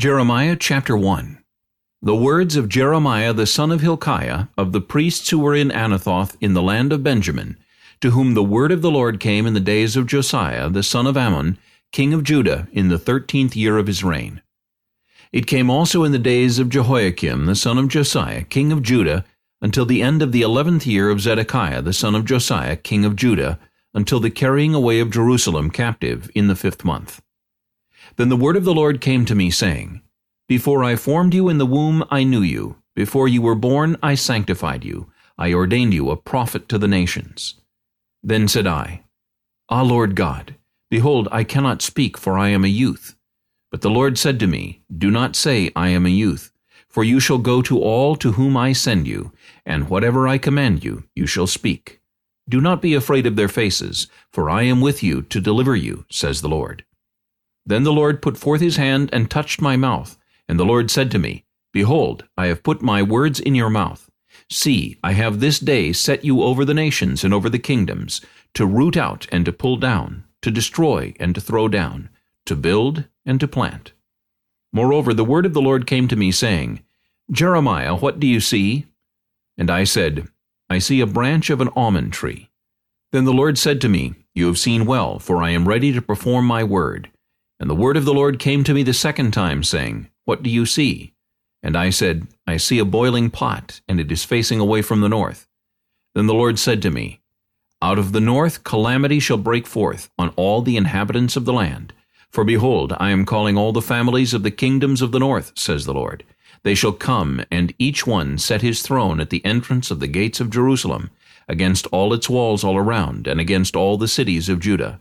Jeremiah chapter 1 The words of Jeremiah the son of Hilkiah, of the priests who were in Anathoth in the land of Benjamin, to whom the word of the Lord came in the days of Josiah the son of Amon, king of Judah, in the thirteenth year of his reign. It came also in the days of Jehoiakim the son of Josiah, king of Judah, until the end of the eleventh year of Zedekiah the son of Josiah, king of Judah, until the carrying away of Jerusalem captive in the fifth month. Then the word of the Lord came to me, saying, Before I formed you in the womb I knew you. Before you were born I sanctified you. I ordained you a prophet to the nations. Then said I, Ah, Lord God, behold, I cannot speak, for I am a youth. But the Lord said to me, Do not say, I am a youth, for you shall go to all to whom I send you, and whatever I command you, you shall speak. Do not be afraid of their faces, for I am with you to deliver you, says the Lord. Then the Lord put forth his hand and touched my mouth. And the Lord said to me, Behold, I have put my words in your mouth. See, I have this day set you over the nations and over the kingdoms, to root out and to pull down, to destroy and to throw down, to build and to plant. Moreover, the word of the Lord came to me, saying, Jeremiah, what do you see? And I said, I see a branch of an almond tree. Then the Lord said to me, You have seen well, for I am ready to perform my word. And the word of the Lord came to me the second time, saying, What do you see? And I said, I see a boiling pot, and it is facing away from the north. Then the Lord said to me, Out of the north calamity shall break forth on all the inhabitants of the land. For behold, I am calling all the families of the kingdoms of the north, says the Lord. They shall come, and each one set his throne at the entrance of the gates of Jerusalem, against all its walls all around, and against all the cities of Judah.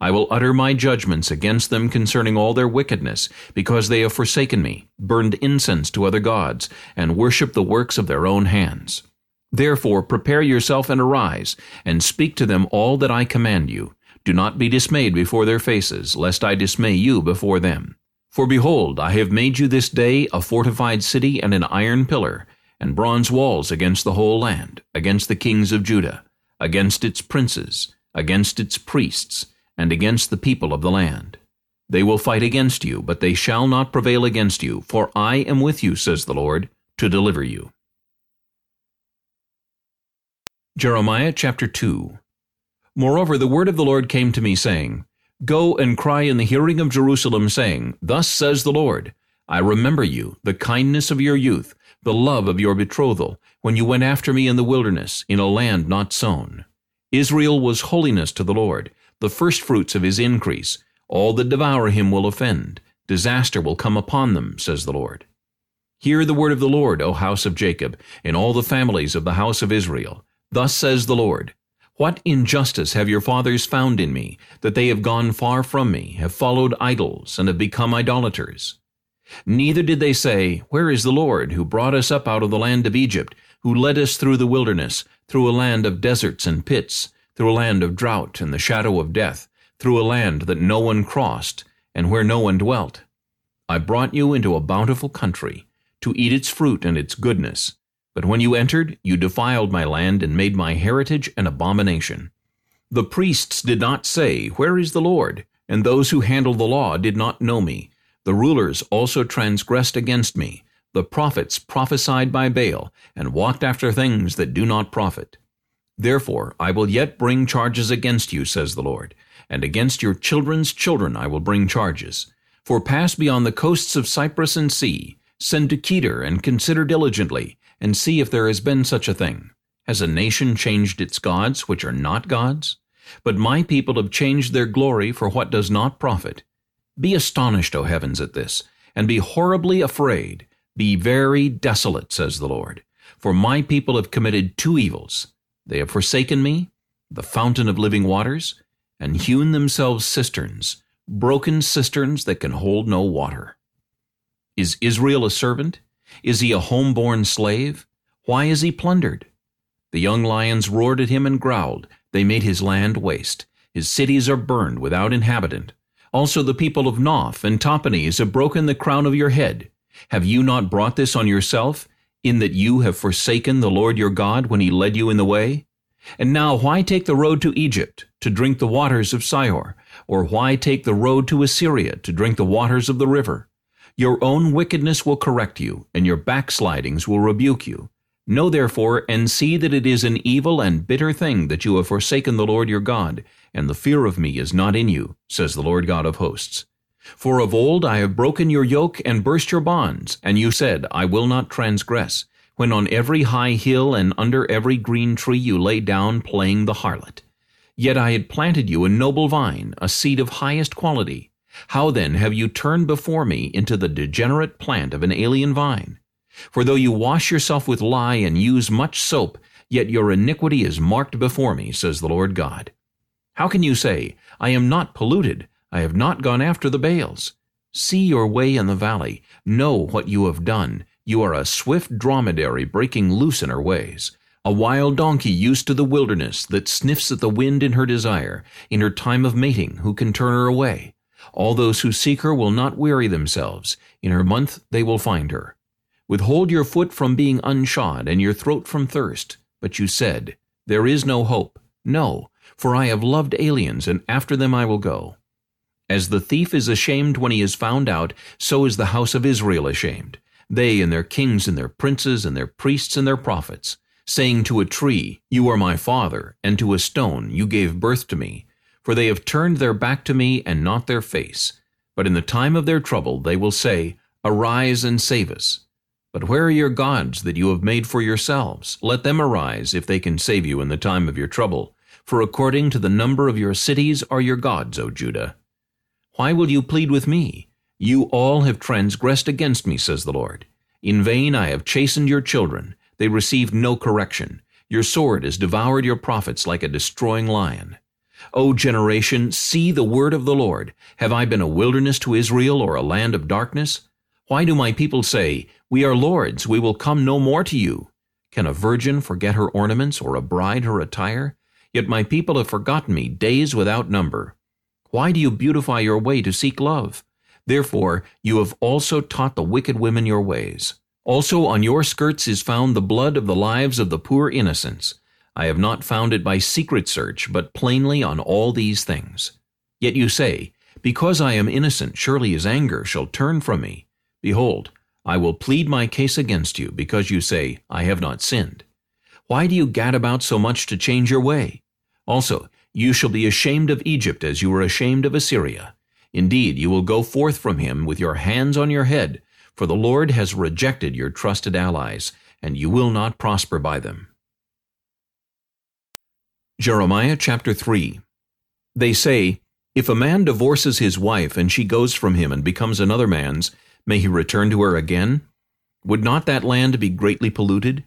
I will utter my judgments against them concerning all their wickedness, because they have forsaken me, burned incense to other gods, and worshipped the works of their own hands. Therefore prepare yourself and arise, and speak to them all that I command you. Do not be dismayed before their faces, lest I dismay you before them. For behold, I have made you this day a fortified city and an iron pillar, and bronze walls against the whole land, against the kings of Judah, against its princes, against its priests, and against the people of the land. They will fight against you, but they shall not prevail against you, for I am with you, says the Lord, to deliver you. Jeremiah chapter 2 Moreover the word of the Lord came to me, saying, Go and cry in the hearing of Jerusalem, saying, Thus says the Lord, I remember you, the kindness of your youth, the love of your betrothal, when you went after me in the wilderness, in a land not sown. Israel was holiness to the Lord, the firstfruits of his increase. All that devour him will offend. Disaster will come upon them, says the Lord. Hear the word of the Lord, O house of Jacob, and all the families of the house of Israel. Thus says the Lord, What injustice have your fathers found in me, that they have gone far from me, have followed idols, and have become idolaters? Neither did they say, Where is the Lord, who brought us up out of the land of Egypt, who led us through the wilderness, through a land of deserts and pits, through a land of drought and the shadow of death, through a land that no one crossed, and where no one dwelt. I brought you into a bountiful country, to eat its fruit and its goodness. But when you entered, you defiled my land and made my heritage an abomination. The priests did not say, Where is the Lord? And those who handle the law did not know me. The rulers also transgressed against me. The prophets prophesied by Baal, and walked after things that do not profit. Therefore I will yet bring charges against you, says the Lord, and against your children's children I will bring charges. For pass beyond the coasts of Cyprus and see, send to Kedar and consider diligently, and see if there has been such a thing. Has a nation changed its gods, which are not gods? But my people have changed their glory for what does not profit. Be astonished, O heavens, at this, and be horribly afraid. Be very desolate, says the Lord. For my people have committed two evils. They have forsaken me, the fountain of living waters, and hewn themselves cisterns, broken cisterns that can hold no water. Is Israel a servant? Is he a home-born slave? Why is he plundered? The young lions roared at him and growled. They made his land waste. His cities are burned without inhabitant. Also the people of Noph and Tahpanhes have broken the crown of your head. Have you not brought this on yourself? In that you have forsaken the Lord your God when he led you in the way? And now why take the road to Egypt, to drink the waters of Sihor? Or why take the road to Assyria, to drink the waters of the river? Your own wickedness will correct you, and your backslidings will rebuke you. Know therefore, and see that it is an evil and bitter thing that you have forsaken the Lord your God, and the fear of me is not in you, says the Lord God of hosts. For of old I have broken your yoke and burst your bonds, and you said, I will not transgress, when on every high hill and under every green tree you lay down playing the harlot. Yet I had planted you a noble vine, a seed of highest quality. How then have you turned before me into the degenerate plant of an alien vine? For though you wash yourself with lye and use much soap, yet your iniquity is marked before me, says the Lord God. How can you say, I am not polluted, I have not gone after the Baals? See your way in the valley, know what you have done. You are a swift dromedary breaking loose in her ways. A wild donkey used to the wilderness that sniffs at the wind in her desire, in her time of mating, who can turn her away? All those who seek her will not weary themselves. In her month they will find her. Withhold your foot from being unshod, and your throat from thirst. But you said, There is no hope. No, for I have loved aliens, and after them I will go. As the thief is ashamed when he is found out, so is the house of Israel ashamed. They and their kings and their princes and their priests and their prophets saying to a tree, You are my father, and to a stone, You gave birth to me. For they have turned their back to me and not their face. But in the time of their trouble they will say, Arise and save us. But where are your gods that you have made for yourselves? Let them arise, if they can save you in the time of your trouble. For according to the number of your cities are your gods, O Judah. Why will you plead with me? You all have transgressed against me, says the Lord. In vain I have chastened your children. They received no correction. Your sword has devoured your prophets like a destroying lion. O generation, see the word of the Lord. Have I been a wilderness to Israel or a land of darkness? Why do my people say, We are lords, we will come no more to you? Can a virgin forget her ornaments or a bride her attire? Yet my people have forgotten me days without number. Why do you beautify your way to seek love? Therefore you have also taught the wicked women your ways. Also on your skirts is found the blood of the lives of the poor innocents. I have not found it by secret search, but plainly on all these things. Yet you say, Because I am innocent, surely his anger shall turn from me. Behold, I will plead my case against you, because you say, I have not sinned. Why do you gad about so much to change your way? Also, you shall be ashamed of Egypt as you were ashamed of Assyria. Indeed, you will go forth from him with your hands on your head, for the Lord has rejected your trusted allies, and you will not prosper by them. Jeremiah chapter 3 They say, If a man divorces his wife, and she goes from him and becomes another man's, may he return to her again? Would not that land be greatly polluted?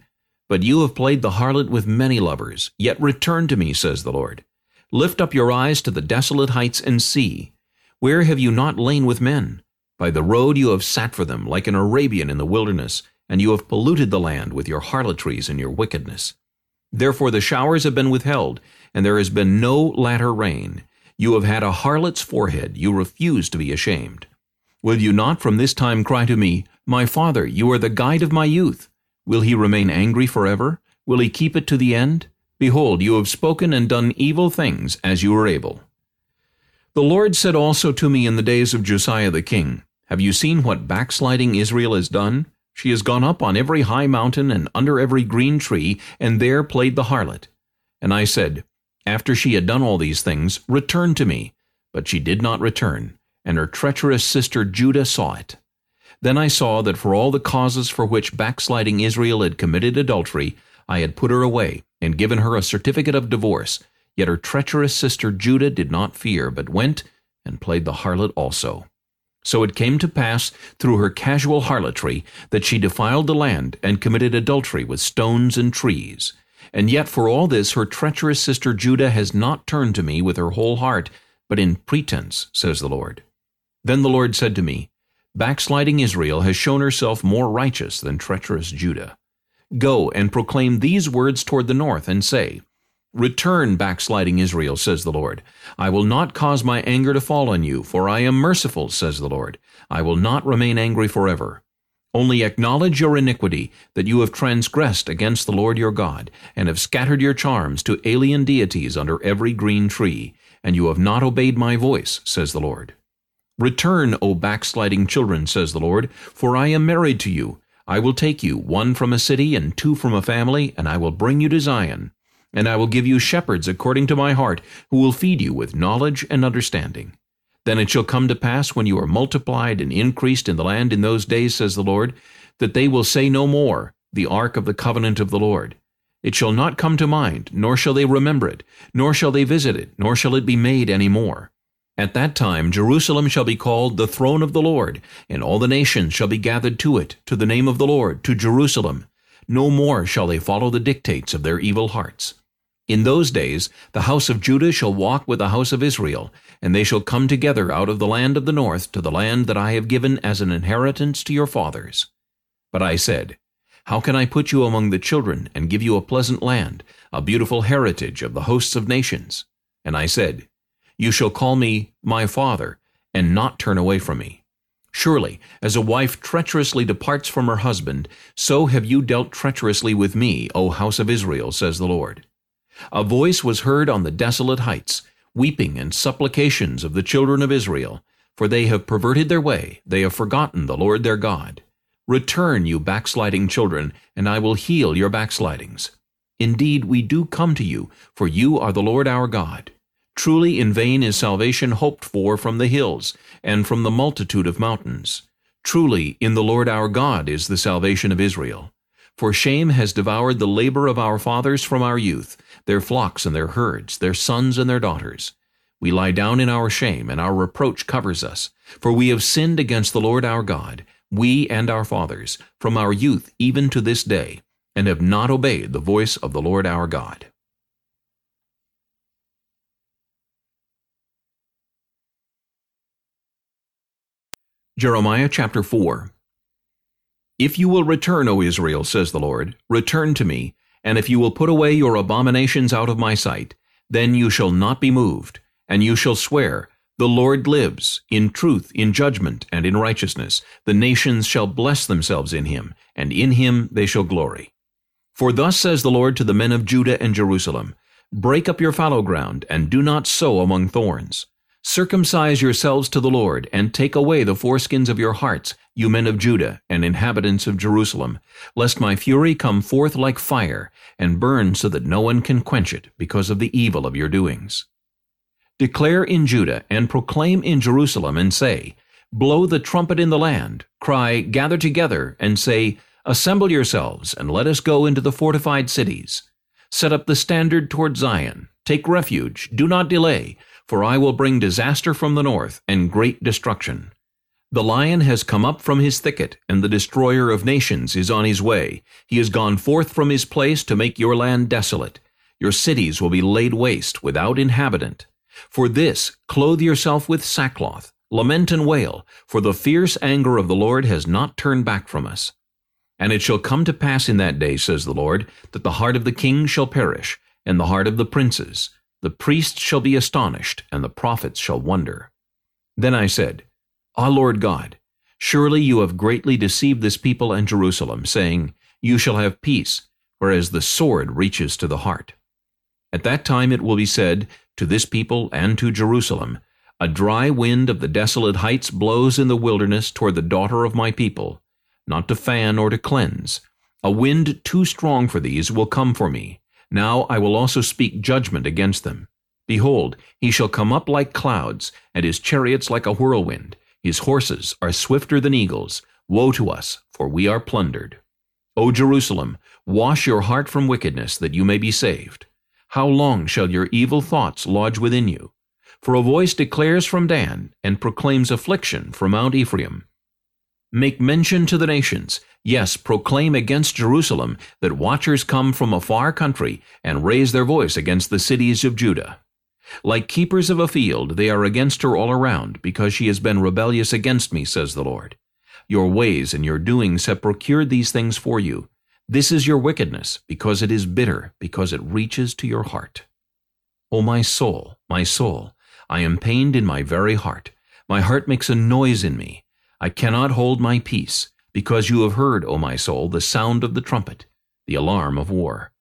But you have played the harlot with many lovers. Yet return to me, says the Lord. Lift up your eyes to the desolate heights and see. Where have you not lain with men? By the road you have sat for them, like an Arabian in the wilderness, and you have polluted the land with your harlotries and your wickedness. Therefore the showers have been withheld, and there has been no latter rain. You have had a harlot's forehead, you refuse to be ashamed. Will you not from this time cry to me, My father, you are the guide of my youth? Will he remain angry forever? Will he keep it to the end? Behold, you have spoken and done evil things as you were able. The Lord said also to me in the days of Josiah the king, have you seen what backsliding Israel has done? She has gone up on every high mountain and under every green tree, and there played the harlot. And I said, After she had done all these things, return to me. But she did not return, and her treacherous sister Judah saw it. Then I saw that for all the causes for which backsliding Israel had committed adultery, I had put her away, and given her a certificate of divorce. Yet her treacherous sister Judah did not fear, but went and played the harlot also. So it came to pass through her casual harlotry that she defiled the land and committed adultery with stones and trees. And yet for all this her treacherous sister Judah has not turned to me with her whole heart, but in pretense, says the Lord. Then the Lord said to me, Backsliding Israel has shown herself more righteous than treacherous Judah. Go and proclaim these words toward the north, and say, Return, backsliding Israel, says the Lord. I will not cause my anger to fall on you, for I am merciful, says the Lord. I will not remain angry forever. Only acknowledge your iniquity, that you have transgressed against the Lord your God, and have scattered your charms to alien deities under every green tree, and you have not obeyed my voice, says the Lord. Return, O backsliding children, says the Lord, for I am married to you. I will take you, one from a city and two from a family, and I will bring you to Zion. And I will give you shepherds according to my heart, who will feed you with knowledge and understanding. Then it shall come to pass when you are multiplied and increased in the land in those days, says the Lord, that they will say no more, the ark of the covenant of the Lord. It shall not come to mind, nor shall they remember it, nor shall they visit it, nor shall it be made any more. At that time Jerusalem shall be called the throne of the Lord, and all the nations shall be gathered to it, to the name of the Lord, to Jerusalem. No more shall they follow the dictates of their evil hearts. In those days the house of Judah shall walk with the house of Israel, and they shall come together out of the land of the north to the land that I have given as an inheritance to your fathers. But I said, How can I put you among the children and give you a pleasant land, a beautiful heritage of the hosts of nations? And I said, You shall call me my father, and not turn away from me. Surely, as a wife treacherously departs from her husband, so have you dealt treacherously with me, O house of Israel, says the Lord. A voice was heard on the desolate heights, weeping and supplications of the children of Israel, for they have perverted their way, they have forgotten the Lord their God. Return, you backsliding children, and I will heal your backslidings. Indeed, we do come to you, for you are the Lord our God. Truly in vain is salvation hoped for from the hills, and from the multitude of mountains. Truly in the Lord our God is the salvation of Israel. For shame has devoured the labor of our fathers from our youth, their flocks and their herds, their sons and their daughters. We lie down in our shame, and our reproach covers us. For we have sinned against the Lord our God, we and our fathers, from our youth even to this day, and have not obeyed the voice of the Lord our God. Jeremiah chapter 4 If you will return, O Israel, says the Lord, return to me, and if you will put away your abominations out of my sight, then you shall not be moved, and you shall swear, The Lord lives, in truth, in judgment, and in righteousness. The nations shall bless themselves in him, and in him they shall glory. For thus says the Lord to the men of Judah and Jerusalem, Break up your fallow ground, and do not sow among thorns. Circumcise yourselves to the Lord, and take away the foreskins of your hearts, you men of Judah and inhabitants of Jerusalem, lest my fury come forth like fire, and burn so that no one can quench it, because of the evil of your doings. Declare in Judah, and proclaim in Jerusalem, and say, Blow the trumpet in the land, cry, Gather together, and say, Assemble yourselves, and let us go into the fortified cities. Set up the standard toward Zion. Take refuge, do not delay, for I will bring disaster from the north and great destruction. The lion has come up from his thicket, and the destroyer of nations is on his way. He has gone forth from his place to make your land desolate. Your cities will be laid waste without inhabitant. For this, clothe yourself with sackcloth, lament and wail, for the fierce anger of the Lord has not turned back from us. And it shall come to pass in that day, says the Lord, that the heart of the king shall perish, and the heart of the princes, the priests shall be astonished, and the prophets shall wonder. Then I said, Ah, Lord God, surely you have greatly deceived this people and Jerusalem, saying, You shall have peace, whereas the sword reaches to the heart. At that time it will be said to this people and to Jerusalem, A dry wind of the desolate heights blows in the wilderness toward the daughter of my people, not to fan or to cleanse. A wind too strong for these will come for me, now I will also speak judgment against them. Behold, he shall come up like clouds, and his chariots like a whirlwind. His horses are swifter than eagles. Woe to us, for we are plundered. O Jerusalem, wash your heart from wickedness, that you may be saved. How long shall your evil thoughts lodge within you? For a voice declares from Dan, and proclaims affliction from Mount Ephraim. Make mention to the nations, yes, proclaim against Jerusalem, that watchers come from a far country, and raise their voice against the cities of Judah. Like keepers of a field, they are against her all around, because she has been rebellious against me, says the Lord. Your ways and your doings have procured these things for you. This is your wickedness, because it is bitter, because it reaches to your heart. O my soul, my soul, I am pained in my very heart. My heart makes a noise in me. I cannot hold my peace, because you have heard, O my soul, the sound of the trumpet, the alarm of war.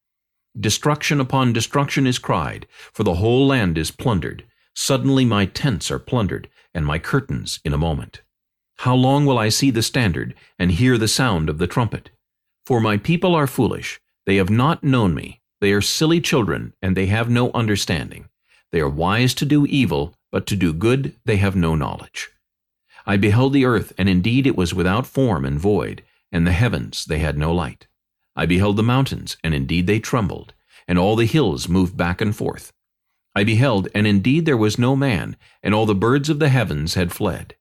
Destruction upon destruction is cried, for the whole land is plundered. Suddenly my tents are plundered, and my curtains in a moment. How long will I see the standard, and hear the sound of the trumpet? For my people are foolish, they have not known me. They are silly children, and they have no understanding. They are wise to do evil, but to do good they have no knowledge. I beheld the earth, and indeed it was without form and void, and the heavens they had no light. I beheld the mountains, and indeed they trembled, and all the hills moved back and forth. I beheld, and indeed there was no man, and all the birds of the heavens had fled.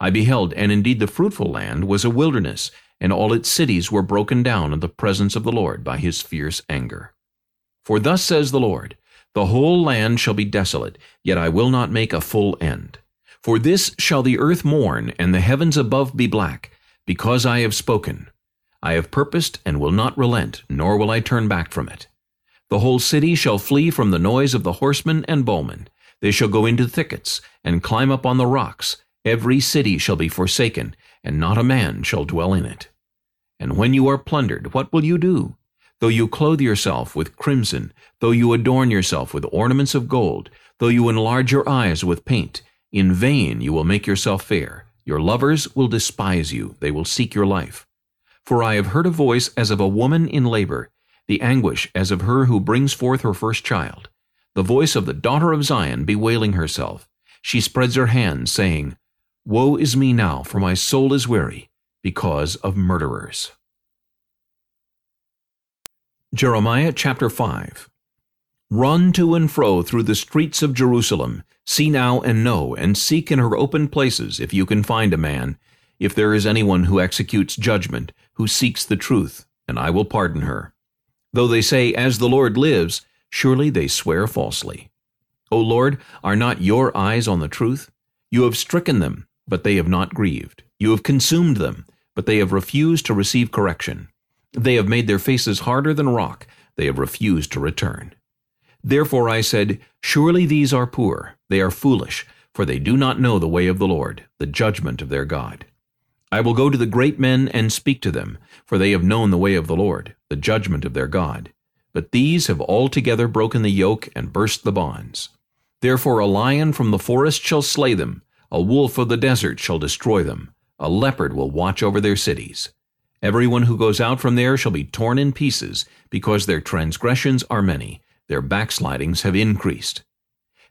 I beheld, and indeed the fruitful land was a wilderness, and all its cities were broken down in the presence of the Lord by his fierce anger. For thus says the Lord, The whole land shall be desolate, yet I will not make a full end. For this shall the earth mourn, and the heavens above be black, because I have spoken. I have purposed and will not relent, nor will I turn back from it. The whole city shall flee from the noise of the horsemen and bowmen. They shall go into thickets, and climb up on the rocks. Every city shall be forsaken, and not a man shall dwell in it. And when you are plundered, what will you do? Though you clothe yourself with crimson, though you adorn yourself with ornaments of gold, though you enlarge your eyes with paint, in vain you will make yourself fair. Your lovers will despise you. They will seek your life. For I have heard a voice as of a woman in labor, the anguish as of her who brings forth her first child, the voice of the daughter of Zion bewailing herself. She spreads her hands, saying, Woe is me now, for my soul is weary, because of murderers. Jeremiah chapter 5 Run to and fro through the streets of Jerusalem, See now and know, and seek in her open places, if you can find a man, if there is anyone who executes judgment, who seeks the truth, and I will pardon her. Though they say, As the Lord lives, surely they swear falsely. O Lord, are not your eyes on the truth? You have stricken them, but they have not grieved. You have consumed them, but they have refused to receive correction. They have made their faces harder than rock. They have refused to return. Therefore I said, Surely these are poor, they are foolish, for they do not know the way of the Lord, the judgment of their God. I will go to the great men and speak to them, for they have known the way of the Lord, the judgment of their God. But these have altogether broken the yoke and burst the bonds. Therefore a lion from the forest shall slay them, a wolf of the desert shall destroy them, a leopard will watch over their cities. Everyone who goes out from there shall be torn in pieces, because their transgressions are many, their backslidings have increased.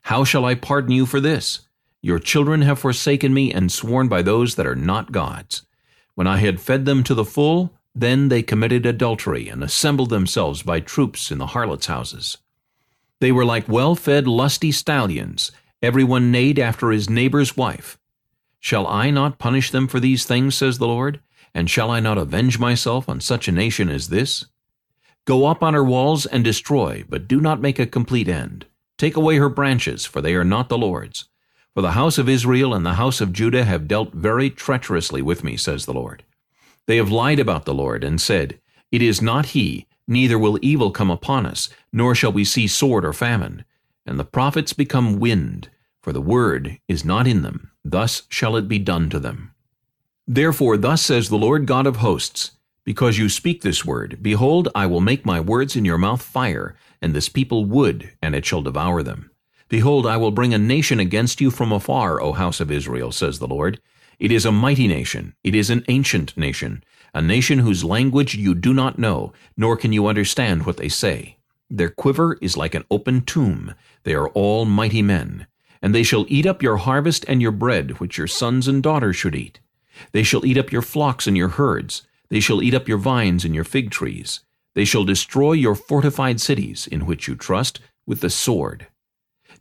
How shall I pardon you for this? Your children have forsaken me and sworn by those that are not gods. When I had fed them to the full, then they committed adultery and assembled themselves by troops in the harlots' houses. They were like well-fed lusty stallions. Everyone neighed after his neighbor's wife. Shall I not punish them for these things, says the Lord? And shall I not avenge myself on such a nation as this? Go up on her walls and destroy, but do not make a complete end. Take away her branches, for they are not the Lord's. For the house of Israel and the house of Judah have dealt very treacherously with me, says the Lord. They have lied about the Lord and said, It is not he, neither will evil come upon us, nor shall we see sword or famine. And the prophets become wind, for the word is not in them. Thus shall it be done to them. Therefore thus says the Lord God of hosts, because you speak this word, behold, I will make my words in your mouth fire, and this people wood, and it shall devour them. Behold, I will bring a nation against you from afar, O house of Israel, says the Lord. It is a mighty nation, it is an ancient nation, a nation whose language you do not know, nor can you understand what they say. Their quiver is like an open tomb, they are all mighty men. And they shall eat up your harvest and your bread, which your sons and daughters should eat. They shall eat up your flocks and your herds, they shall eat up your vines and your fig trees. They shall destroy your fortified cities, in which you trust, with the sword.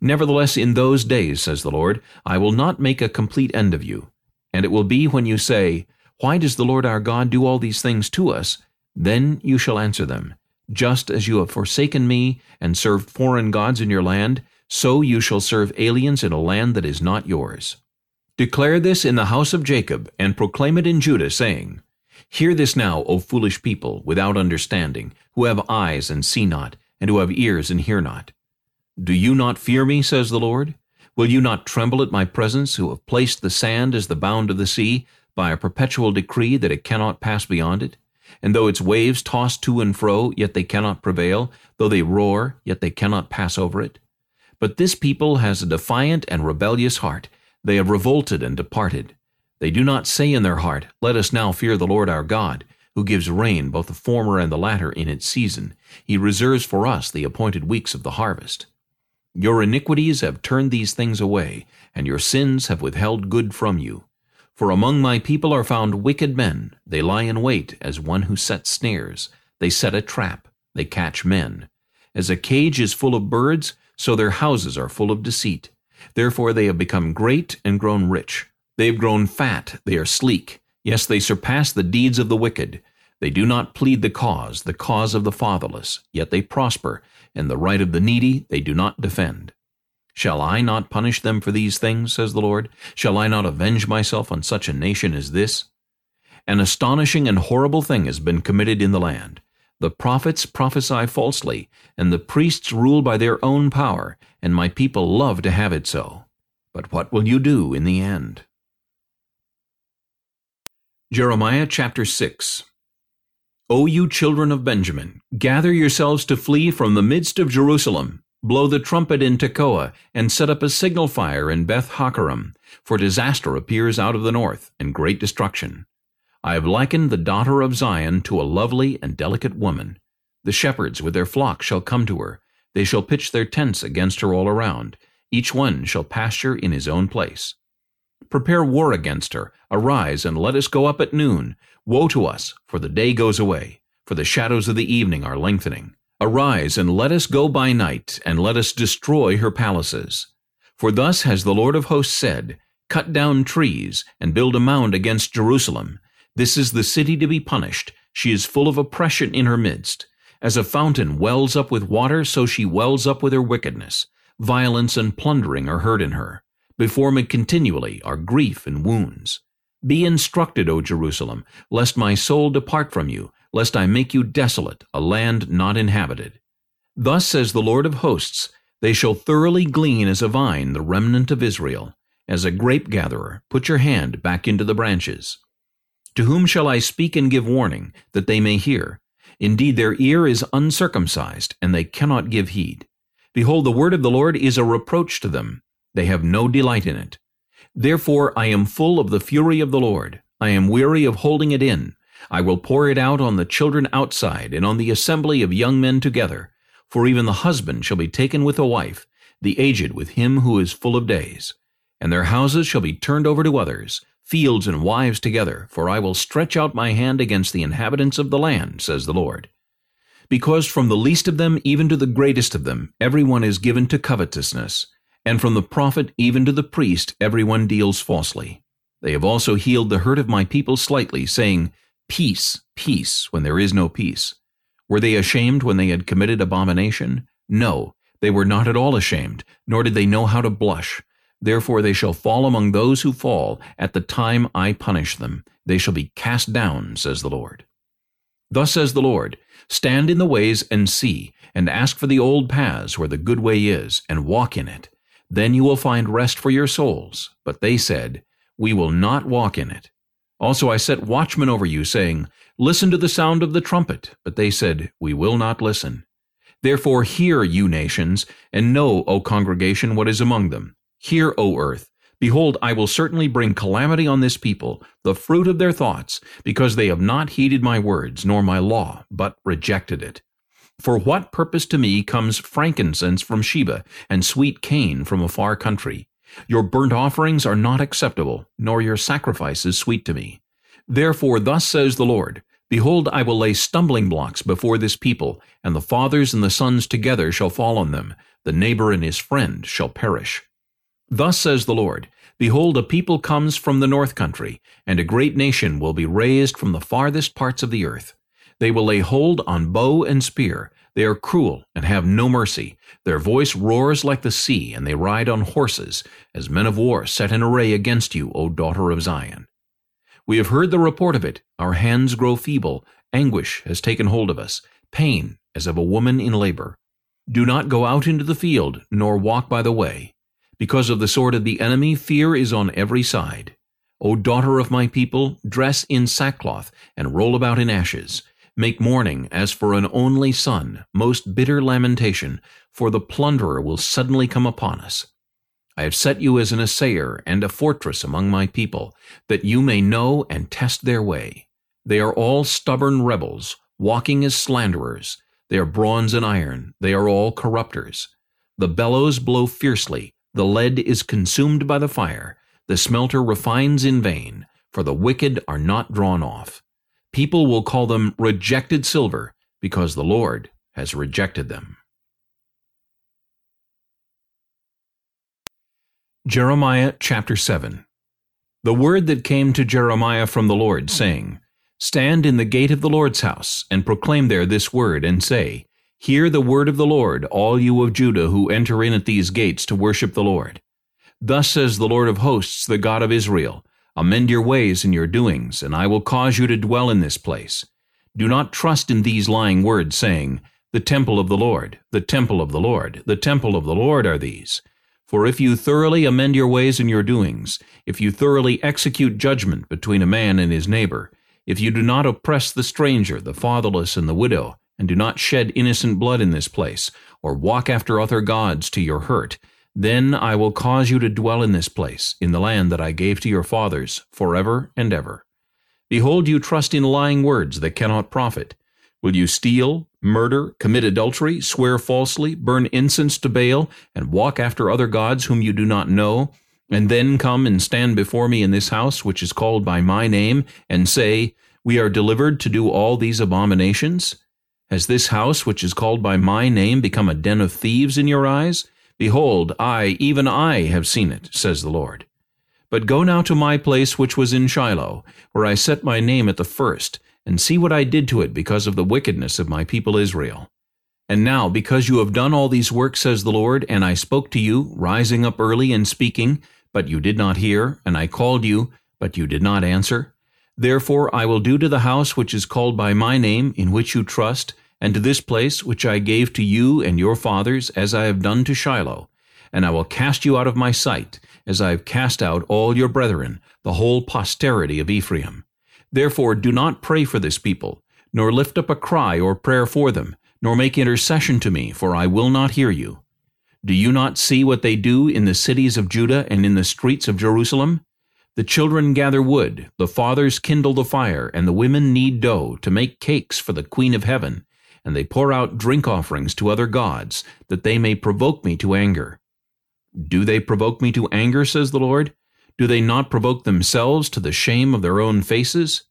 Nevertheless, in those days, says the Lord, I will not make a complete end of you. And it will be when you say, Why does the Lord our God do all these things to us? Then you shall answer them, Just as you have forsaken me, and served foreign gods in your land, so you shall serve aliens in a land that is not yours. Declare this in the house of Jacob, and proclaim it in Judah, saying, Hear this now, O foolish people, without understanding, who have eyes and see not, and who have ears and hear not. Do you not fear me, says the Lord? Will you not tremble at my presence, who have placed the sand as the bound of the sea, by a perpetual decree that it cannot pass beyond it? And though its waves toss to and fro, yet they cannot prevail, though they roar, yet they cannot pass over it? But this people has a defiant and rebellious heart. They have revolted and departed. They do not say in their heart, Let us now fear the Lord our God, who gives rain both the former and the latter in its season. He reserves for us the appointed weeks of the harvest. Your iniquities have turned these things away, and your sins have withheld good from you. For among my people are found wicked men. They lie in wait as one who sets snares. They set a trap. They catch men. As a cage is full of birds, so their houses are full of deceit. Therefore they have become great and grown rich. They have grown fat, they are sleek. Yes, they surpass the deeds of the wicked. They do not plead the cause, the cause of the fatherless, yet they prosper, and the right of the needy they do not defend. Shall I not punish them for these things, says the Lord? Shall I not avenge myself on such a nation as this? An astonishing and horrible thing has been committed in the land. The prophets prophesy falsely, and the priests rule by their own power, and my people love to have it so. But what will you do in the end? Jeremiah chapter 6 O you children of Benjamin, gather yourselves to flee from the midst of Jerusalem. Blow the trumpet in Tekoa, and set up a signal fire in Beth Haccerem, for disaster appears out of the north, and great destruction. I have likened the daughter of Zion to a lovely and delicate woman. The shepherds with their flocks shall come to her. They shall pitch their tents against her all around. Each one shall pasture in his own place. Prepare war against her. Arise, and let us go up at noon. Woe to us, for the day goes away, for the shadows of the evening are lengthening. Arise, and let us go by night, and let us destroy her palaces. For thus has the Lord of hosts said, Cut down trees, and build a mound against Jerusalem, this is the city to be punished. She is full of oppression in her midst. As a fountain wells up with water, so she wells up with her wickedness. Violence and plundering are heard in her. Before me continually are grief and wounds. Be instructed, O Jerusalem, lest my soul depart from you, lest I make you desolate, a land not inhabited. Thus says the Lord of hosts, They shall thoroughly glean as a vine the remnant of Israel. As a grape-gatherer, put your hand back into the branches. To whom shall I speak and give warning, that they may hear? Indeed, their ear is uncircumcised, and they cannot give heed. Behold, the word of the Lord is a reproach to them. They have no delight in it. Therefore I am full of the fury of the Lord. I am weary of holding it in. I will pour it out on the children outside, and on the assembly of young men together. For even the husband shall be taken with a wife, the aged with him who is full of days. And their houses shall be turned over to others, fields and wives together, for I will stretch out my hand against the inhabitants of the land, says the Lord. Because from the least of them even to the greatest of them every one is given to covetousness, and from the prophet even to the priest every one deals falsely. They have also healed the hurt of my people slightly, saying, Peace, peace, when there is no peace. Were they ashamed when they had committed abomination? No, they were not at all ashamed, nor did they know how to blush. Therefore they shall fall among those who fall at the time I punish them. They shall be cast down, says the Lord. Thus says the Lord, Stand in the ways and see, and ask for the old paths where the good way is, and walk in it. Then you will find rest for your souls. But they said, We will not walk in it. Also I set watchmen over you, saying, Listen to the sound of the trumpet. But they said, We will not listen. Therefore hear, you nations, and know, O congregation, what is among them. Hear, O earth, Behold, I will certainly bring calamity on this people, the fruit of their thoughts, because they have not heeded my words, nor my law, but rejected it. For what purpose to me comes frankincense from Sheba, and sweet cane from a far country? Your burnt offerings are not acceptable, nor your sacrifices sweet to me. Therefore thus says the Lord, Behold, I will lay stumbling blocks before this people, and the fathers and the sons together shall fall on them. The neighbor and his friend shall perish. Thus says the Lord, Behold, a people comes from the north country, and a great nation will be raised from the farthest parts of the earth. They will lay hold on bow and spear. They are cruel and have no mercy. Their voice roars like the sea, and they ride on horses, as men of war set in array against you, O daughter of Zion. We have heard the report of it. Our hands grow feeble. Anguish has taken hold of us, pain as of a woman in labor. Do not go out into the field, nor walk by the way. Because of the sword of the enemy, fear is on every side. O daughter of my people, dress in sackcloth, and roll about in ashes. Make mourning as for an only son, most bitter lamentation, for the plunderer will suddenly come upon us. I have set you as an assayer and a fortress among my people, that you may know and test their way. They are all stubborn rebels, walking as slanderers. They are bronze and iron, they are all corrupters. The bellows blow fiercely, the lead is consumed by the fire, the smelter refines in vain, for the wicked are not drawn off. People will call them rejected silver, because the Lord has rejected them. Jeremiah chapter 7 The word that came to Jeremiah from the Lord, saying, Stand in the gate of the Lord's house, and proclaim there this word, and say, Hear the word of the Lord, all you of Judah who enter in at these gates to worship the Lord. Thus says the Lord of hosts, the God of Israel, Amend your ways and your doings, and I will cause you to dwell in this place. Do not trust in these lying words, saying, The temple of the Lord, the temple of the Lord, the temple of the Lord are these. For if you thoroughly amend your ways and your doings, if you thoroughly execute judgment between a man and his neighbor, if you do not oppress the stranger, the fatherless, and the widow, and do not shed innocent blood in this place, or walk after other gods to your hurt, then I will cause you to dwell in this place, in the land that I gave to your fathers, forever and ever. Behold, you trust in lying words that cannot profit. Will you steal, murder, commit adultery, swear falsely, burn incense to Baal, and walk after other gods whom you do not know, and then come and stand before me in this house which is called by my name, and say, We are delivered to do all these abominations? Has this house which is called by my name become a den of thieves in your eyes? Behold, I, even I, have seen it, says the Lord. But go now to my place which was in Shiloh, where I set my name at the first, and see what I did to it because of the wickedness of my people Israel. And now, because you have done all these works, says the Lord, and I spoke to you, rising up early and speaking, but you did not hear, and I called you, but you did not answer, therefore I will do to the house which is called by my name, in which you trust, and to this place which I gave to you and your fathers, as I have done to Shiloh. And I will cast you out of my sight, as I have cast out all your brethren, the whole posterity of Ephraim. Therefore do not pray for this people, nor lift up a cry or prayer for them, nor make intercession to me, for I will not hear you. Do you not see what they do in the cities of Judah and in the streets of Jerusalem? The children gather wood, the fathers kindle the fire, and the women knead dough to make cakes for the queen of heaven, and they pour out drink offerings to other gods, that they may provoke me to anger. Do they provoke me to anger, says the Lord? Do they not provoke themselves to the shame of their own faces?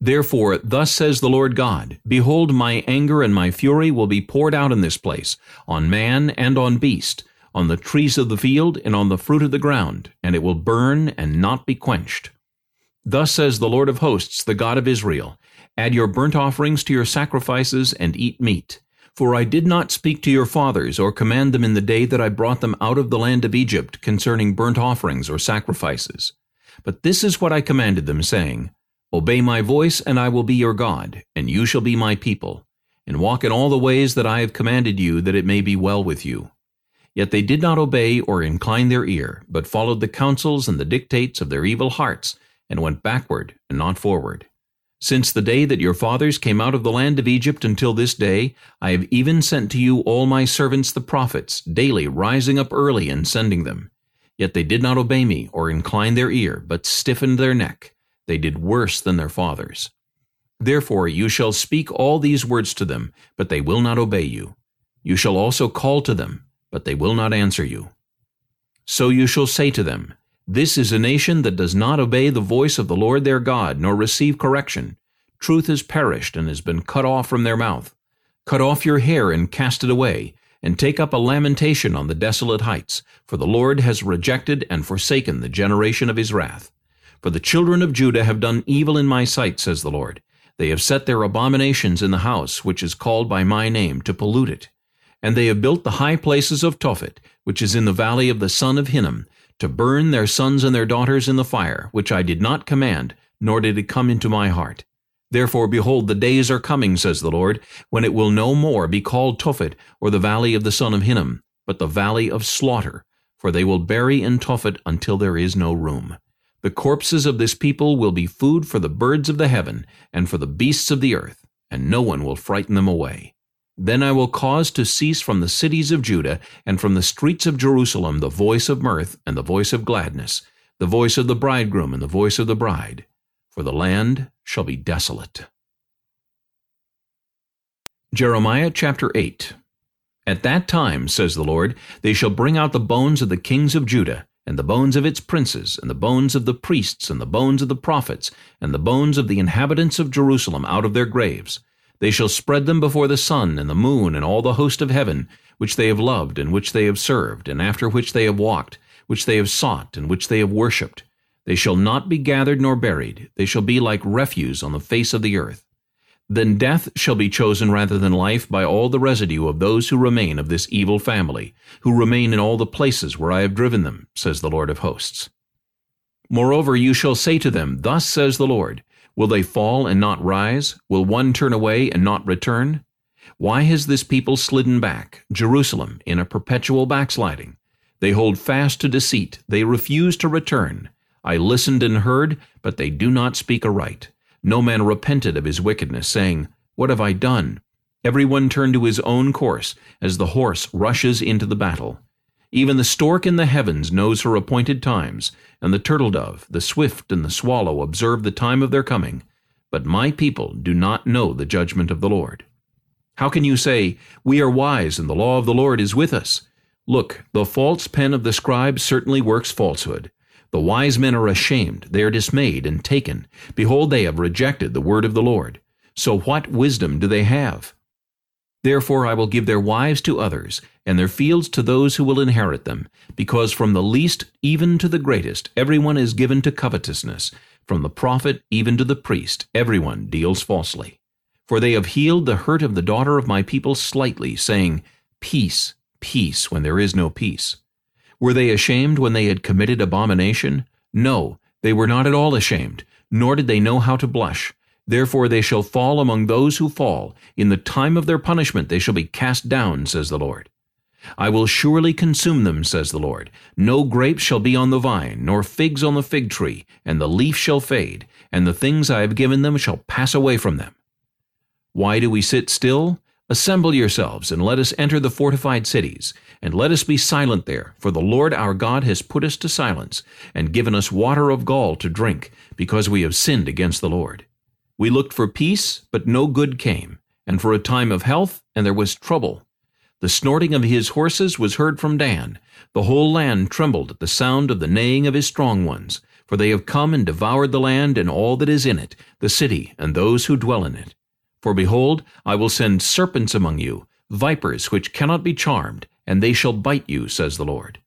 Therefore, thus says the Lord God, Behold, my anger and my fury will be poured out in this place, on man and on beast, on the trees of the field and on the fruit of the ground, and it will burn and not be quenched. Thus says the Lord of hosts, the God of Israel, Add your burnt offerings to your sacrifices, and eat meat. For I did not speak to your fathers, or command them in the day that I brought them out of the land of Egypt concerning burnt offerings or sacrifices. But this is what I commanded them, saying, Obey my voice, and I will be your God, and you shall be my people, and walk in all the ways that I have commanded you, that it may be well with you. Yet they did not obey or incline their ear, but followed the counsels and the dictates of their evil hearts, and went backward and not forward. Since the day that your fathers came out of the land of Egypt until this day, I have even sent to you all my servants the prophets, daily rising up early and sending them. Yet they did not obey me or incline their ear, but stiffened their neck. They did worse than their fathers. Therefore you shall speak all these words to them, but they will not obey you. You shall also call to them, but they will not answer you. So you shall say to them, this is a nation that does not obey the voice of the Lord their God, nor receive correction. Truth has perished and has been cut off from their mouth. Cut off your hair and cast it away, and take up a lamentation on the desolate heights, for the Lord has rejected and forsaken the generation of his wrath. For the children of Judah have done evil in my sight, says the Lord. They have set their abominations in the house which is called by my name, to pollute it. And they have built the high places of Tophet, which is in the valley of the son of Hinnom, to burn their sons and their daughters in the fire, which I did not command, nor did it come into my heart. Therefore, behold, the days are coming, says the Lord, when it will no more be called Tophet, or the valley of the son of Hinnom, but the valley of slaughter, for they will bury in Tophet until there is no room. The corpses of this people will be food for the birds of the heaven, and for the beasts of the earth, and no one will frighten them away. Then I will cause to cease from the cities of Judah and from the streets of Jerusalem the voice of mirth and the voice of gladness, the voice of the bridegroom and the voice of the bride, for the land shall be desolate. Jeremiah chapter 8 At that time, says the Lord, they shall bring out the bones of the kings of Judah, and the bones of its princes, and the bones of the priests, and the bones of the prophets, and the bones of the inhabitants of Jerusalem out of their graves. They shall spread them before the sun, and the moon, and all the host of heaven, which they have loved, and which they have served, and after which they have walked, which they have sought, and which they have worshipped. They shall not be gathered nor buried. They shall be like refuse on the face of the earth. Then death shall be chosen rather than life by all the residue of those who remain of this evil family, who remain in all the places where I have driven them, says the Lord of hosts. Moreover, you shall say to them, Thus says the Lord, Will they fall and not rise? Will one turn away and not return? Why has this people slidden back, Jerusalem, in a perpetual backsliding? They hold fast to deceit, they refuse to return. I listened and heard, but they do not speak aright. No man repented of his wickedness, saying, What have I done? Every one turned to his own course, as the horse rushes into the battle. Even the stork in the heavens knows her appointed times, and the turtle-dove, the swift and the swallow observe the time of their coming. But my people do not know the judgment of the Lord. How can you say, We are wise, and the law of the Lord is with us? Look, the false pen of the scribe certainly works falsehood. The wise men are ashamed, they are dismayed and taken. Behold, they have rejected the word of the Lord. So what wisdom do they have? Therefore I will give their wives to others, and their fields to those who will inherit them, because from the least even to the greatest everyone is given to covetousness, from the prophet even to the priest everyone deals falsely. For they have healed the hurt of the daughter of my people slightly, saying, Peace, peace, when there is no peace. Were they ashamed when they had committed abomination? No, they were not at all ashamed, nor did they know how to blush. Therefore they shall fall among those who fall. In the time of their punishment they shall be cast down, says the Lord. I will surely consume them, says the Lord. No grapes shall be on the vine, nor figs on the fig tree, and the leaf shall fade, and the things I have given them shall pass away from them. Why do we sit still? Assemble yourselves, and let us enter the fortified cities, and let us be silent there, for the Lord our God has put us to silence, and given us water of gall to drink, because we have sinned against the Lord. We looked for peace, but no good came, and for a time of health, and there was trouble. The snorting of his horses was heard from Dan. The whole land trembled at the sound of the neighing of his strong ones, for they have come and devoured the land and all that is in it, the city and those who dwell in it. For behold, I will send serpents among you, vipers which cannot be charmed, and they shall bite you, says the Lord.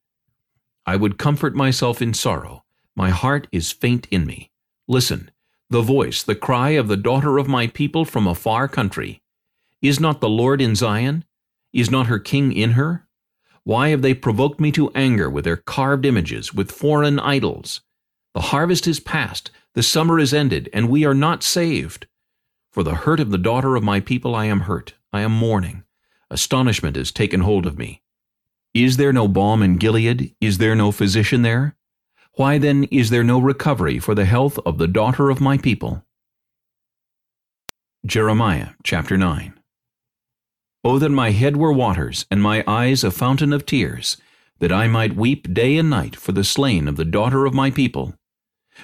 I would comfort myself in sorrow. My heart is faint in me. Listen, the voice, the cry of the daughter of my people from a far country. Is not the Lord in Zion? Is not her king in her? Why have they provoked me to anger with their carved images, with foreign idols? The harvest is past, the summer is ended, and we are not saved. For the hurt of the daughter of my people I am hurt, I am mourning. Astonishment has taken hold of me. Is there no balm in Gilead? Is there no physician there? Why then is there no recovery for the health of the daughter of my people? Jeremiah chapter 9 O that my head were waters, and my eyes a fountain of tears, that I might weep day and night for the slain of the daughter of my people.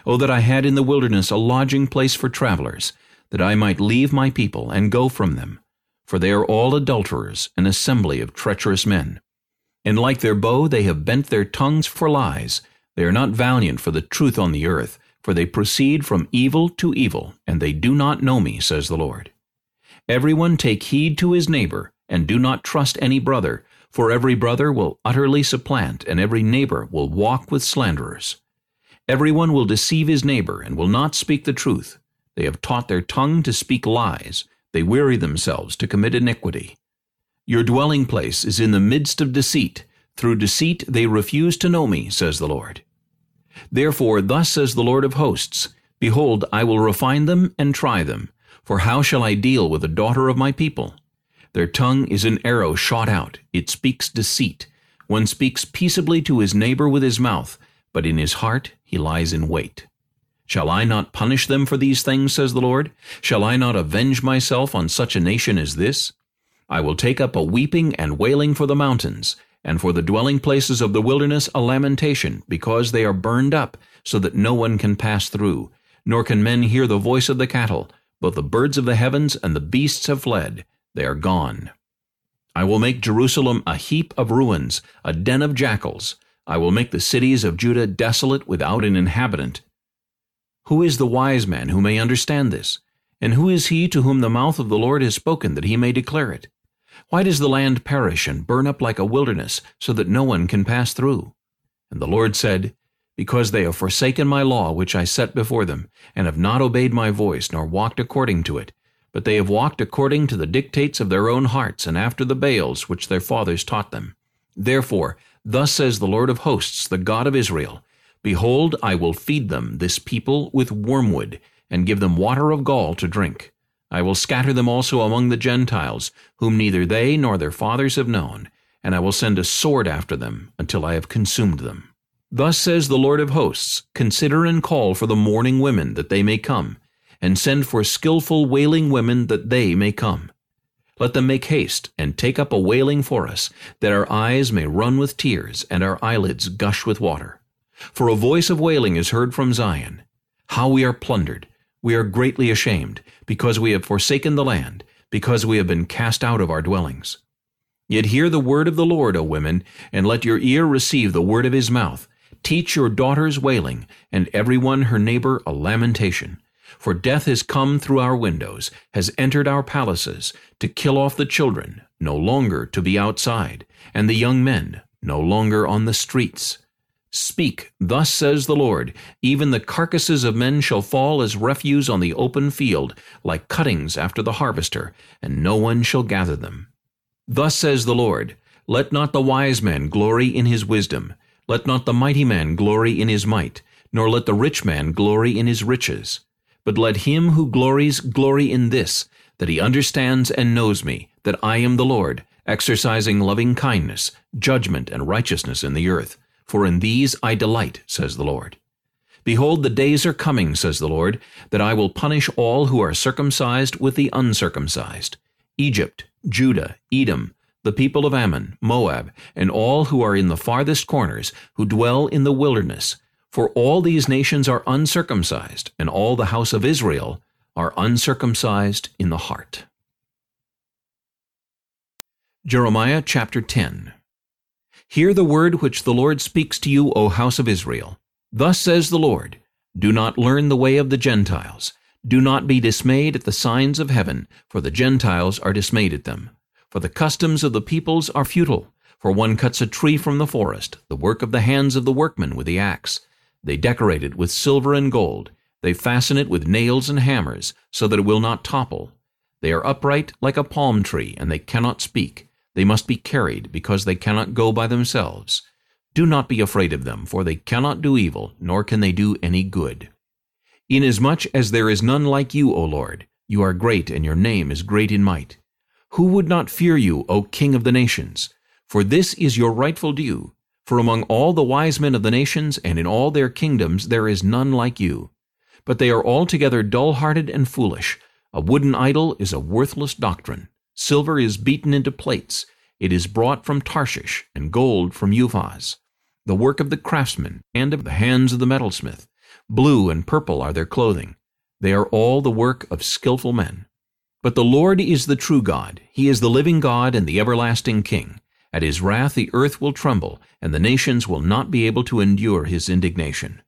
O that I had in the wilderness a lodging place for travelers, that I might leave my people and go from them. For they are all adulterers, an assembly of treacherous men. And like their bow they have bent their tongues for lies. They are not valiant for the truth on the earth, for they proceed from evil to evil, and they do not know me, says the Lord. Everyone take heed to his neighbor, and do not trust any brother, for every brother will utterly supplant, and every neighbor will walk with slanderers. Everyone will deceive his neighbor, and will not speak the truth. They have taught their tongue to speak lies. They weary themselves to commit iniquity. Your dwelling place is in the midst of deceit. Through deceit they refuse to know me, says the Lord. Therefore thus says the Lord of hosts, Behold, I will refine them and try them. For how shall I deal with the daughter of my people? Their tongue is an arrow shot out. It speaks deceit. One speaks peaceably to his neighbor with his mouth, but in his heart he lies in wait. Shall I not punish them for these things, says the Lord? Shall I not avenge myself on such a nation as this? I will take up a weeping and wailing for the mountains, and for the dwelling places of the wilderness a lamentation, because they are burned up, so that no one can pass through, nor can men hear the voice of the cattle. Both the birds of the heavens and the beasts have fled. They are gone. I will make Jerusalem a heap of ruins, a den of jackals. I will make the cities of Judah desolate without an inhabitant. Who is the wise man who may understand this? And who is he to whom the mouth of the Lord has spoken that he may declare it? Why does the land perish and burn up like a wilderness, so that no one can pass through? And the Lord said, Because they have forsaken my law which I set before them, and have not obeyed my voice, nor walked according to it, but they have walked according to the dictates of their own hearts, and after the Baals which their fathers taught them. Therefore, thus says the Lord of hosts, the God of Israel, Behold, I will feed them, this people, with wormwood, and give them water of gall to drink. I will scatter them also among the Gentiles, whom neither they nor their fathers have known, and I will send a sword after them, until I have consumed them. Thus says the Lord of hosts, Consider and call for the mourning women, that they may come, and send for skilful wailing women that they may come. Let them make haste, and take up a wailing for us, that our eyes may run with tears, and our eyelids gush with water. For a voice of wailing is heard from Zion. How we are plundered! We are greatly ashamed, because we have forsaken the land, because we have been cast out of our dwellings. Yet hear the word of the Lord, O women, and let your ear receive the word of his mouth. Teach your daughters wailing, and every one her neighbor a lamentation. For death has come through our windows, has entered our palaces, to kill off the children, no longer to be outside, and the young men, no longer on the streets. Speak, thus says the Lord, even the carcasses of men shall fall as refuse on the open field, like cuttings after the harvester, and no one shall gather them. Thus says the Lord, Let not the wise man glory in his wisdom, let not the mighty man glory in his might, nor let the rich man glory in his riches. But let him who glories glory in this, that he understands and knows me, that I am the Lord, exercising loving kindness, judgment, and righteousness in the earth. For in these I delight, says the Lord. Behold, the days are coming, says the Lord, that I will punish all who are circumcised with the uncircumcised. Egypt, Judah, Edom, the people of Ammon, Moab, and all who are in the farthest corners, who dwell in the wilderness, for all these nations are uncircumcised, and all the house of Israel are uncircumcised in the heart. Jeremiah chapter 10 Hear the word which the Lord speaks to you, O house of Israel. Thus says the Lord, Do not learn the way of the Gentiles. Do not be dismayed at the signs of heaven, for the Gentiles are dismayed at them. For the customs of the peoples are futile. For one cuts a tree from the forest, the work of the hands of the workman with the axe. They decorate it with silver and gold. They fasten it with nails and hammers, so that it will not topple. They are upright like a palm tree, and they cannot speak. They must be carried, because they cannot go by themselves. Do not be afraid of them, for they cannot do evil, nor can they do any good. Inasmuch as there is none like you, O Lord, you are great, and your name is great in might. Who would not fear you, O King of the nations? For this is your rightful due. For among all the wise men of the nations and in all their kingdoms there is none like you. But they are altogether dull-hearted and foolish. A wooden idol is a worthless doctrine. Silver is beaten into plates. It is brought from Tarshish, and gold from Uphaz. The work of the craftsman, and of the hands of the metalsmith. Blue and purple are their clothing. They are all the work of skilful men. But the Lord is the true God. He is the living God and the everlasting King. At his wrath the earth will tremble, and the nations will not be able to endure his indignation.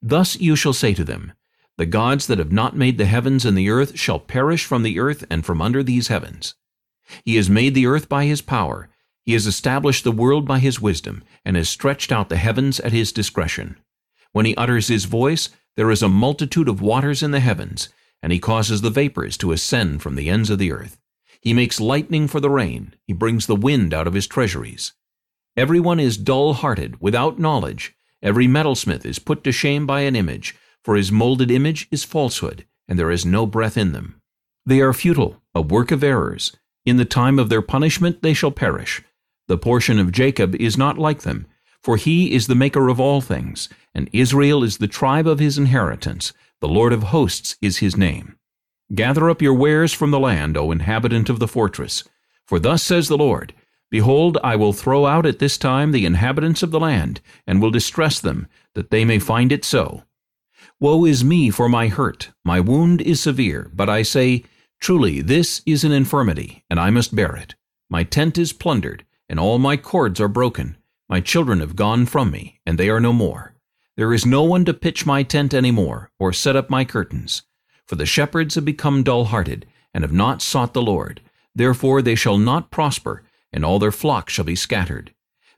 Thus you shall say to them, The gods that have not made the heavens and the earth shall perish from the earth and from under these heavens. He has made the earth by his power, he has established the world by his wisdom, and has stretched out the heavens at his discretion. When he utters his voice, there is a multitude of waters in the heavens, and he causes the vapors to ascend from the ends of the earth. He makes lightning for the rain. He brings the wind out of his treasuries. Everyone is dull-hearted, without knowledge. Every metalsmith is put to shame by an image, for his molded image is falsehood, and there is no breath in them. They are futile, a work of errors. In the time of their punishment they shall perish. The portion of Jacob is not like them, For he is the maker of all things, and Israel is the tribe of his inheritance. The Lord of hosts is his name. Gather up your wares from the land, O inhabitant of the fortress. For thus says the Lord, Behold, I will throw out at this time the inhabitants of the land, and will distress them, that they may find it so. Woe is me for my hurt, my wound is severe, but I say, Truly this is an infirmity, and I must bear it. My tent is plundered, and all my cords are broken. My children have gone from me, and they are no more. There is no one to pitch my tent any more, or set up my curtains. For the shepherds have become dull-hearted, and have not sought the Lord. Therefore they shall not prosper, and all their flocks shall be scattered.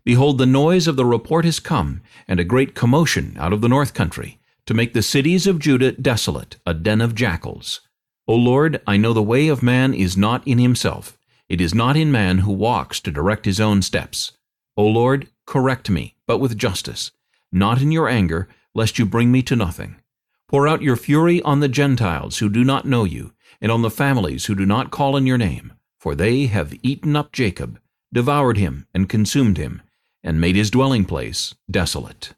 Behold, the noise of the report is come, and a great commotion out of the north country, to make the cities of Judah desolate, a den of jackals. O Lord, I know the way of man is not in himself. It is not in man who walks to direct his own steps. O Lord, correct me, but with justice, not in your anger, lest you bring me to nothing. Pour out your fury on the Gentiles who do not know you, and on the families who do not call on your name, for they have eaten up Jacob, devoured him, and consumed him, and made his dwelling place desolate.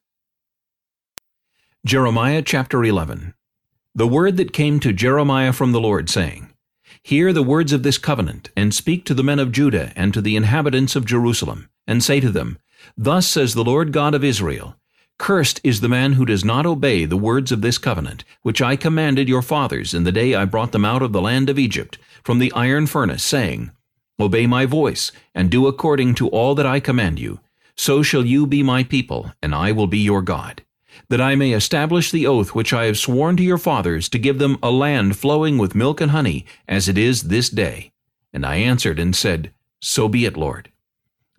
Jeremiah chapter 11 The word that came to Jeremiah from the Lord, saying, Hear the words of this covenant, and speak to the men of Judah and to the inhabitants of Jerusalem, and say to them, Thus says the Lord God of Israel, Cursed is the man who does not obey the words of this covenant, which I commanded your fathers in the day I brought them out of the land of Egypt, from the iron furnace, saying, Obey my voice, and do according to all that I command you. So shall you be my people, and I will be your God. That I may establish the oath which I have sworn to your fathers to give them a land flowing with milk and honey, as it is this day. And I answered and said, So be it, Lord.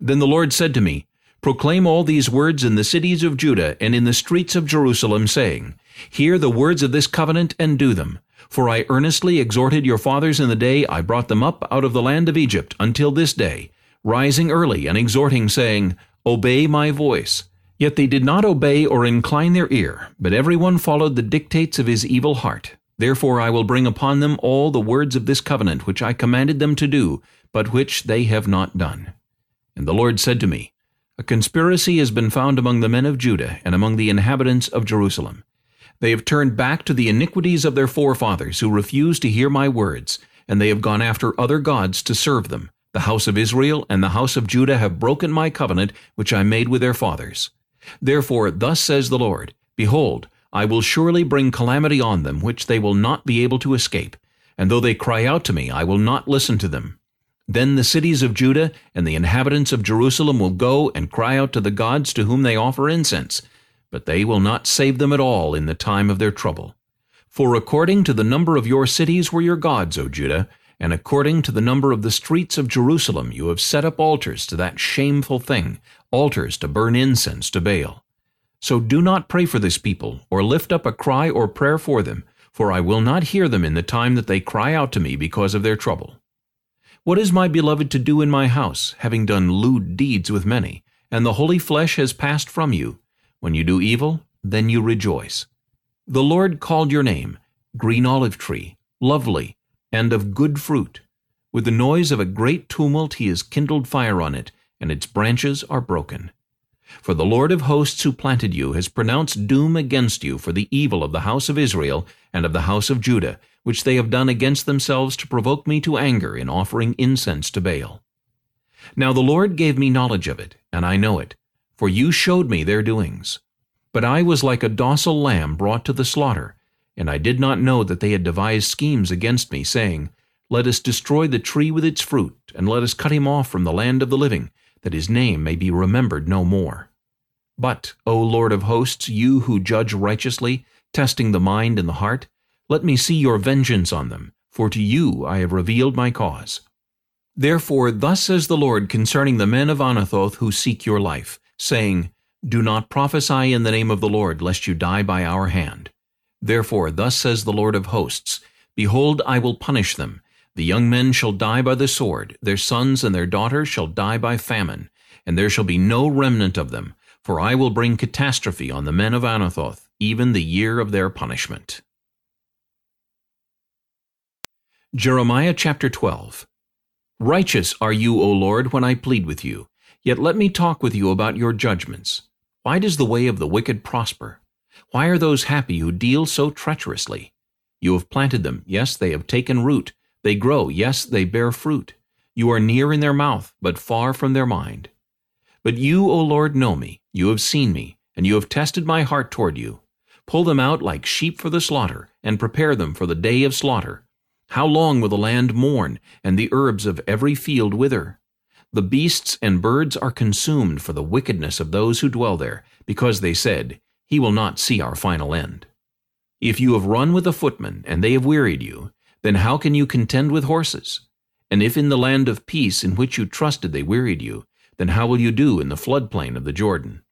Then the Lord said to me, Proclaim all these words in the cities of Judah and in the streets of Jerusalem, saying, Hear the words of this covenant and do them. For I earnestly exhorted your fathers in the day I brought them up out of the land of Egypt until this day, rising early and exhorting, saying, Obey my voice. Yet they did not obey or incline their ear, but every one followed the dictates of his evil heart. Therefore I will bring upon them all the words of this covenant which I commanded them to do, but which they have not done. And the Lord said to me, A conspiracy has been found among the men of Judah and among the inhabitants of Jerusalem. They have turned back to the iniquities of their forefathers who refused to hear my words, and they have gone after other gods to serve them. The house of Israel and the house of Judah have broken my covenant which I made with their fathers. Therefore thus says the Lord, Behold, I will surely bring calamity on them which they will not be able to escape, and though they cry out to me, I will not listen to them. Then the cities of Judah and the inhabitants of Jerusalem will go and cry out to the gods to whom they offer incense, but they will not save them at all in the time of their trouble. For according to the number of your cities were your gods, O Judah, and according to the number of the streets of Jerusalem you have set up altars to that shameful thing, altars to burn incense to Baal. So do not pray for this people, or lift up a cry or prayer for them, for I will not hear them in the time that they cry out to me because of their trouble. What is my beloved to do in my house, having done lewd deeds with many, and the holy flesh has passed from you? When you do evil, then you rejoice. The Lord called your name, green olive tree, lovely, and of good fruit. With the noise of a great tumult he has kindled fire on it, and its branches are broken. For the Lord of hosts who planted you has pronounced doom against you for the evil of the house of Israel and of the house of Judah, which they have done against themselves to provoke me to anger in offering incense to Baal. Now the Lord gave me knowledge of it, and I know it, for you showed me their doings. But I was like a docile lamb brought to the slaughter, and I did not know that they had devised schemes against me, saying, Let us destroy the tree with its fruit, and let us cut him off from the land of the living, that his name may be remembered no more. But, O Lord of hosts, you who judge righteously, testing the mind and the heart, let me see your vengeance on them, for to you I have revealed my cause. Therefore thus says the Lord concerning the men of Anathoth who seek your life, saying, Do not prophesy in the name of the Lord, lest you die by our hand. Therefore thus says the Lord of hosts, Behold, I will punish them. The young men shall die by the sword, their sons and their daughters shall die by famine, and there shall be no remnant of them, for I will bring catastrophe on the men of Anathoth, even the year of their punishment. Jeremiah chapter 12 Righteous are you, O Lord, when I plead with you. Yet let me talk with you about your judgments. Why does the way of the wicked prosper? Why are those happy who deal so treacherously? You have planted them, yes, they have taken root. They grow, yes, they bear fruit. You are near in their mouth, but far from their mind. But you, O Lord, know me. You have seen me, and you have tested my heart toward you. Pull them out like sheep for the slaughter, and prepare them for the day of slaughter. How long will the land mourn, and the herbs of every field wither? The beasts and birds are consumed for the wickedness of those who dwell there, because they said, He will not see our final end. If you have run with a footman, and they have wearied you, then how can you contend with horses? And if in the land of peace in which you trusted they wearied you, then how will you do in the floodplain of the Jordan?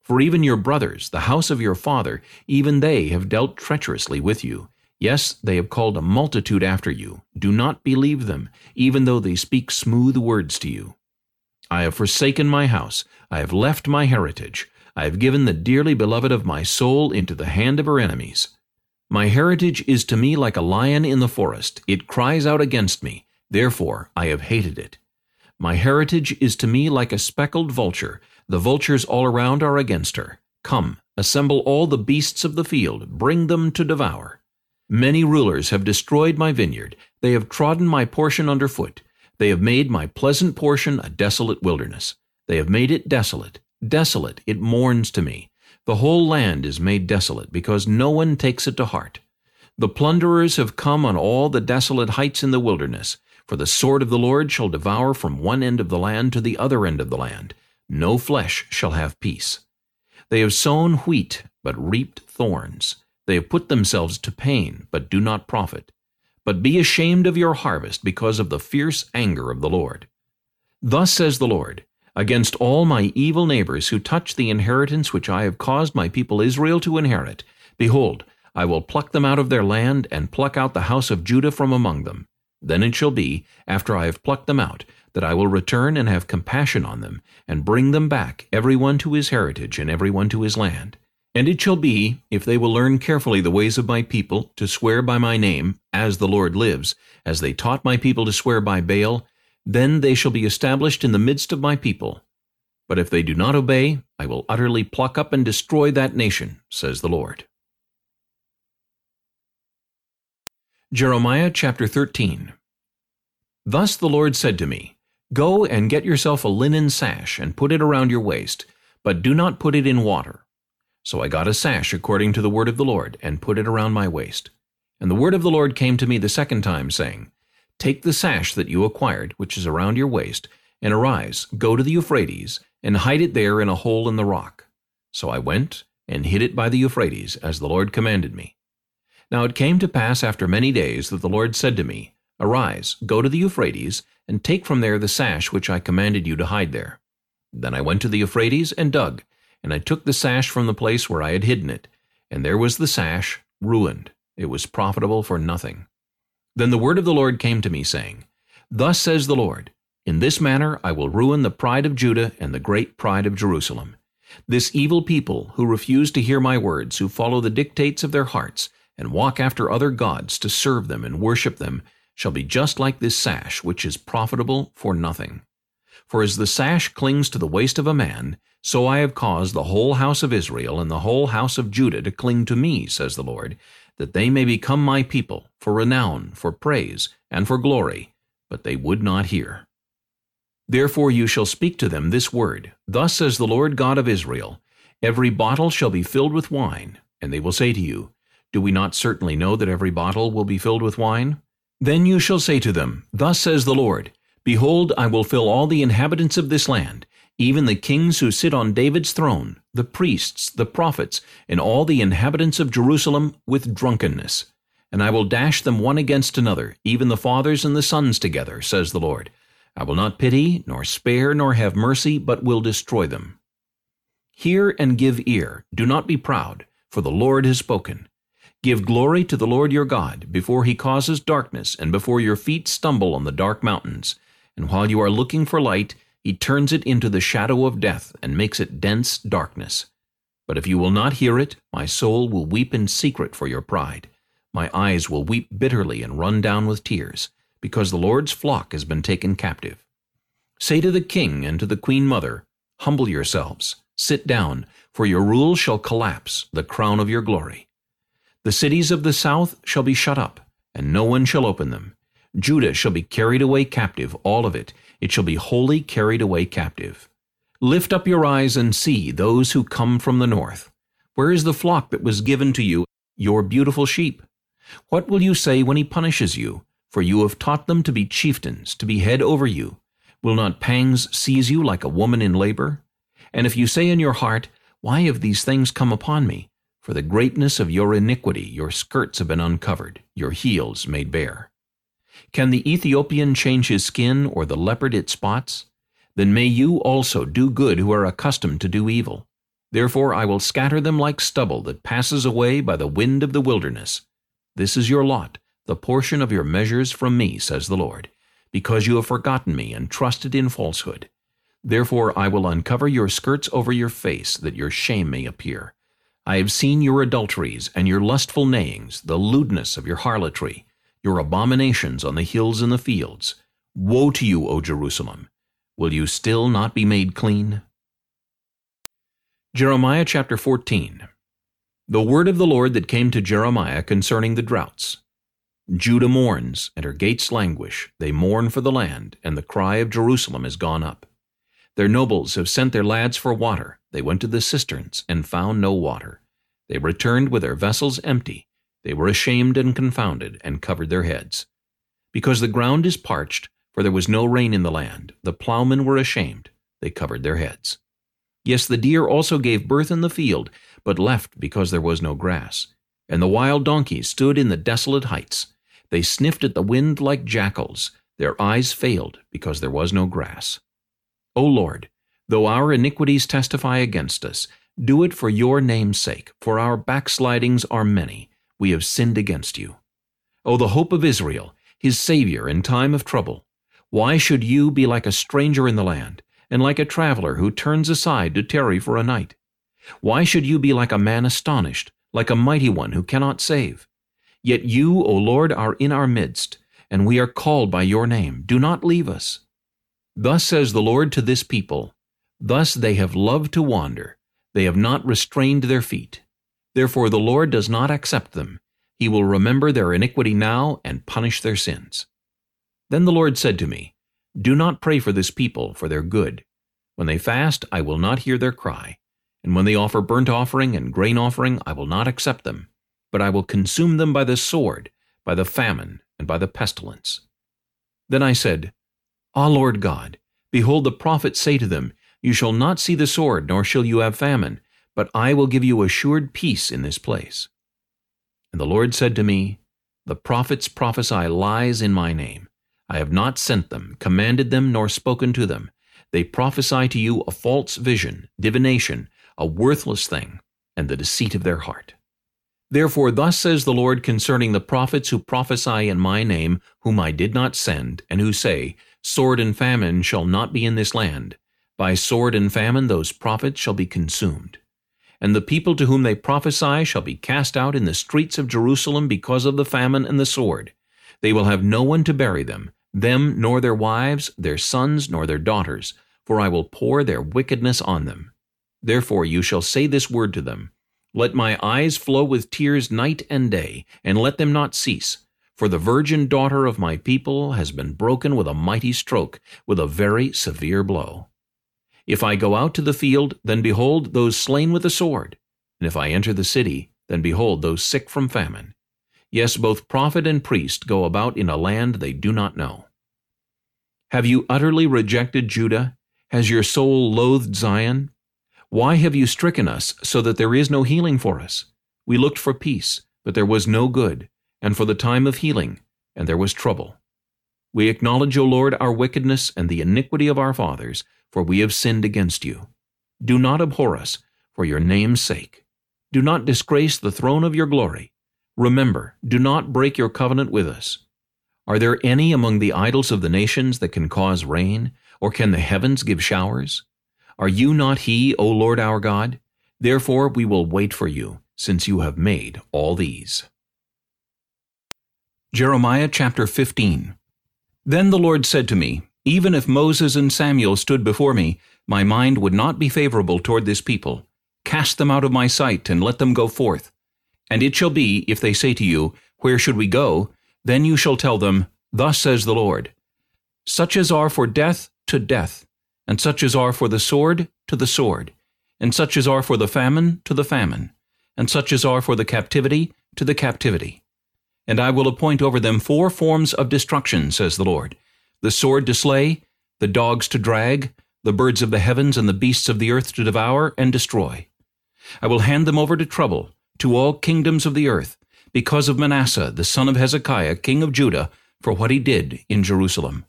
For even your brothers, the house of your father, even they have dealt treacherously with you. Yes, they have called a multitude after you. Do not believe them, even though they speak smooth words to you. I have forsaken my house, I have left my heritage, I have given the dearly beloved of my soul into the hand of her enemies. My heritage is to me like a lion in the forest, it cries out against me, therefore I have hated it. My heritage is to me like a speckled vulture, the vultures all around are against her. Come, assemble all the beasts of the field, bring them to devour. Many rulers have destroyed my vineyard, they have trodden my portion under foot. They have made my pleasant portion a desolate wilderness. They have made it desolate. Desolate, it mourns to me. The whole land is made desolate, because no one takes it to heart. The plunderers have come on all the desolate heights in the wilderness, for the sword of the Lord shall devour from one end of the land to the other end of the land. No flesh shall have peace. They have sown wheat, but reaped thorns. They have put themselves to pain, but do not profit but be ashamed of your harvest because of the fierce anger of the Lord. Thus says the Lord, Against all my evil neighbors who touch the inheritance which I have caused my people Israel to inherit, behold, I will pluck them out of their land, and pluck out the house of Judah from among them. Then it shall be, after I have plucked them out, that I will return and have compassion on them, and bring them back, every one to his heritage, and every one to his land. And it shall be, if they will learn carefully the ways of my people, to swear by my name, as the Lord lives, as they taught my people to swear by Baal, then they shall be established in the midst of my people. But if they do not obey, I will utterly pluck up and destroy that nation, says the Lord. Jeremiah chapter 13 Thus the Lord said to me, Go and get yourself a linen sash, and put it around your waist, but do not put it in water so I got a sash according to the word of the Lord, and put it around my waist. And the word of the Lord came to me the second time, saying, Take the sash that you acquired, which is around your waist, and arise, go to the Euphrates, and hide it there in a hole in the rock. So I went, and hid it by the Euphrates, as the Lord commanded me. Now it came to pass after many days that the Lord said to me, Arise, go to the Euphrates, and take from there the sash which I commanded you to hide there. Then I went to the Euphrates, and dug, and I took the sash from the place where I had hidden it, and there was the sash, ruined. It was profitable for nothing. Then the word of the Lord came to me, saying, Thus says the Lord, In this manner I will ruin the pride of Judah and the great pride of Jerusalem. This evil people, who refuse to hear my words, who follow the dictates of their hearts, and walk after other gods to serve them and worship them, shall be just like this sash, which is profitable for nothing. For as the sash clings to the waist of a man, so I have caused the whole house of Israel and the whole house of Judah to cling to me, says the Lord, that they may become my people, for renown, for praise, and for glory, but they would not hear. Therefore you shall speak to them this word, Thus says the Lord God of Israel, Every bottle shall be filled with wine, and they will say to you, Do we not certainly know that every bottle will be filled with wine? Then you shall say to them, Thus says the Lord, Behold, I will fill all the inhabitants of this land, even the kings who sit on David's throne, the priests, the prophets, and all the inhabitants of Jerusalem with drunkenness. And I will dash them one against another, even the fathers and the sons together, says the Lord. I will not pity, nor spare, nor have mercy, but will destroy them. Hear and give ear, do not be proud, for the Lord has spoken. Give glory to the Lord your God, before he causes darkness, and before your feet stumble on the dark mountains. And while you are looking for light, he turns it into the shadow of death and makes it dense darkness. But if you will not hear it, my soul will weep in secret for your pride. My eyes will weep bitterly and run down with tears, because the Lord's flock has been taken captive. Say to the king and to the queen mother, Humble yourselves. Sit down, for your rule shall collapse, the crown of your glory. The cities of the south shall be shut up, and no one shall open them. Judah shall be carried away captive, all of it. It shall be wholly carried away captive. Lift up your eyes and see those who come from the north. Where is the flock that was given to you, your beautiful sheep? What will you say when he punishes you? For you have taught them to be chieftains, to be head over you. Will not pangs seize you like a woman in labor? And if you say in your heart, Why have these things come upon me? For the greatness of your iniquity your skirts have been uncovered, your heels made bare. Can the Ethiopian change his skin, or the leopard its spots? Then may you also do good who are accustomed to do evil. Therefore I will scatter them like stubble that passes away by the wind of the wilderness. This is your lot, the portion of your measures from me, says the Lord, because you have forgotten me and trusted in falsehood. Therefore I will uncover your skirts over your face, that your shame may appear. I have seen your adulteries and your lustful neighings, the lewdness of your harlotry, your abominations on the hills and the fields. Woe to you, O Jerusalem! Will you still not be made clean? Jeremiah chapter 14 The word of the Lord that came to Jeremiah concerning the droughts. Judah mourns, and her gates languish. They mourn for the land, and the cry of Jerusalem is gone up. Their nobles have sent their lads for water. They went to the cisterns, and found no water. They returned with their vessels empty. They were ashamed and confounded, and covered their heads. Because the ground is parched, for there was no rain in the land, the plowmen were ashamed. They covered their heads. Yes, the deer also gave birth in the field, but left because there was no grass. And the wild donkeys stood in the desolate heights. They sniffed at the wind like jackals. Their eyes failed because there was no grass. O Lord, though our iniquities testify against us, do it for your name's sake, for our backslidings are many. We have sinned against you. O the hope of Israel, his Savior in time of trouble, why should you be like a stranger in the land, and like a traveler who turns aside to tarry for a night? Why should you be like a man astonished, like a mighty one who cannot save? Yet you, O Lord, are in our midst, and we are called by your name. Do not leave us. Thus says the Lord to this people, Thus they have loved to wander, they have not restrained their feet. Therefore the Lord does not accept them. He will remember their iniquity now and punish their sins. Then the Lord said to me, do not pray for this people, for their good. When they fast, I will not hear their cry. And when they offer burnt offering and grain offering, I will not accept them. But I will consume them by the sword, by the famine, and by the pestilence. Then I said, Ah, Lord God, behold the prophets say to them, You shall not see the sword, nor shall you have famine, but I will give you assured peace in this place. And the Lord said to me, The prophets prophesy lies in my name. I have not sent them, commanded them, nor spoken to them. They prophesy to you a false vision, divination, a worthless thing, and the deceit of their heart. Therefore thus says the Lord concerning the prophets who prophesy in my name, whom I did not send, and who say, Sword and famine shall not be in this land. By sword and famine those prophets shall be consumed. And the people to whom they prophesy shall be cast out in the streets of Jerusalem because of the famine and the sword. They will have no one to bury them, them nor their wives, their sons nor their daughters, for I will pour their wickedness on them. Therefore you shall say this word to them, Let my eyes flow with tears night and day, and let them not cease. For the virgin daughter of my people has been broken with a mighty stroke, with a very severe blow. If I go out to the field, then behold those slain with the sword. And if I enter the city, then behold those sick from famine. Yes, both prophet and priest go about in a land they do not know. Have you utterly rejected Judah? Has your soul loathed Zion? Why have you stricken us so that there is no healing for us? We looked for peace, but there was no good, and for the time of healing, and there was trouble. We acknowledge, O Lord, our wickedness and the iniquity of our fathers, for we have sinned against you. Do not abhor us, for your name's sake. Do not disgrace the throne of your glory. Remember, do not break your covenant with us. Are there any among the idols of the nations that can cause rain, or can the heavens give showers? Are you not he, O Lord our God? Therefore we will wait for you, since you have made all these. Jeremiah chapter 15 Then the Lord said to me, Even if Moses and Samuel stood before me, my mind would not be favorable toward this people. Cast them out of my sight, and let them go forth. And it shall be, if they say to you, Where should we go? Then you shall tell them, Thus says the Lord, Such as are for death, to death, and such as are for the sword, to the sword, and such as are for the famine, to the famine, and such as are for the captivity, to the captivity. And I will appoint over them four forms of destruction, says the Lord, the sword to slay, the dogs to drag, the birds of the heavens and the beasts of the earth to devour and destroy. I will hand them over to trouble, to all kingdoms of the earth, because of Manasseh, the son of Hezekiah, king of Judah, for what he did in Jerusalem.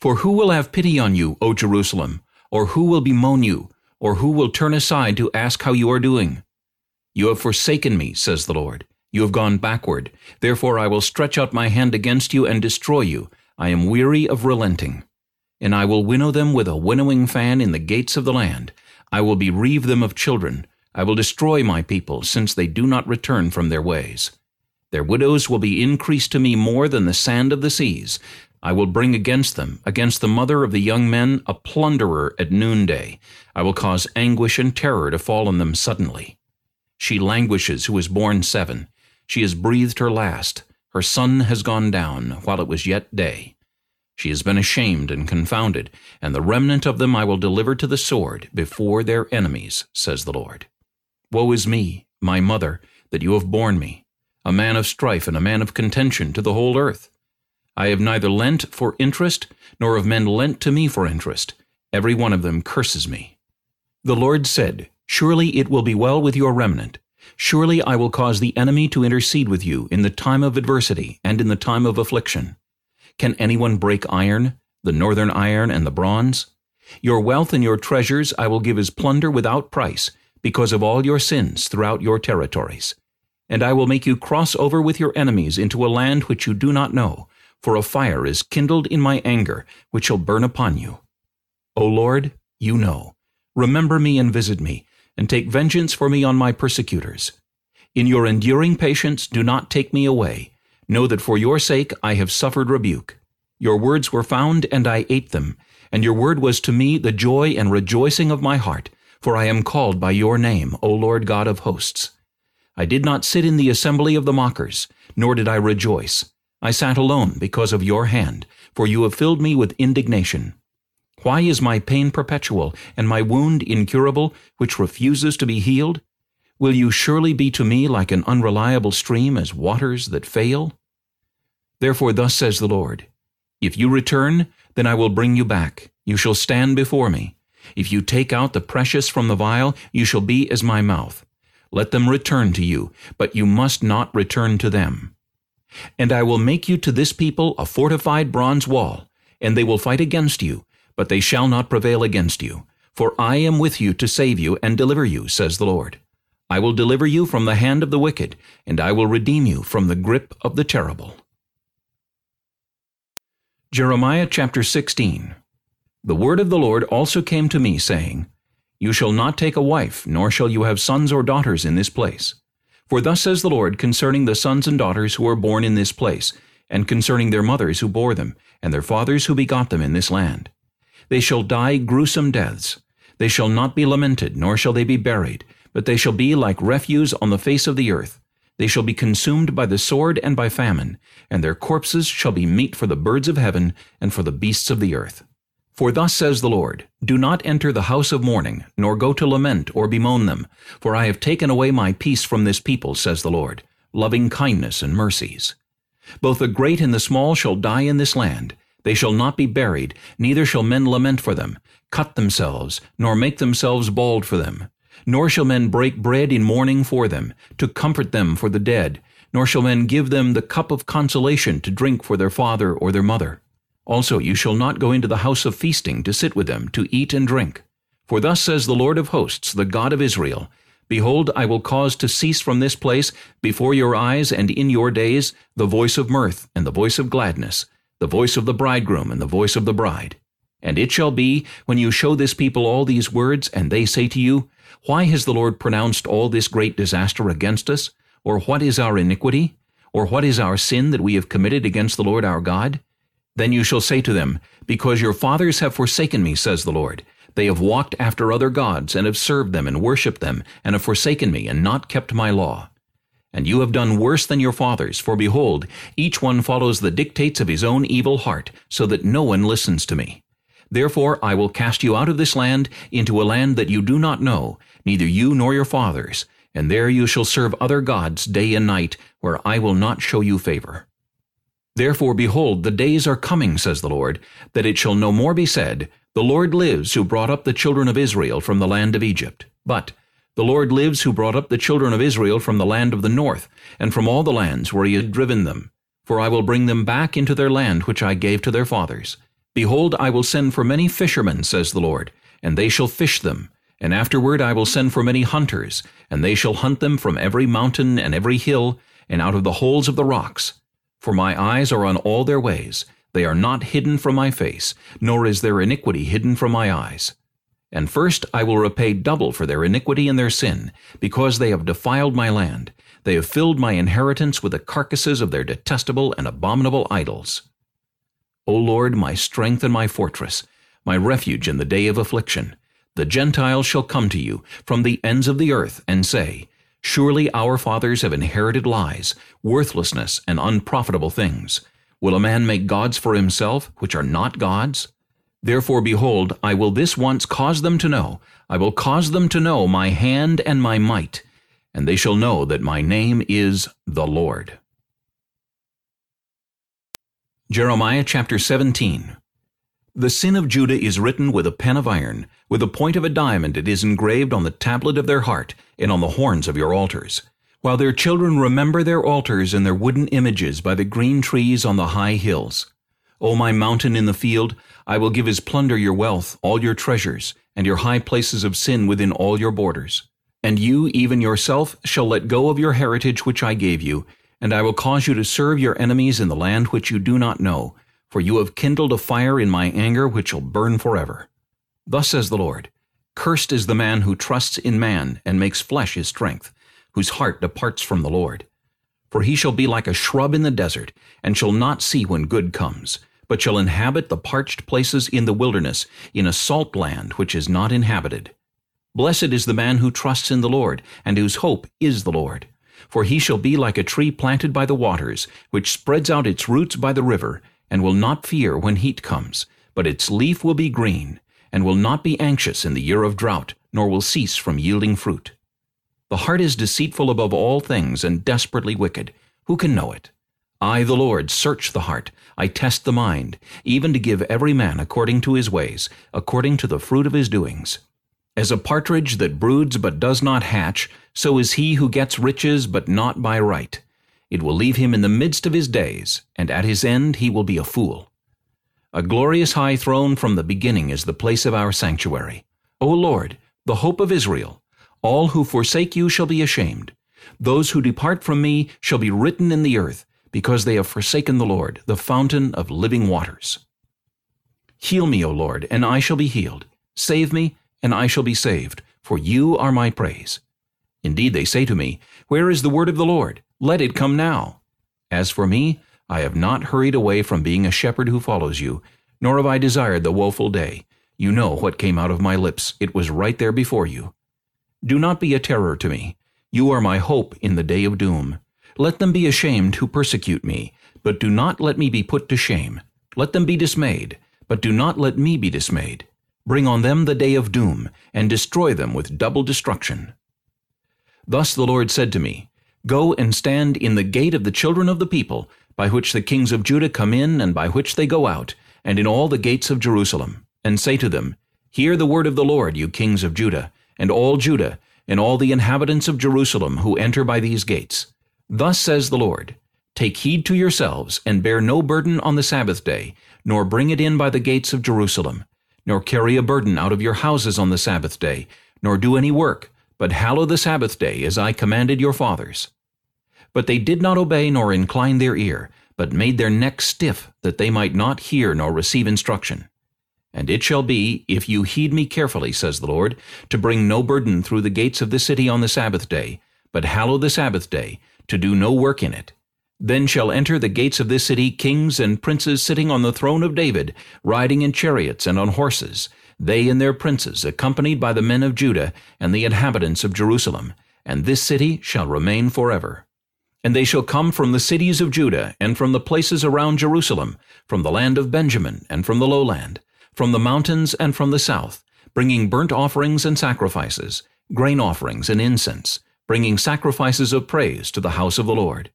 For who will have pity on you, O Jerusalem? Or who will bemoan you? Or who will turn aside to ask how you are doing? You have forsaken me, says the Lord. You have gone backward. Therefore I will stretch out my hand against you and destroy you. I am weary of relenting. And I will winnow them with a winnowing fan in the gates of the land. I will bereave them of children. I will destroy my people, since they do not return from their ways. Their widows will be increased to me more than the sand of the seas. I will bring against them, against the mother of the young men, a plunderer at noonday. I will cause anguish and terror to fall on them suddenly. She languishes who is born seven. She has breathed her last. Her sun has gone down, while it was yet day. She has been ashamed and confounded, and the remnant of them I will deliver to the sword before their enemies, says the Lord. Woe is me, my mother, that you have borne me, a man of strife and a man of contention to the whole earth. I have neither lent for interest, nor have men lent to me for interest. Every one of them curses me. The Lord said, Surely it will be well with your remnant. Surely I will cause the enemy to intercede with you in the time of adversity and in the time of affliction. Can anyone break iron, the northern iron and the bronze? Your wealth and your treasures I will give as plunder without price, because of all your sins throughout your territories. And I will make you cross over with your enemies into a land which you do not know, for a fire is kindled in my anger, which shall burn upon you. O Lord, you know. Remember me and visit me, and take vengeance for me on my persecutors. In your enduring patience do not take me away. Know that for your sake I have suffered rebuke. Your words were found, and I ate them, and your word was to me the joy and rejoicing of my heart, for I am called by your name, O Lord God of hosts. I did not sit in the assembly of the mockers, nor did I rejoice. I sat alone because of your hand, for you have filled me with indignation. Why is my pain perpetual, and my wound incurable, which refuses to be healed? Will you surely be to me like an unreliable stream as waters that fail? Therefore thus says the Lord, If you return, then I will bring you back. You shall stand before me. If you take out the precious from the vile, you shall be as my mouth. Let them return to you, but you must not return to them. And I will make you to this people a fortified bronze wall, and they will fight against you, but they shall not prevail against you. For I am with you to save you and deliver you, says the Lord. I will deliver you from the hand of the wicked, and I will redeem you from the grip of the terrible. Jeremiah chapter 16 the word of the Lord also came to me, saying, You shall not take a wife, nor shall you have sons or daughters in this place. For thus says the Lord concerning the sons and daughters who are born in this place, and concerning their mothers who bore them, and their fathers who begot them in this land. They shall die gruesome deaths. They shall not be lamented, nor shall they be buried, but they shall be like refuse on the face of the earth. They shall be consumed by the sword and by famine, and their corpses shall be meat for the birds of heaven and for the beasts of the earth. For thus says the Lord, Do not enter the house of mourning, nor go to lament or bemoan them, for I have taken away my peace from this people, says the Lord, loving kindness and mercies. Both the great and the small shall die in this land. They shall not be buried, neither shall men lament for them, cut themselves, nor make themselves bald for them. Nor shall men break bread in mourning for them, to comfort them for the dead, nor shall men give them the cup of consolation to drink for their father or their mother. Also you shall not go into the house of feasting to sit with them, to eat and drink. For thus says the Lord of hosts, the God of Israel, Behold, I will cause to cease from this place, before your eyes and in your days, the voice of mirth and the voice of gladness, the voice of the bridegroom and the voice of the bride. And it shall be, when you show this people all these words, and they say to you, Why has the Lord pronounced all this great disaster against us? Or what is our iniquity? Or what is our sin that we have committed against the Lord our God? Then you shall say to them, Because your fathers have forsaken me, says the Lord. They have walked after other gods, and have served them, and worshipped them, and have forsaken me, and not kept my law. And you have done worse than your fathers, for behold, each one follows the dictates of his own evil heart, so that no one listens to me. Therefore I will cast you out of this land into a land that you do not know, neither you nor your fathers, and there you shall serve other gods day and night, where I will not show you favor. Therefore, behold, the days are coming, says the Lord, that it shall no more be said, The Lord lives who brought up the children of Israel from the land of Egypt. But, The Lord lives who brought up the children of Israel from the land of the north, and from all the lands where he had driven them. For I will bring them back into their land which I gave to their fathers. Behold, I will send for many fishermen, says the Lord, and they shall fish them. And afterward I will send for many hunters, and they shall hunt them from every mountain and every hill, and out of the holes of the rocks. For my eyes are on all their ways. They are not hidden from my face, nor is their iniquity hidden from my eyes. And first I will repay double for their iniquity and their sin, because they have defiled my land. They have filled my inheritance with the carcasses of their detestable and abominable idols. O Lord, my strength and my fortress, my refuge in the day of affliction, the Gentiles shall come to you from the ends of the earth and say, Surely our fathers have inherited lies, worthlessness, and unprofitable things. Will a man make gods for himself, which are not gods? Therefore, behold, I will this once cause them to know, I will cause them to know my hand and my might, and they shall know that my name is the Lord. Jeremiah chapter 17 The sin of Judah is written with a pen of iron, with the point of a diamond it is engraved on the tablet of their heart, and on the horns of your altars. While their children remember their altars and their wooden images by the green trees on the high hills. O my mountain in the field, I will give as plunder your wealth, all your treasures, and your high places of sin within all your borders. And you, even yourself, shall let go of your heritage which I gave you, and I will cause you to serve your enemies in the land which you do not know, for you have kindled a fire in my anger which shall burn forever. Thus says the Lord, Cursed is the man who trusts in man and makes flesh his strength, whose heart departs from the Lord. For he shall be like a shrub in the desert, and shall not see when good comes, but shall inhabit the parched places in the wilderness, in a salt land which is not inhabited. Blessed is the man who trusts in the Lord, and whose hope is the Lord. For he shall be like a tree planted by the waters, which spreads out its roots by the river, and will not fear when heat comes, but its leaf will be green, and will not be anxious in the year of drought, nor will cease from yielding fruit. The heart is deceitful above all things and desperately wicked. Who can know it? I, the Lord, search the heart. I test the mind, even to give every man according to his ways, according to the fruit of his doings. As a partridge that broods but does not hatch, so is he who gets riches but not by right. It will leave him in the midst of his days, and at his end he will be a fool. A glorious high throne from the beginning is the place of our sanctuary. O Lord, the hope of Israel, all who forsake you shall be ashamed. Those who depart from me shall be written in the earth, because they have forsaken the Lord, the fountain of living waters. Heal me, O Lord, and I shall be healed. Save me, and I shall be saved, for you are my praise. Indeed, they say to me, Where is the word of the Lord? Let it come now. As for me, I have not hurried away from being a shepherd who follows you, nor have I desired the woeful day. You know what came out of my lips. It was right there before you. Do not be a terror to me. You are my hope in the day of doom. Let them be ashamed who persecute me, but do not let me be put to shame. Let them be dismayed, but do not let me be dismayed. Bring on them the day of doom, and destroy them with double destruction. Thus the Lord said to me, Go and stand in the gate of the children of the people, by which the kings of Judah come in and by which they go out, and in all the gates of Jerusalem, and say to them, Hear the word of the Lord, you kings of Judah, and all Judah, and all the inhabitants of Jerusalem who enter by these gates. Thus says the Lord, Take heed to yourselves, and bear no burden on the Sabbath day, nor bring it in by the gates of Jerusalem, nor carry a burden out of your houses on the Sabbath day, nor do any work, but hallow the Sabbath day as I commanded your fathers. But they did not obey nor incline their ear, but made their necks stiff, that they might not hear nor receive instruction. And it shall be, if you heed me carefully, says the Lord, to bring no burden through the gates of the city on the Sabbath day, but hallow the Sabbath day, to do no work in it. Then shall enter the gates of this city kings and princes sitting on the throne of David, riding in chariots and on horses, they and their princes, accompanied by the men of Judah and the inhabitants of Jerusalem, and this city shall remain forever. And they shall come from the cities of Judah, and from the places around Jerusalem, from the land of Benjamin, and from the lowland, from the mountains and from the south, bringing burnt offerings and sacrifices, grain offerings and incense, bringing sacrifices of praise to the house of the Lord.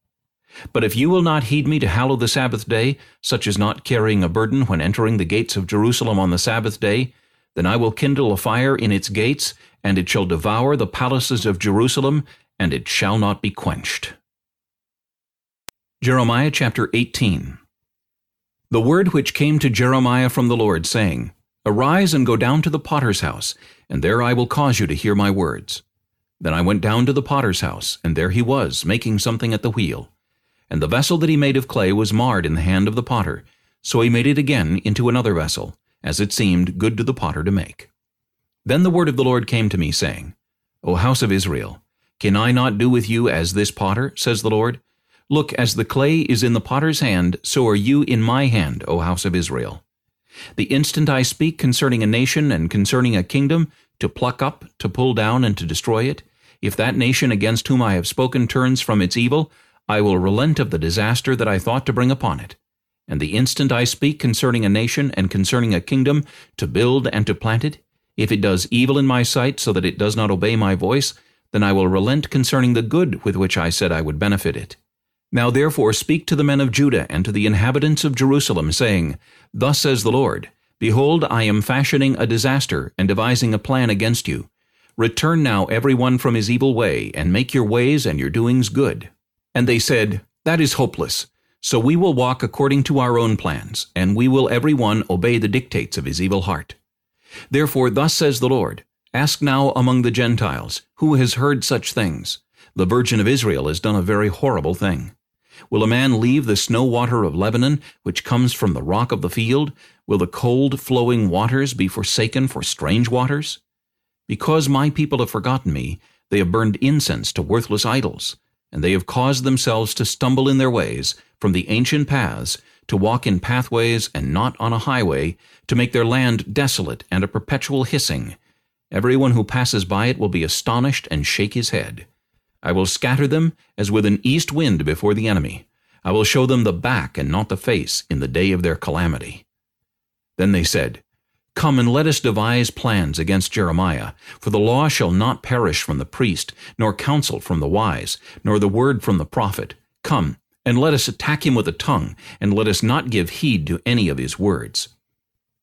But if you will not heed me to hallow the Sabbath day, such as not carrying a burden when entering the gates of Jerusalem on the Sabbath day, then I will kindle a fire in its gates, and it shall devour the palaces of Jerusalem, and it shall not be quenched. Jeremiah chapter 18 The word which came to Jeremiah from the Lord, saying, Arise and go down to the potter's house, and there I will cause you to hear my words. Then I went down to the potter's house, and there he was, making something at the wheel. And the vessel that he made of clay was marred in the hand of the potter. So he made it again into another vessel, as it seemed good to the potter to make. Then the word of the Lord came to me, saying, O house of Israel, can I not do with you as this potter, says the Lord? Look, as the clay is in the potter's hand, so are you in my hand, O house of Israel. The instant I speak concerning a nation and concerning a kingdom, to pluck up, to pull down, and to destroy it, if that nation against whom I have spoken turns from its evil, I will relent of the disaster that I thought to bring upon it. And the instant I speak concerning a nation and concerning a kingdom, to build and to plant it, if it does evil in my sight so that it does not obey my voice, then I will relent concerning the good with which I said I would benefit it. Now therefore speak to the men of Judah and to the inhabitants of Jerusalem, saying, Thus says the Lord, Behold, I am fashioning a disaster and devising a plan against you. Return now every one from his evil way, and make your ways and your doings good. And they said, That is hopeless. So we will walk according to our own plans, and we will every one obey the dictates of his evil heart. Therefore thus says the Lord, Ask now among the Gentiles, who has heard such things? The Virgin of Israel has done a very horrible thing. Will a man leave the snow water of Lebanon, which comes from the rock of the field? Will the cold flowing waters be forsaken for strange waters? Because my people have forgotten me, they have burned incense to worthless idols and they have caused themselves to stumble in their ways from the ancient paths, to walk in pathways and not on a highway, to make their land desolate and a perpetual hissing. Everyone who passes by it will be astonished and shake his head. I will scatter them as with an east wind before the enemy. I will show them the back and not the face in the day of their calamity. Then they said, Come and let us devise plans against Jeremiah, for the law shall not perish from the priest, nor counsel from the wise, nor the word from the prophet. Come, and let us attack him with a tongue, and let us not give heed to any of his words.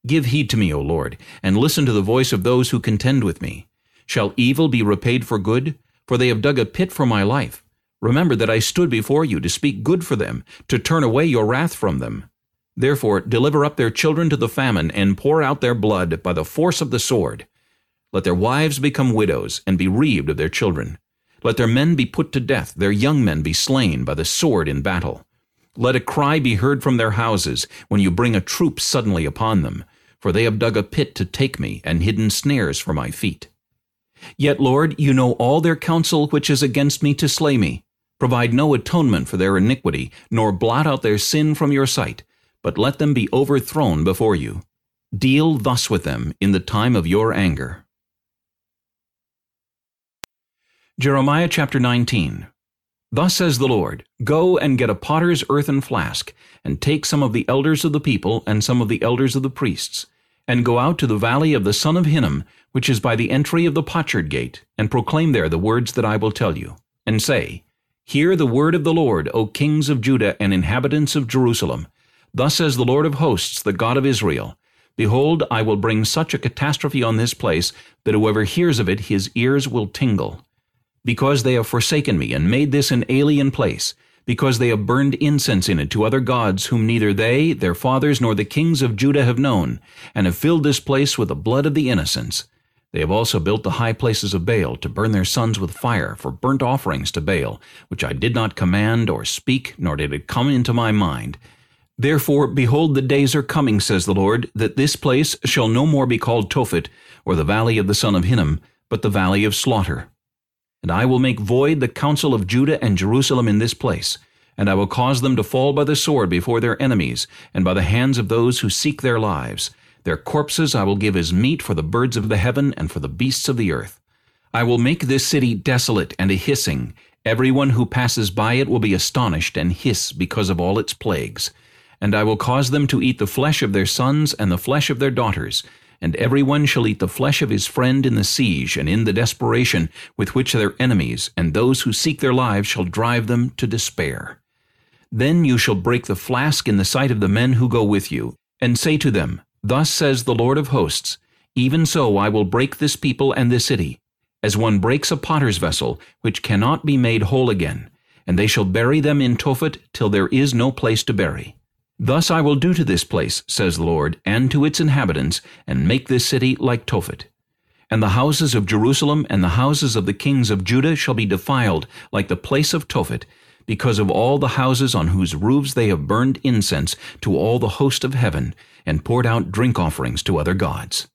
Give heed to me, O Lord, and listen to the voice of those who contend with me. Shall evil be repaid for good? For they have dug a pit for my life. Remember that I stood before you to speak good for them, to turn away your wrath from them. Therefore deliver up their children to the famine, and pour out their blood by the force of the sword. Let their wives become widows, and bereaved of their children. Let their men be put to death, their young men be slain by the sword in battle. Let a cry be heard from their houses, when you bring a troop suddenly upon them, for they have dug a pit to take me, and hidden snares for my feet. Yet, Lord, you know all their counsel which is against me to slay me. Provide no atonement for their iniquity, nor blot out their sin from your sight but let them be overthrown before you. Deal thus with them in the time of your anger. Jeremiah chapter 19 Thus says the Lord, Go and get a potter's earthen flask, and take some of the elders of the people and some of the elders of the priests, and go out to the valley of the son of Hinnom, which is by the entry of the potsherd gate, and proclaim there the words that I will tell you, and say, Hear the word of the Lord, O kings of Judah and inhabitants of Jerusalem. Thus says the Lord of hosts, the God of Israel, Behold, I will bring such a catastrophe on this place, that whoever hears of it, his ears will tingle. Because they have forsaken me, and made this an alien place, because they have burned incense in it to other gods, whom neither they, their fathers, nor the kings of Judah have known, and have filled this place with the blood of the innocents. They have also built the high places of Baal, to burn their sons with fire, for burnt offerings to Baal, which I did not command or speak, nor did it come into my mind, Therefore, behold, the days are coming, says the Lord, that this place shall no more be called Tophet, or the valley of the son of Hinnom, but the valley of slaughter. And I will make void the counsel of Judah and Jerusalem in this place, And I will cause them to fall by the sword before their enemies, and by the hands of those who seek their lives. Their corpses I will give as meat for the birds of the heaven and for the beasts of the earth. I will make this city desolate and a hissing. Everyone who passes by it will be astonished and hiss because of all its plagues. And I will cause them to eat the flesh of their sons and the flesh of their daughters, and every one shall eat the flesh of his friend in the siege and in the desperation with which their enemies and those who seek their lives shall drive them to despair. Then you shall break the flask in the sight of the men who go with you, and say to them, Thus says the Lord of hosts, Even so I will break this people and this city, as one breaks a potter's vessel, which cannot be made whole again, and they shall bury them in Tophet till there is no place to bury. Thus I will do to this place, says the Lord, and to its inhabitants, and make this city like Tophet. And the houses of Jerusalem and the houses of the kings of Judah shall be defiled like the place of Tophet, because of all the houses on whose roofs they have burned incense to all the host of heaven, and poured out drink offerings to other gods.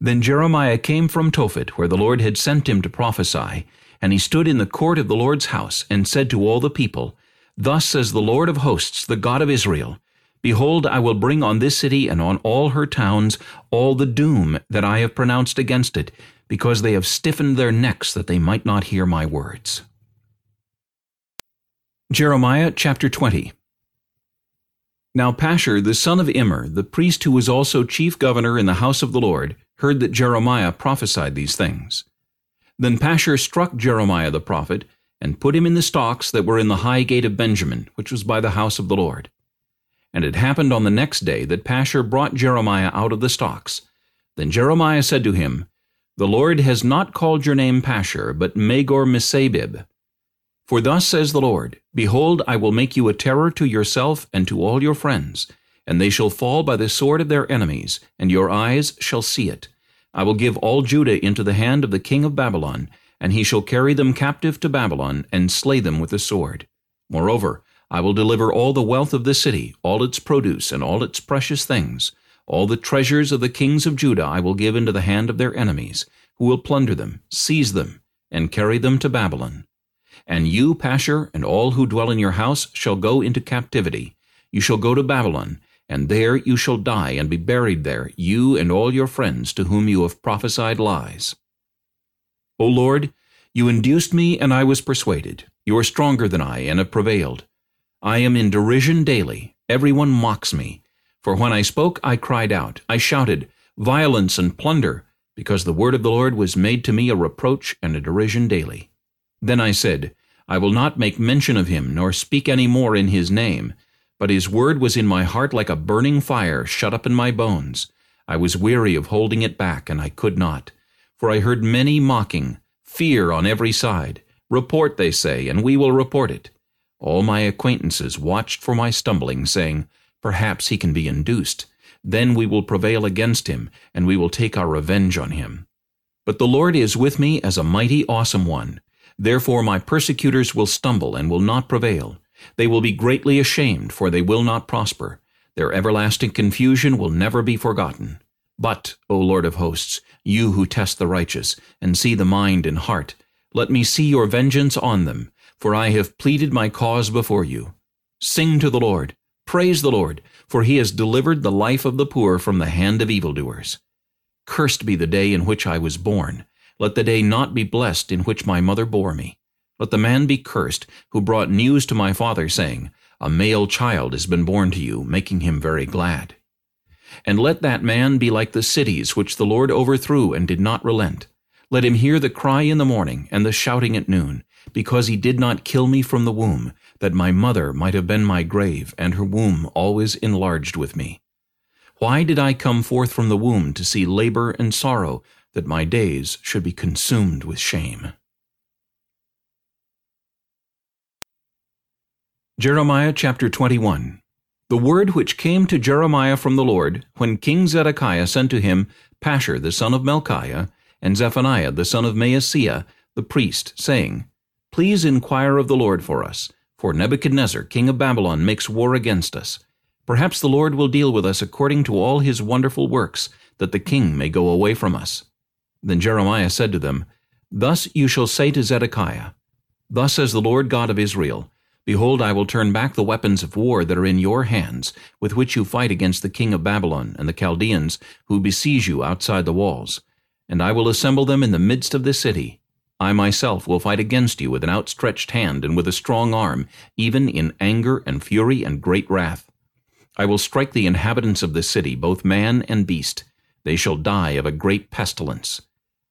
Then Jeremiah came from Tophet, where the Lord had sent him to prophesy, and he stood in the court of the Lord's house, and said to all the people, Thus says the Lord of hosts, the God of Israel, Behold, I will bring on this city and on all her towns all the doom that I have pronounced against it, because they have stiffened their necks that they might not hear my words. Jeremiah chapter 20 Now Pashur the son of Immer, the priest who was also chief governor in the house of the Lord, heard that Jeremiah prophesied these things. Then Pashur struck Jeremiah the prophet, and put him in the stocks that were in the high gate of Benjamin, which was by the house of the Lord. And it happened on the next day that Pashur brought Jeremiah out of the stocks. Then Jeremiah said to him, The Lord has not called your name Pashur, but Magor-Missabib. For thus says the Lord, Behold, I will make you a terror to yourself and to all your friends, and they shall fall by the sword of their enemies, and your eyes shall see it. I will give all Judah into the hand of the king of Babylon, and he shall carry them captive to Babylon, and slay them with the sword. Moreover, I will deliver all the wealth of the city, all its produce, and all its precious things. All the treasures of the kings of Judah I will give into the hand of their enemies, who will plunder them, seize them, and carry them to Babylon. And you, Pashur, and all who dwell in your house, shall go into captivity. You shall go to Babylon, and there you shall die and be buried there, you and all your friends to whom you have prophesied lies. O Lord, you induced me, and I was persuaded. You are stronger than I, and have prevailed. I am in derision daily. Everyone mocks me. For when I spoke, I cried out. I shouted, Violence and plunder, because the word of the Lord was made to me a reproach and a derision daily. Then I said, I will not make mention of him, nor speak any more in his name. But his word was in my heart like a burning fire shut up in my bones. I was weary of holding it back, and I could not. For I heard many mocking, fear on every side. Report, they say, and we will report it. All my acquaintances watched for my stumbling, saying, Perhaps he can be induced. Then we will prevail against him, and we will take our revenge on him. But the Lord is with me as a mighty awesome one. Therefore my persecutors will stumble and will not prevail. They will be greatly ashamed, for they will not prosper. Their everlasting confusion will never be forgotten. But, O Lord of hosts, you who test the righteous, and see the mind and heart, let me see your vengeance on them, for I have pleaded my cause before you. Sing to the Lord, praise the Lord, for he has delivered the life of the poor from the hand of evildoers. Cursed be the day in which I was born. Let the day not be blessed in which my mother bore me. Let the man be cursed who brought news to my father, saying, A male child has been born to you, making him very glad. And let that man be like the cities which the Lord overthrew and did not relent. Let him hear the cry in the morning and the shouting at noon, because he did not kill me from the womb, that my mother might have been my grave, and her womb always enlarged with me. Why did I come forth from the womb to see labor and sorrow, that my days should be consumed with shame? Jeremiah chapter 21 the word which came to Jeremiah from the Lord, when King Zedekiah sent to him Pashur the son of Melchiah, and Zephaniah the son of Maaseiah, the priest, saying, Please inquire of the Lord for us, for Nebuchadnezzar king of Babylon makes war against us. Perhaps the Lord will deal with us according to all his wonderful works, that the king may go away from us. Then Jeremiah said to them, Thus you shall say to Zedekiah, Thus says the Lord God of Israel, Behold, I will turn back the weapons of war that are in your hands, with which you fight against the king of Babylon and the Chaldeans, who besiege you outside the walls. And I will assemble them in the midst of the city. I myself will fight against you with an outstretched hand and with a strong arm, even in anger and fury and great wrath. I will strike the inhabitants of the city, both man and beast. They shall die of a great pestilence.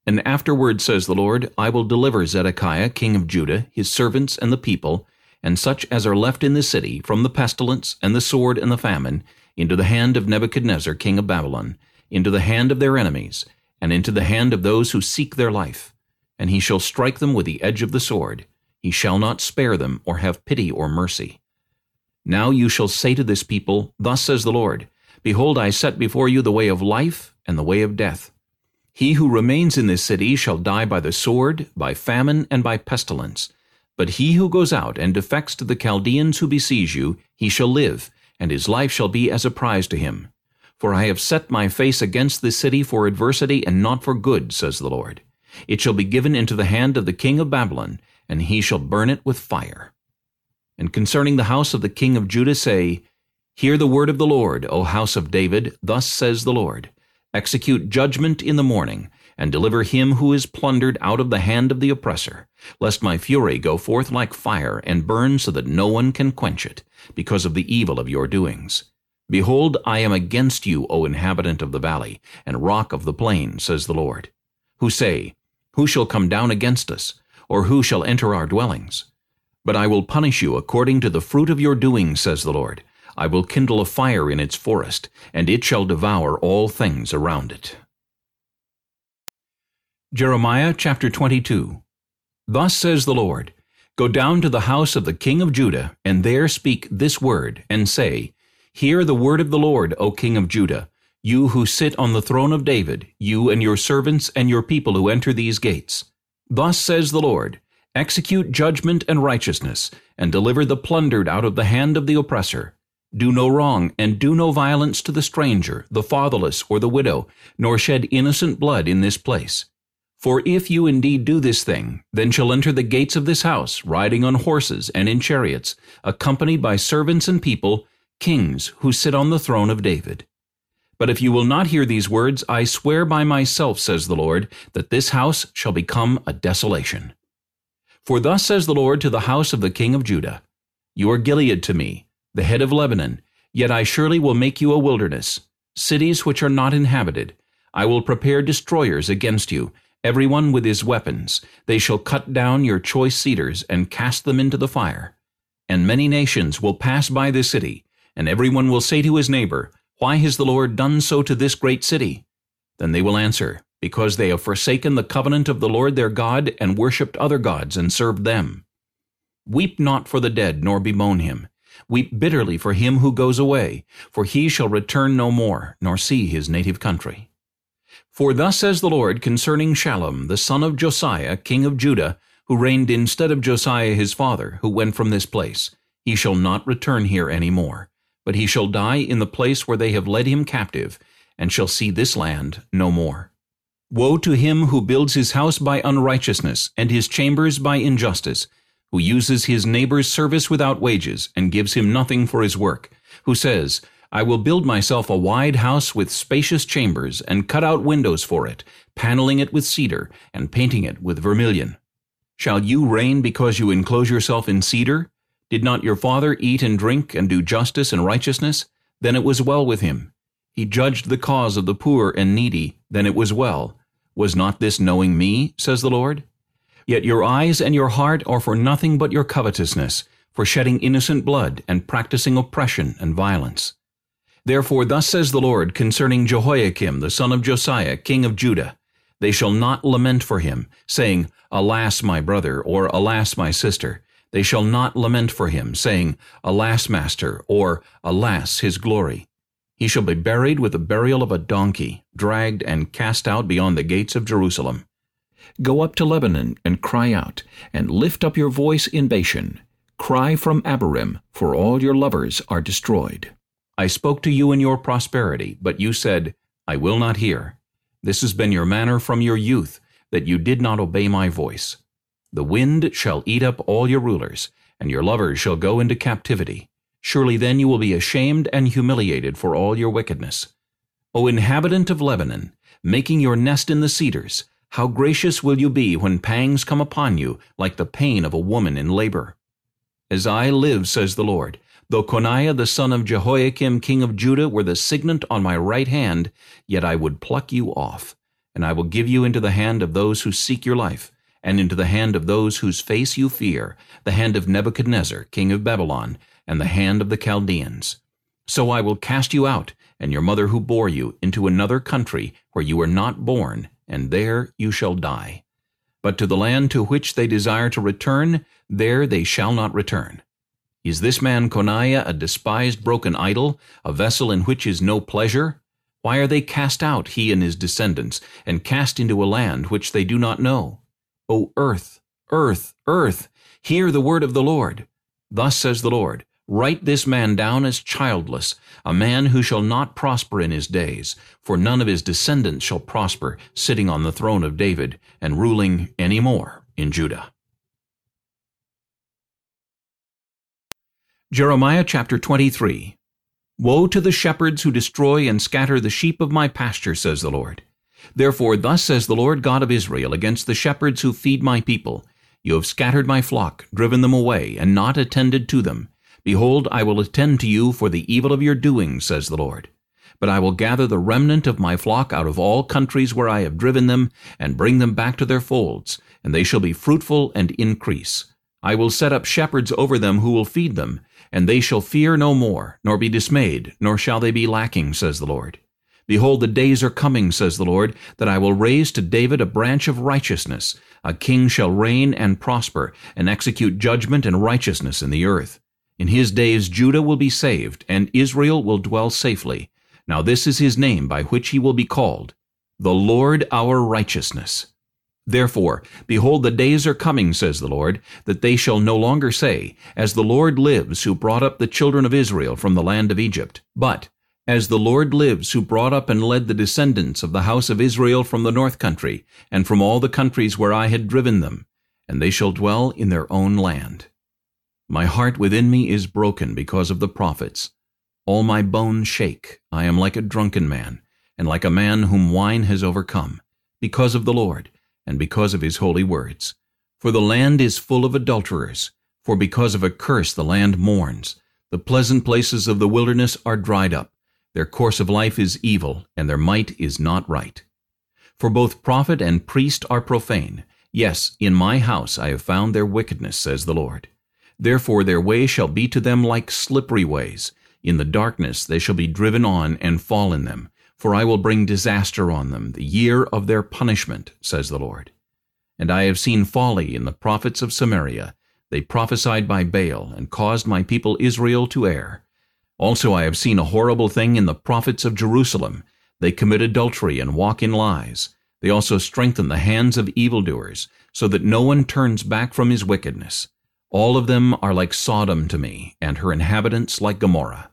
And afterward, says the Lord, I will deliver Zedekiah king of Judah, his servants and the people, and such as are left in the city, from the pestilence, and the sword, and the famine, into the hand of Nebuchadnezzar king of Babylon, into the hand of their enemies, and into the hand of those who seek their life. And he shall strike them with the edge of the sword. He shall not spare them, or have pity or mercy. Now you shall say to this people, Thus says the Lord, Behold, I set before you the way of life and the way of death. He who remains in this city shall die by the sword, by famine, and by pestilence. But he who goes out and defects to the Chaldeans who besiege you, he shall live, and his life shall be as a prize to him. For I have set my face against this city for adversity and not for good, says the Lord. It shall be given into the hand of the king of Babylon, and he shall burn it with fire. And concerning the house of the king of Judah say, Hear the word of the Lord, O house of David, thus says the Lord. Execute judgment in the morning, and deliver him who is plundered out of the hand of the oppressor, lest my fury go forth like fire, and burn so that no one can quench it, because of the evil of your doings. Behold, I am against you, O inhabitant of the valley, and rock of the plain, says the Lord, who say, Who shall come down against us, or who shall enter our dwellings? But I will punish you according to the fruit of your doings, says the Lord. I will kindle a fire in its forest, and it shall devour all things around it. Jeremiah chapter 22 Thus says the Lord, Go down to the house of the king of Judah, and there speak this word, and say, Hear the word of the Lord, O king of Judah, you who sit on the throne of David, you and your servants and your people who enter these gates. Thus says the Lord, Execute judgment and righteousness, and deliver the plundered out of the hand of the oppressor. Do no wrong, and do no violence to the stranger, the fatherless, or the widow, nor shed innocent blood in this place. For if you indeed do this thing, then shall enter the gates of this house, riding on horses and in chariots, accompanied by servants and people, kings who sit on the throne of David. But if you will not hear these words, I swear by myself, says the Lord, that this house shall become a desolation. For thus says the Lord to the house of the king of Judah, You are Gilead to me, the head of Lebanon, yet I surely will make you a wilderness, cities which are not inhabited. I will prepare destroyers against you, everyone with his weapons. They shall cut down your choice cedars and cast them into the fire. And many nations will pass by this city, and everyone will say to his neighbor, Why has the Lord done so to this great city? Then they will answer, Because they have forsaken the covenant of the Lord their God, and worshipped other gods, and served them. Weep not for the dead, nor bemoan him. Weep bitterly for him who goes away, for he shall return no more, nor see his native country. For thus says the Lord concerning Shallum, the son of Josiah, king of Judah, who reigned instead of Josiah his father, who went from this place. He shall not return here any more, but he shall die in the place where they have led him captive, and shall see this land no more. Woe to him who builds his house by unrighteousness, and his chambers by injustice, who uses his neighbor's service without wages, and gives him nothing for his work, who says, I will build myself a wide house with spacious chambers, and cut out windows for it, paneling it with cedar, and painting it with vermilion. Shall you reign because you enclose yourself in cedar? Did not your father eat and drink, and do justice and righteousness? Then it was well with him. He judged the cause of the poor and needy, then it was well. Was not this knowing me, says the Lord? Yet your eyes and your heart are for nothing but your covetousness, for shedding innocent blood, and practicing oppression and violence. Therefore thus says the Lord concerning Jehoiakim the son of Josiah, king of Judah, They shall not lament for him, saying, Alas, my brother, or Alas, my sister. They shall not lament for him, saying, Alas, master, or Alas, his glory. He shall be buried with the burial of a donkey, dragged and cast out beyond the gates of Jerusalem. Go up to Lebanon and cry out, and lift up your voice in Bashan. Cry from Abarim, for all your lovers are destroyed. I spoke to you in your prosperity, but you said, I will not hear. This has been your manner from your youth, that you did not obey my voice. The wind shall eat up all your rulers, and your lovers shall go into captivity. Surely then you will be ashamed and humiliated for all your wickedness. O inhabitant of Lebanon, making your nest in the cedars, how gracious will you be when pangs come upon you, like the pain of a woman in labor? As I live, says the Lord, though Coniah the son of Jehoiakim king of Judah were the signet on my right hand, yet I would pluck you off, and I will give you into the hand of those who seek your life, and into the hand of those whose face you fear, the hand of Nebuchadnezzar king of Babylon, and the hand of the Chaldeans. So I will cast you out, and your mother who bore you, into another country where you were not born, and there you shall die. But to the land to which they desire to return, there they shall not return. Is this man Coniah a despised broken idol, a vessel in which is no pleasure? Why are they cast out, he and his descendants, and cast into a land which they do not know? O earth, earth, earth, hear the word of the Lord. Thus says the Lord, Write this man down as childless, a man who shall not prosper in his days, for none of his descendants shall prosper, sitting on the throne of David, and ruling any more in Judah. Jeremiah chapter 23 Woe to the shepherds who destroy and scatter the sheep of my pasture, says the Lord. Therefore thus says the Lord God of Israel against the shepherds who feed my people, You have scattered my flock, driven them away, and not attended to them. Behold, I will attend to you for the evil of your doing, says the Lord. But I will gather the remnant of my flock out of all countries where I have driven them, and bring them back to their folds, and they shall be fruitful and increase. I will set up shepherds over them who will feed them, and they shall fear no more, nor be dismayed, nor shall they be lacking, says the Lord. Behold, the days are coming, says the Lord, that I will raise to David a branch of righteousness. A king shall reign and prosper, and execute judgment and righteousness in the earth. In his days Judah will be saved, and Israel will dwell safely. Now this is his name by which he will be called, the Lord our righteousness. Therefore, behold, the days are coming, says the Lord, that they shall no longer say, As the Lord lives, who brought up the children of Israel from the land of Egypt, but, As the Lord lives, who brought up and led the descendants of the house of Israel from the north country, and from all the countries where I had driven them, and they shall dwell in their own land. My heart within me is broken because of the prophets. All my bones shake. I am like a drunken man, and like a man whom wine has overcome, because of the Lord, and because of his holy words. For the land is full of adulterers, for because of a curse the land mourns. The pleasant places of the wilderness are dried up. Their course of life is evil, and their might is not right. For both prophet and priest are profane. Yes, in my house I have found their wickedness, says the Lord. Therefore their way shall be to them like slippery ways. In the darkness they shall be driven on and fall in them. For I will bring disaster on them, the year of their punishment, says the Lord. And I have seen folly in the prophets of Samaria. They prophesied by Baal, and caused my people Israel to err. Also I have seen a horrible thing in the prophets of Jerusalem. They commit adultery and walk in lies. They also strengthen the hands of evildoers, so that no one turns back from his wickedness. All of them are like Sodom to me, and her inhabitants like Gomorrah.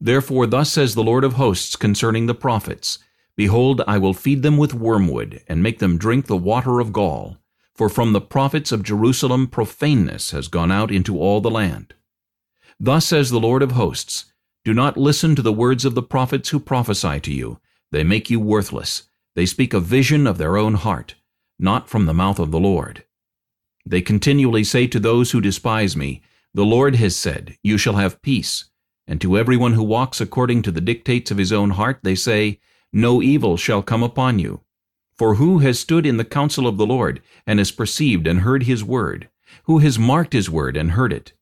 Therefore thus says the Lord of hosts concerning the prophets, Behold, I will feed them with wormwood, and make them drink the water of gall. For from the prophets of Jerusalem profaneness has gone out into all the land. Thus says the Lord of hosts, Do not listen to the words of the prophets who prophesy to you. They make you worthless. They speak a vision of their own heart, not from the mouth of the Lord. They continually say to those who despise me, The Lord has said, You shall have peace. And to everyone who walks according to the dictates of his own heart, they say, No evil shall come upon you. For who has stood in the counsel of the Lord, and has perceived and heard his word? Who has marked his word and heard it?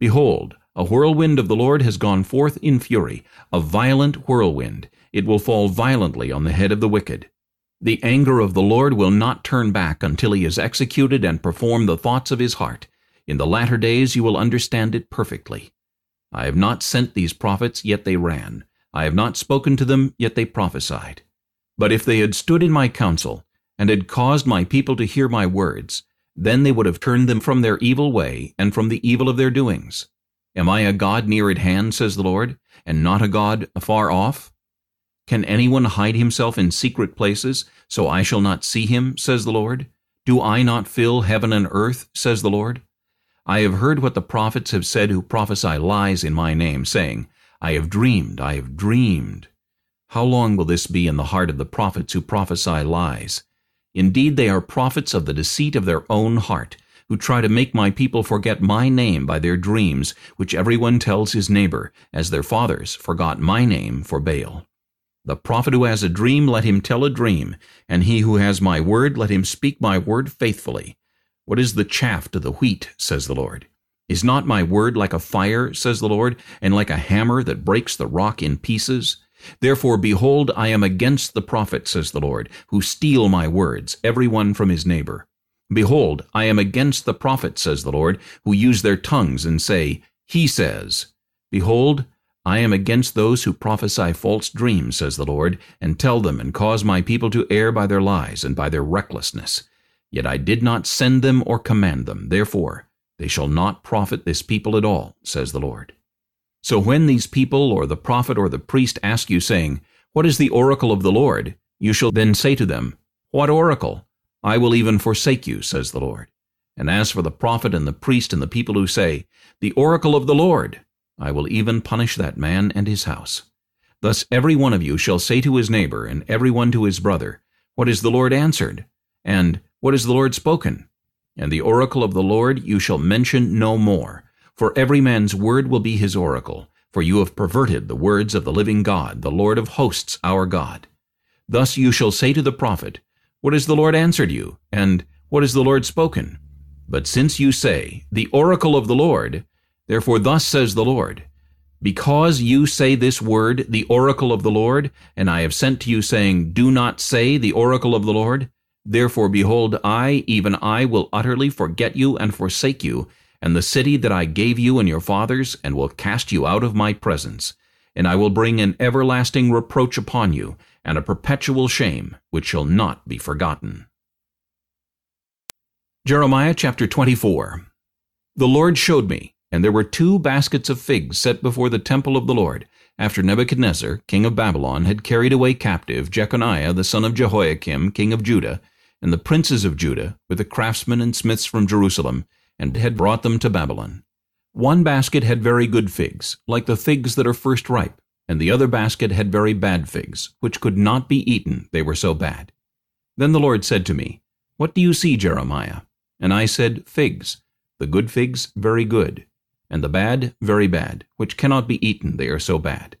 Behold, a whirlwind of the Lord has gone forth in fury, a violent whirlwind. It will fall violently on the head of the wicked. The anger of the Lord will not turn back until he has executed and performed the thoughts of his heart. In the latter days you will understand it perfectly. I have not sent these prophets, yet they ran. I have not spoken to them, yet they prophesied. But if they had stood in my counsel, and had caused my people to hear my words, then they would have turned them from their evil way, and from the evil of their doings. Am I a God near at hand, says the Lord, and not a God afar off? Can anyone hide himself in secret places, so I shall not see him, says the Lord? Do I not fill heaven and earth, says the Lord? I have heard what the prophets have said who prophesy lies in my name, saying, I have dreamed, I have dreamed. How long will this be in the heart of the prophets who prophesy lies? Indeed, they are prophets of the deceit of their own heart, who try to make my people forget my name by their dreams, which everyone tells his neighbor, as their fathers forgot my name for Baal. The prophet who has a dream, let him tell a dream, and he who has my word, let him speak my word faithfully. What is the chaff to the wheat, says the Lord? Is not my word like a fire, says the Lord, and like a hammer that breaks the rock in pieces? Therefore, behold, I am against the prophets, says the Lord, who steal my words, every one from his neighbor. Behold, I am against the prophets, says the Lord, who use their tongues and say, He says. Behold, I am against those who prophesy false dreams, says the Lord, and tell them and cause my people to err by their lies and by their recklessness. Yet I did not send them or command them. Therefore, they shall not profit this people at all, says the Lord. So when these people or the prophet or the priest ask you, saying, What is the oracle of the Lord? You shall then say to them, What oracle? I will even forsake you, says the Lord. And as for the prophet and the priest and the people who say, The oracle of the Lord, I will even punish that man and his house. Thus every one of you shall say to his neighbor, and every one to his brother, What is the Lord answered? And What is the Lord spoken? And the oracle of the Lord you shall mention no more, for every man's word will be his oracle, for you have perverted the words of the living God, the Lord of hosts, our God. Thus you shall say to the prophet, What has the Lord answered you? And What has the Lord spoken? But since you say, The oracle of the Lord, therefore thus says the Lord, Because you say this word, the oracle of the Lord, and I have sent to you, saying, Do not say the oracle of the Lord, therefore behold, I, even I, will utterly forget you and forsake you, and the city that I gave you and your fathers, and will cast you out of my presence. And I will bring an everlasting reproach upon you, and a perpetual shame, which shall not be forgotten. Jeremiah chapter 24 The Lord showed me, and there were two baskets of figs set before the temple of the Lord, after Nebuchadnezzar, king of Babylon, had carried away captive Jeconiah the son of Jehoiakim, king of Judah, and the princes of Judah, with the craftsmen and smiths from Jerusalem, and had brought them to Babylon. One basket had very good figs, like the figs that are first ripe, and the other basket had very bad figs, which could not be eaten, they were so bad. Then the Lord said to me, What do you see, Jeremiah? And I said, Figs. The good figs, very good, and the bad, very bad, which cannot be eaten, they are so bad.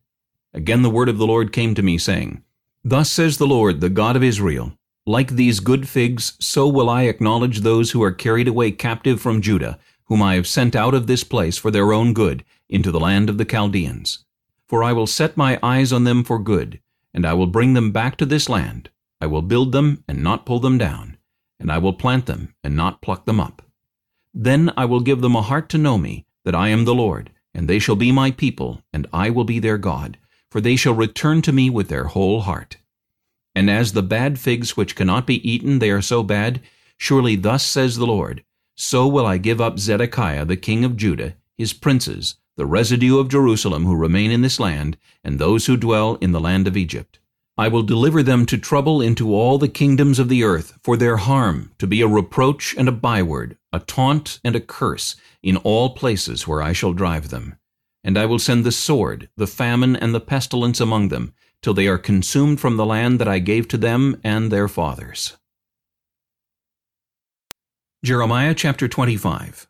Again the word of the Lord came to me, saying, Thus says the Lord, the God of Israel, like these good figs, so will I acknowledge those who are carried away captive from Judah, whom I have sent out of this place for their own good, into the land of the Chaldeans. For I will set my eyes on them for good, and I will bring them back to this land. I will build them and not pull them down, and I will plant them and not pluck them up. Then I will give them a heart to know me, that I am the Lord, and they shall be my people, and I will be their God, for they shall return to me with their whole heart. And as the bad figs which cannot be eaten, they are so bad, surely thus says the Lord, so will I give up Zedekiah the king of Judah, his princes, the residue of Jerusalem who remain in this land, and those who dwell in the land of Egypt. I will deliver them to trouble into all the kingdoms of the earth, for their harm, to be a reproach and a byword, a taunt and a curse, in all places where I shall drive them. And I will send the sword, the famine, and the pestilence among them, till they are consumed from the land that I gave to them and their fathers. Jeremiah chapter 25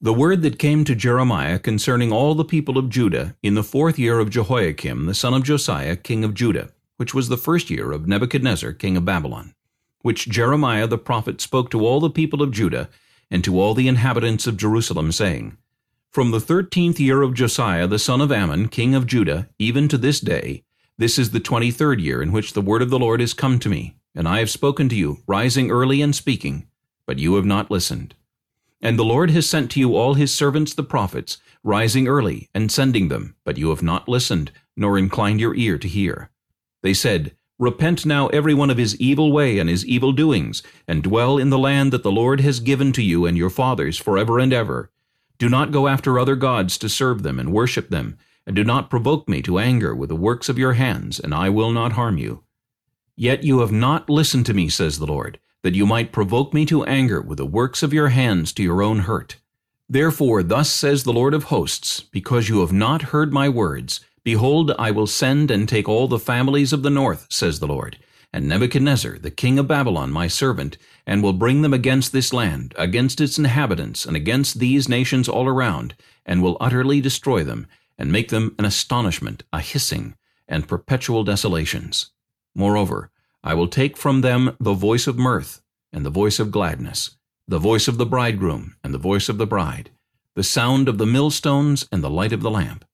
The word that came to Jeremiah concerning all the people of Judah in the fourth year of Jehoiakim the son of Josiah king of Judah, which was the first year of Nebuchadnezzar king of Babylon, which Jeremiah the prophet spoke to all the people of Judah and to all the inhabitants of Jerusalem, saying, From the thirteenth year of Josiah the son of Amon king of Judah, even to this day, this is the twenty-third year in which the word of the Lord is come to me, and I have spoken to you, rising early and speaking, but you have not listened. And the Lord has sent to you all his servants the prophets, rising early and sending them, but you have not listened, nor inclined your ear to hear. They said, Repent now every one of his evil way and his evil doings, and dwell in the land that the Lord has given to you and your fathers forever and ever. Do not go after other gods to serve them and worship them, and do not provoke me to anger with the works of your hands, and I will not harm you. Yet you have not listened to me, says the Lord, that you might provoke me to anger with the works of your hands to your own hurt. Therefore thus says the Lord of hosts, because you have not heard my words, Behold, I will send and take all the families of the north, says the Lord, and Nebuchadnezzar, the king of Babylon, my servant, and will bring them against this land, against its inhabitants, and against these nations all around, and will utterly destroy them, and make them an astonishment, a hissing, and perpetual desolations. Moreover, I will take from them the voice of mirth, and the voice of gladness, the voice of the bridegroom, and the voice of the bride, the sound of the millstones, and the light of the lamp.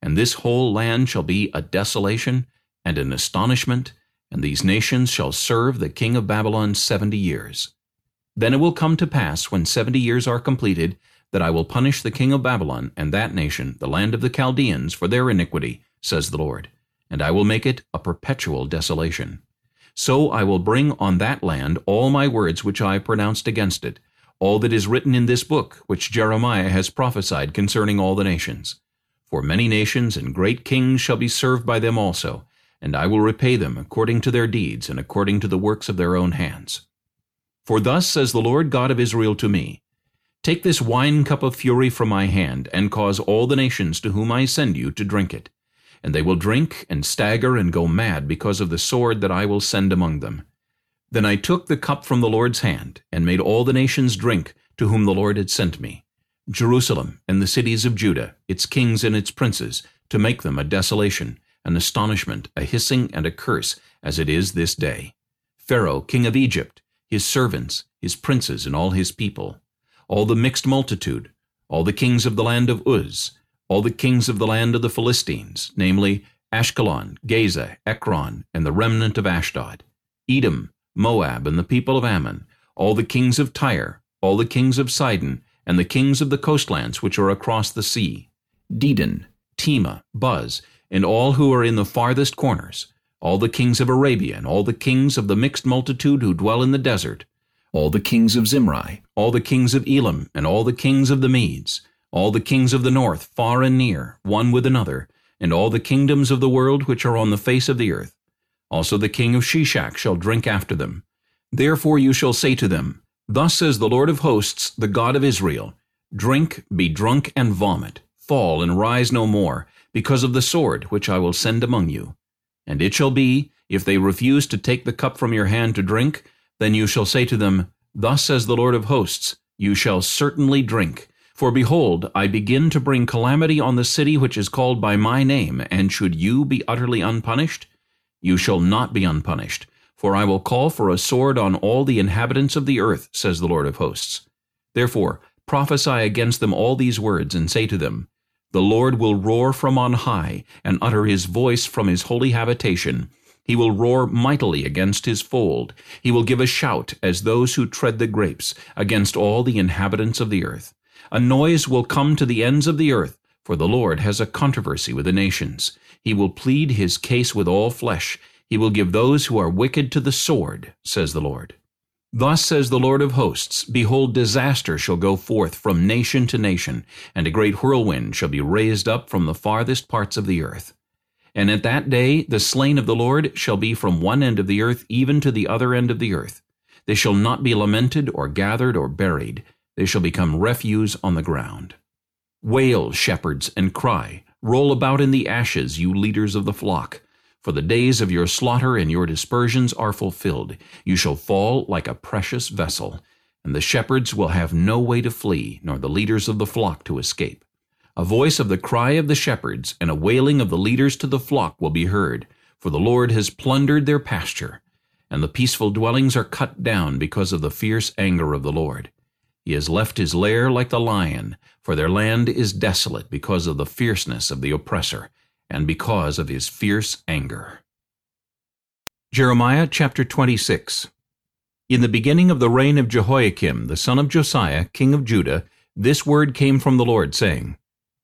And this whole land shall be a desolation, and an astonishment, and these nations shall serve the king of Babylon seventy years. Then it will come to pass, when seventy years are completed, that I will punish the king of Babylon and that nation, the land of the Chaldeans, for their iniquity, says the Lord, and I will make it a perpetual desolation. So I will bring on that land all my words which I pronounced against it, all that is written in this book, which Jeremiah has prophesied concerning all the nations. For many nations and great kings shall be served by them also, and I will repay them according to their deeds and according to the works of their own hands. For thus says the Lord God of Israel to me, Take this wine cup of fury from my hand, and cause all the nations to whom I send you to drink it. And they will drink and stagger and go mad because of the sword that I will send among them. Then I took the cup from the Lord's hand, and made all the nations drink to whom the Lord had sent me, Jerusalem and the cities of Judah, its kings and its princes, to make them a desolation, an astonishment, a hissing, and a curse, as it is this day. Pharaoh, king of Egypt, his servants, his princes, and all his people, all the mixed multitude, all the kings of the land of Uz, all the kings of the land of the Philistines, namely Ashkelon, Gaza, Ekron, and the remnant of Ashdod, Edom, Moab, and the people of Ammon, all the kings of Tyre, all the kings of Sidon, and the kings of the coastlands which are across the sea, Dedan, Tema, Buz, and all who are in the farthest corners, all the kings of Arabia, and all the kings of the mixed multitude who dwell in the desert, all the kings of Zimri, all the kings of Elam, and all the kings of the Medes, all the kings of the north, far and near, one with another, and all the kingdoms of the world which are on the face of the earth. Also the king of Sheshach shall drink after them. Therefore you shall say to them, Thus says the Lord of hosts, the God of Israel, Drink, be drunk, and vomit, fall and rise no more, because of the sword which I will send among you. And it shall be, if they refuse to take the cup from your hand to drink, then you shall say to them, Thus says the Lord of hosts, You shall certainly drink. For behold, I begin to bring calamity on the city which is called by my name, and should you be utterly unpunished? You shall not be unpunished, for I will call for a sword on all the inhabitants of the earth, says the Lord of hosts. Therefore prophesy against them all these words, and say to them, the Lord will roar from on high, and utter his voice from his holy habitation. He will roar mightily against his fold. He will give a shout as those who tread the grapes, against all the inhabitants of the earth. A noise will come to the ends of the earth, for the Lord has a controversy with the nations. He will plead his case with all flesh. He will give those who are wicked to the sword, says the Lord. Thus says the Lord of hosts, Behold, disaster shall go forth from nation to nation, and a great whirlwind shall be raised up from the farthest parts of the earth. And at that day the slain of the Lord shall be from one end of the earth even to the other end of the earth. They shall not be lamented or gathered or buried. They shall become refuse on the ground. Wail, shepherds, and cry. Roll about in the ashes, you leaders of the flock. For the days of your slaughter and your dispersions are fulfilled. You shall fall like a precious vessel, and the shepherds will have no way to flee, nor the leaders of the flock to escape. A voice of the cry of the shepherds and a wailing of the leaders to the flock will be heard, for the Lord has plundered their pasture, and the peaceful dwellings are cut down because of the fierce anger of the Lord. He has left his lair like the lion, for their land is desolate because of the fierceness of the oppressor, and because of his fierce anger. Jeremiah chapter 26 In the beginning of the reign of Jehoiakim, the son of Josiah, king of Judah, this word came from the Lord, saying,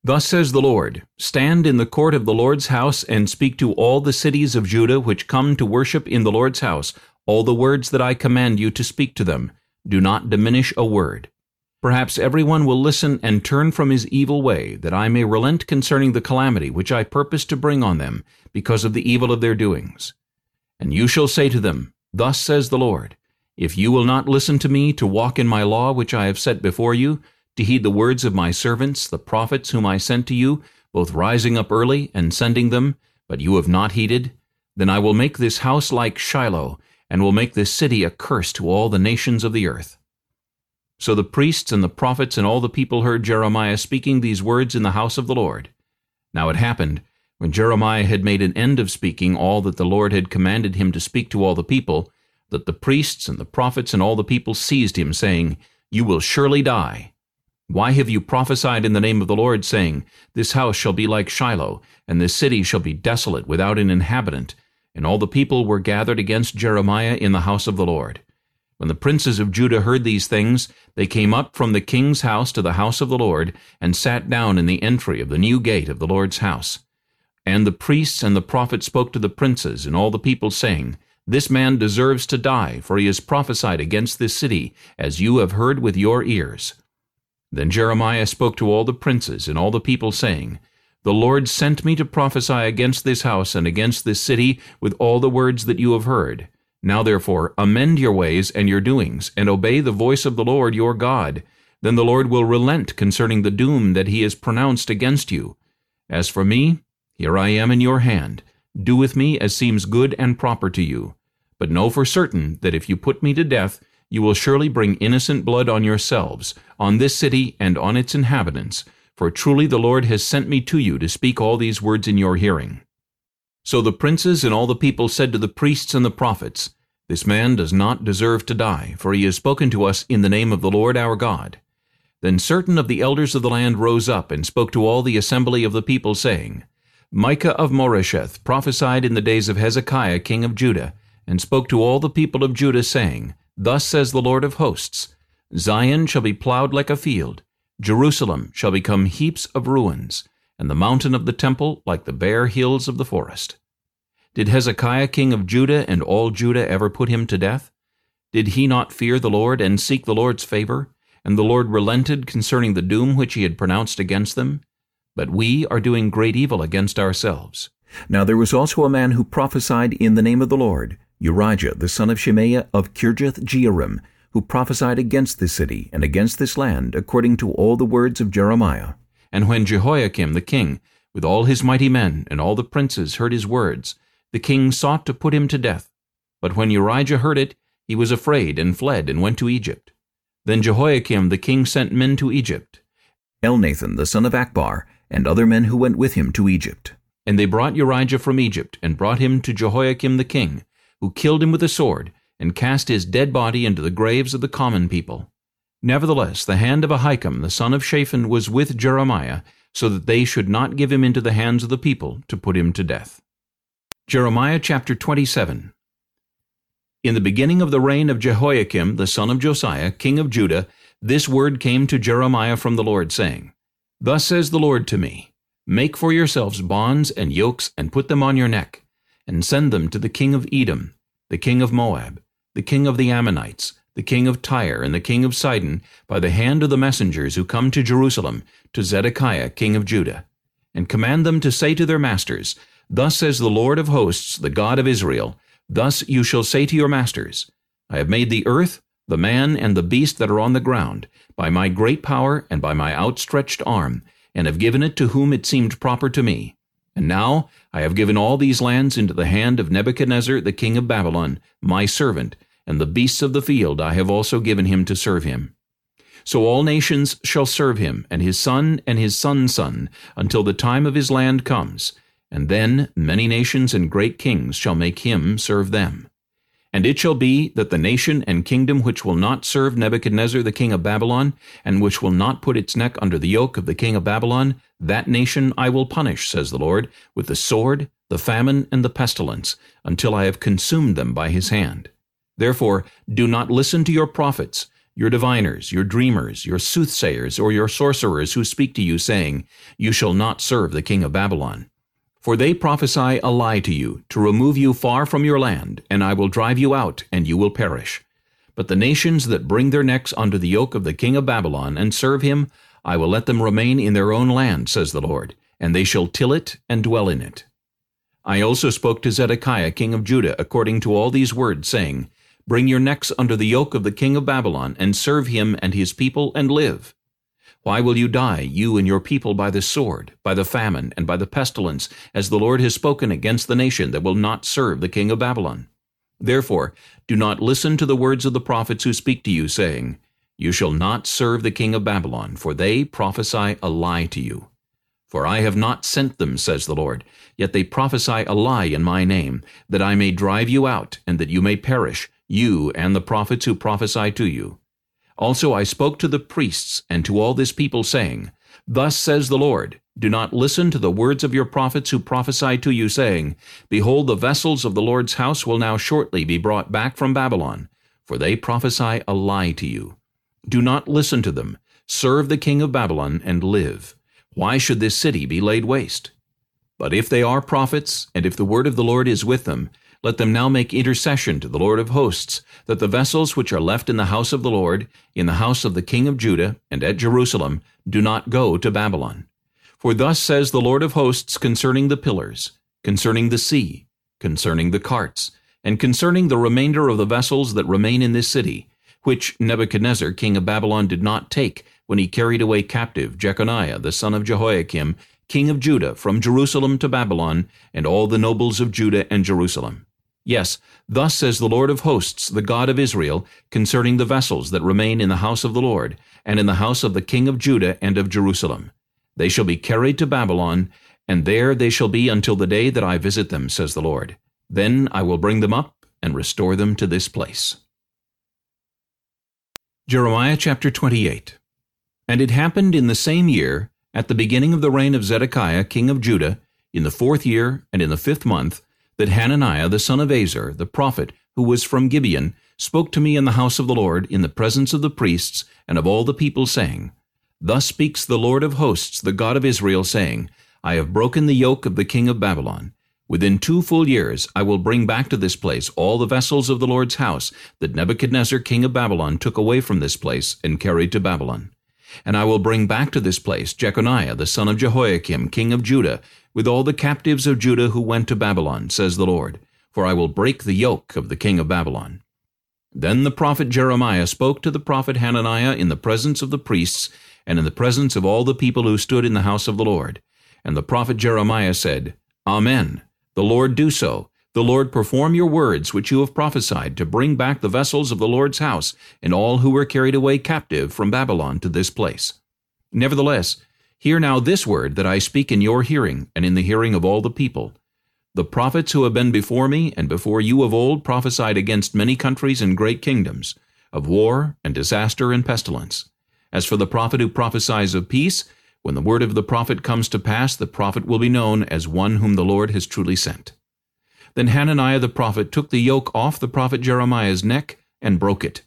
Thus says the Lord, Stand in the court of the Lord's house, and speak to all the cities of Judah which come to worship in the Lord's house, all the words that I command you to speak to them. Do not diminish a word. Perhaps everyone will listen and turn from his evil way, that I may relent concerning the calamity which I purpose to bring on them, because of the evil of their doings. And you shall say to them, Thus says the Lord, If you will not listen to me to walk in my law which I have set before you, to heed the words of my servants, the prophets whom I sent to you, both rising up early and sending them, but you have not heeded, then I will make this house like Shiloh, and will make this city a curse to all the nations of the earth. So the priests and the prophets and all the people heard Jeremiah speaking these words in the house of the Lord. Now it happened, when Jeremiah had made an end of speaking all that the Lord had commanded him to speak to all the people, that the priests and the prophets and all the people seized him, saying, You will surely die. Why have you prophesied in the name of the Lord, saying, This house shall be like Shiloh, and this city shall be desolate without an inhabitant? And all the people were gathered against Jeremiah in the house of the Lord. When the princes of Judah heard these things, they came up from the king's house to the house of the Lord, and sat down in the entry of the new gate of the Lord's house. And the priests and the prophets spoke to the princes and all the people, saying, This man deserves to die, for he has prophesied against this city, as you have heard with your ears. Then Jeremiah spoke to all the princes and all the people, saying, The Lord sent me to prophesy against this house and against this city with all the words that you have heard. Now therefore amend your ways and your doings, and obey the voice of the Lord your God. Then the Lord will relent concerning the doom that he has pronounced against you. As for me, here I am in your hand. Do with me as seems good and proper to you. But know for certain that if you put me to death, you will surely bring innocent blood on yourselves, on this city and on its inhabitants, for truly the Lord has sent me to you to speak all these words in your hearing. So the princes and all the people said to the priests and the prophets, This man does not deserve to die, for he has spoken to us in the name of the Lord our God. Then certain of the elders of the land rose up and spoke to all the assembly of the people, saying, Micah of Moresheth prophesied in the days of Hezekiah king of Judah, and spoke to all the people of Judah, saying, Thus says the Lord of hosts, Zion shall be plowed like a field, Jerusalem shall become heaps of ruins, and the mountain of the temple like the bare hills of the forest. Did Hezekiah king of Judah and all Judah ever put him to death? Did he not fear the Lord and seek the Lord's favor? And the Lord relented concerning the doom which he had pronounced against them? But we are doing great evil against ourselves. Now there was also a man who prophesied in the name of the Lord, Urijah the son of Shemaiah of Kirjath-jearim, who prophesied against this city and against this land, according to all the words of Jeremiah. And when Jehoiakim the king, with all his mighty men and all the princes, heard his words, the king sought to put him to death. But when Urijah heard it, he was afraid and fled and went to Egypt. Then Jehoiakim the king sent men to Egypt. Elnathan the son of Achbor, and other men who went with him to Egypt. And they brought Urijah from Egypt, and brought him to Jehoiakim the king, who killed him with a sword, and cast his dead body into the graves of the common people. Nevertheless, the hand of Ahikam the son of Shaphan was with Jeremiah, so that they should not give him into the hands of the people to put him to death. Jeremiah chapter 27 In the beginning of the reign of Jehoiakim the son of Josiah, king of Judah, this word came to Jeremiah from the Lord, saying, Thus says the Lord to me, Make for yourselves bonds and yokes, and put them on your neck, and send them to the king of Edom, the king of Moab, the king of the Ammonites, the king of Tyre, and the king of Sidon, by the hand of the messengers who come to Jerusalem, to Zedekiah king of Judah. And command them to say to their masters, Thus says the Lord of hosts, the God of Israel, Thus you shall say to your masters, I have made the earth, the man, and the beast that are on the ground, by my great power and by my outstretched arm, and have given it to whom it seemed proper to me. And now I have given all these lands into the hand of Nebuchadnezzar the king of Babylon, my servant, and the beasts of the field I have also given him to serve him. So all nations shall serve him, and his son and his son's son, until the time of his land comes, and then many nations and great kings shall make him serve them. And it shall be that the nation and kingdom which will not serve Nebuchadnezzar the king of Babylon, and which will not put its neck under the yoke of the king of Babylon, that nation I will punish, says the Lord, with the sword, the famine, and the pestilence, until I have consumed them by his hand. Therefore do not listen to your prophets, your diviners, your dreamers, your soothsayers, or your sorcerers who speak to you, saying, You shall not serve the king of Babylon. For they prophesy a lie to you, to remove you far from your land, and I will drive you out, and you will perish. But the nations that bring their necks under the yoke of the king of Babylon, and serve him, I will let them remain in their own land, says the Lord, and they shall till it and dwell in it. I also spoke to Zedekiah king of Judah according to all these words, saying, Bring your necks under the yoke of the king of Babylon, and serve him and his people, and live. Why will you die, you and your people, by the sword, by the famine, and by the pestilence, as the Lord has spoken against the nation that will not serve the king of Babylon? Therefore, do not listen to the words of the prophets who speak to you, saying, You shall not serve the king of Babylon, for they prophesy a lie to you. For I have not sent them, says the Lord, yet they prophesy a lie in my name, that I may drive you out, and that you may perish, you and the prophets who prophesy to you. Also I spoke to the priests and to all this people, saying, Thus says the Lord, Do not listen to the words of your prophets who prophesy to you, saying, Behold, the vessels of the Lord's house will now shortly be brought back from Babylon, for they prophesy a lie to you. Do not listen to them. Serve the king of Babylon and live. Why should this city be laid waste? But if they are prophets, and if the word of the Lord is with them, let them now make intercession to the Lord of hosts, that the vessels which are left in the house of the Lord, in the house of the king of Judah, and at Jerusalem, do not go to Babylon. For thus says the Lord of hosts concerning the pillars, concerning the sea, concerning the carts, and concerning the remainder of the vessels that remain in this city, which Nebuchadnezzar king of Babylon did not take, when he carried away captive Jeconiah the son of Jehoiakim, king of Judah, from Jerusalem to Babylon, and all the nobles of Judah and Jerusalem. Yes, thus says the Lord of hosts, the God of Israel, concerning the vessels that remain in the house of the Lord, and in the house of the king of Judah and of Jerusalem. They shall be carried to Babylon, and there they shall be until the day that I visit them, says the Lord. Then I will bring them up and restore them to this place. Jeremiah chapter 28 and it happened in the same year, at the beginning of the reign of Zedekiah king of Judah, in the fourth year and in the fifth month, that Hananiah the son of Azur, the prophet, who was from Gibeon, spoke to me in the house of the Lord, in the presence of the priests and of all the people, saying, Thus speaks the Lord of hosts, the God of Israel, saying, I have broken the yoke of the king of Babylon. Within two full years I will bring back to this place all the vessels of the Lord's house that Nebuchadnezzar king of Babylon took away from this place and carried to Babylon. And I will bring back to this place Jeconiah the son of Jehoiakim, king of Judah, with all the captives of Judah who went to Babylon, says the Lord, for I will break the yoke of the king of Babylon. Then the prophet Jeremiah spoke to the prophet Hananiah in the presence of the priests, and in the presence of all the people who stood in the house of the Lord. And the prophet Jeremiah said, Amen. The Lord do so, the Lord perform your words which you have prophesied to bring back the vessels of the Lord's house and all who were carried away captive from Babylon to this place. Nevertheless, hear now this word that I speak in your hearing and in the hearing of all the people. The prophets who have been before me and before you of old prophesied against many countries and great kingdoms, of war and disaster and pestilence. As for the prophet who prophesies of peace, when the word of the prophet comes to pass, the prophet will be known as one whom the Lord has truly sent. Then Hananiah the prophet took the yoke off the prophet Jeremiah's neck and broke it.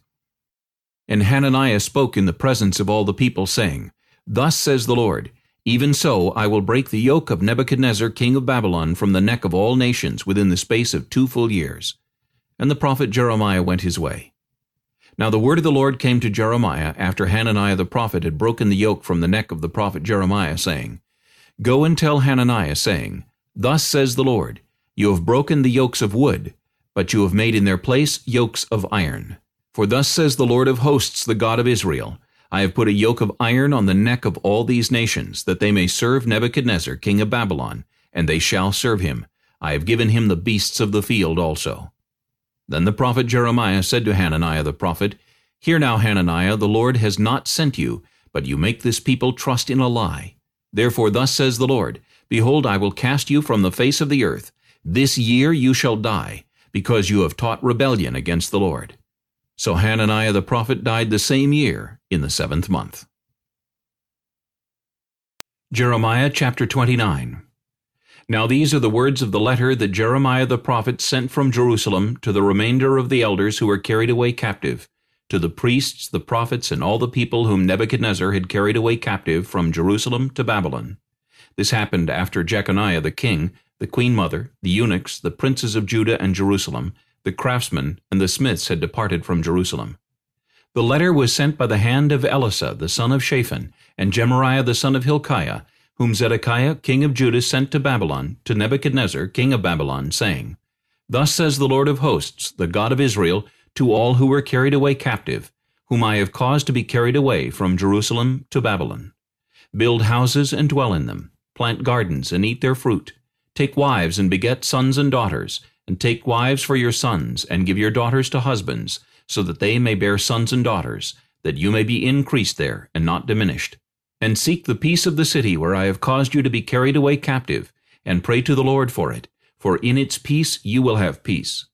And Hananiah spoke in the presence of all the people, saying, Thus says the Lord, Even so I will break the yoke of Nebuchadnezzar king of Babylon from the neck of all nations within the space of two full years. And the prophet Jeremiah went his way. Now the word of the Lord came to Jeremiah after Hananiah the prophet had broken the yoke from the neck of the prophet Jeremiah, saying, Go and tell Hananiah, saying, Thus says the Lord, you have broken the yokes of wood, but you have made in their place yokes of iron. For thus says the Lord of hosts, the God of Israel, I have put a yoke of iron on the neck of all these nations, that they may serve Nebuchadnezzar king of Babylon, and they shall serve him. I have given him the beasts of the field also. Then the prophet Jeremiah said to Hananiah the prophet, Hear now, Hananiah, the Lord has not sent you, but you make this people trust in a lie. Therefore thus says the Lord, Behold, I will cast you from the face of the earth, this year you shall die, because you have taught rebellion against the Lord. So Hananiah the prophet died the same year, in the seventh month. Jeremiah chapter 29 Now these are the words of the letter that Jeremiah the prophet sent from Jerusalem to the remainder of the elders who were carried away captive, to the priests, the prophets, and all the people whom Nebuchadnezzar had carried away captive from Jerusalem to Babylon. This happened after Jeconiah the king the queen mother, the eunuchs, the princes of Judah and Jerusalem, the craftsmen, and the smiths had departed from Jerusalem. The letter was sent by the hand of Elasah the son of Shaphan, and Gemariah the son of Hilkiah, whom Zedekiah king of Judah sent to Babylon, to Nebuchadnezzar king of Babylon, saying, Thus says the Lord of hosts, the God of Israel, to all who were carried away captive, whom I have caused to be carried away from Jerusalem to Babylon. Build houses and dwell in them, plant gardens and eat their fruit, take wives and beget sons and daughters, and take wives for your sons, and give your daughters to husbands, so that they may bear sons and daughters, that you may be increased there, and not diminished. And seek the peace of the city where I have caused you to be carried away captive, and pray to the Lord for it, for in its peace you will have peace.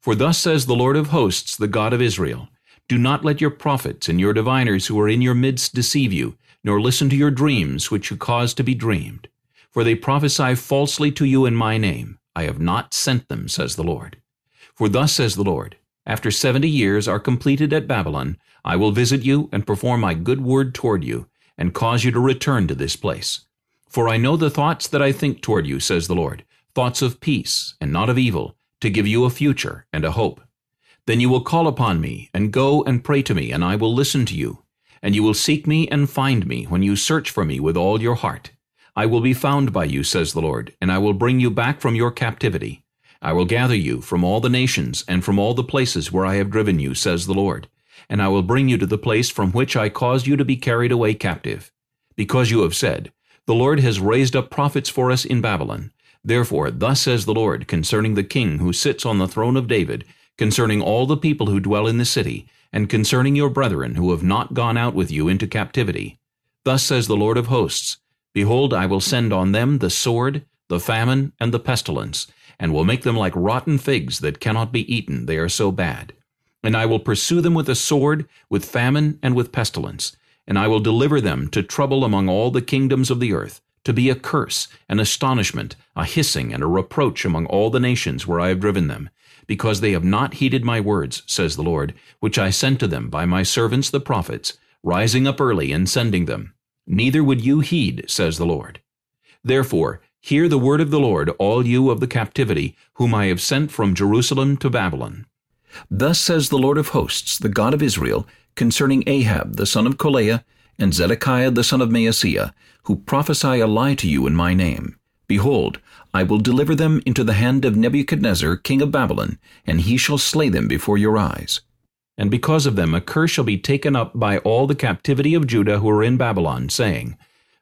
For thus says the Lord of hosts, the God of Israel, Do not let your prophets and your diviners who are in your midst deceive you, nor listen to your dreams which you cause to be dreamed. For they prophesy falsely to you in my name. I have not sent them, says the Lord. For thus says the Lord, After seventy years are completed at Babylon, I will visit you and perform my good word toward you, and cause you to return to this place. For I know the thoughts that I think toward you, says the Lord, thoughts of peace and not of evil, to give you a future and a hope. Then you will call upon me, and go and pray to me, and I will listen to you. And you will seek me and find me when you search for me with all your heart. I will be found by you, says the Lord, and I will bring you back from your captivity. I will gather you from all the nations and from all the places where I have driven you, says the Lord, and I will bring you to the place from which I caused you to be carried away captive. Because you have said, The Lord has raised up prophets for us in Babylon. Therefore thus says the Lord concerning the king who sits on the throne of David, concerning all the people who dwell in the city, and concerning your brethren who have not gone out with you into captivity. Thus says the Lord of hosts, Behold, I will send on them the sword, the famine, and the pestilence, and will make them like rotten figs that cannot be eaten, they are so bad. And I will pursue them with a sword, with famine, and with pestilence, and I will deliver them to trouble among all the kingdoms of the earth, to be a curse, an astonishment, a hissing, and a reproach among all the nations where I have driven them, because they have not heeded my words, says the Lord, which I sent to them by my servants the prophets, rising up early and sending them neither would you heed, says the Lord. Therefore, hear the word of the Lord, all you of the captivity, whom I have sent from Jerusalem to Babylon. Thus says the Lord of hosts, the God of Israel, concerning Ahab the son of Kolaiah, and Zedekiah the son of Maaseiah, who prophesy a lie to you in my name. Behold, I will deliver them into the hand of Nebuchadnezzar king of Babylon, and he shall slay them before your eyes and because of them a curse shall be taken up by all the captivity of Judah who are in Babylon, saying,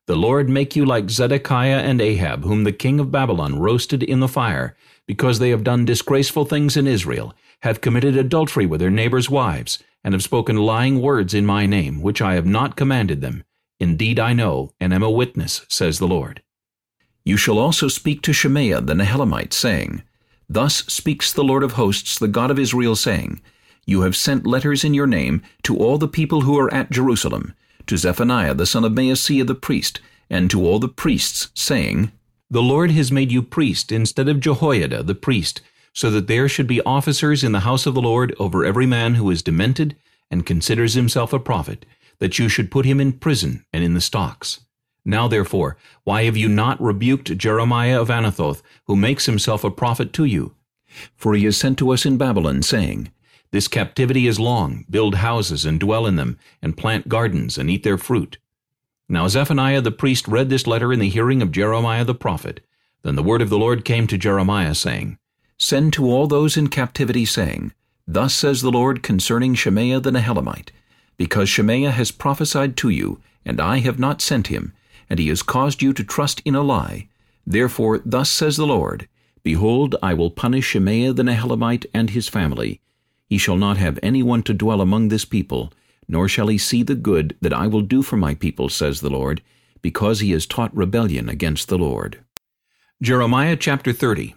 The Lord make you like Zedekiah and Ahab, whom the king of Babylon roasted in the fire, because they have done disgraceful things in Israel, have committed adultery with their neighbors' wives, and have spoken lying words in my name, which I have not commanded them. Indeed I know, and am a witness, says the Lord. You shall also speak to Shemaiah the Nehelamite, saying, Thus speaks the Lord of hosts, the God of Israel, saying, you have sent letters in your name to all the people who are at Jerusalem, to Zephaniah the son of Maaseiah the priest, and to all the priests, saying, The Lord has made you priest instead of Jehoiada the priest, so that there should be officers in the house of the Lord over every man who is demented and considers himself a prophet, that you should put him in prison and in the stocks. Now therefore, why have you not rebuked Jeremiah of Anathoth, who makes himself a prophet to you? For he is sent to us in Babylon, saying, this captivity is long. Build houses and dwell in them, and plant gardens and eat their fruit. Now Zephaniah the priest read this letter in the hearing of Jeremiah the prophet. Then the word of the Lord came to Jeremiah, saying, Send to all those in captivity, saying, Thus says the Lord concerning Shemaiah the Nehelamite, because Shemaiah has prophesied to you, and I have not sent him, and he has caused you to trust in a lie. Therefore thus says the Lord, Behold, I will punish Shemaiah the Nehelamite and his family, he shall not have any one to dwell among this people, nor shall he see the good that I will do for my people, says the Lord, because he has taught rebellion against the Lord. Jeremiah chapter 30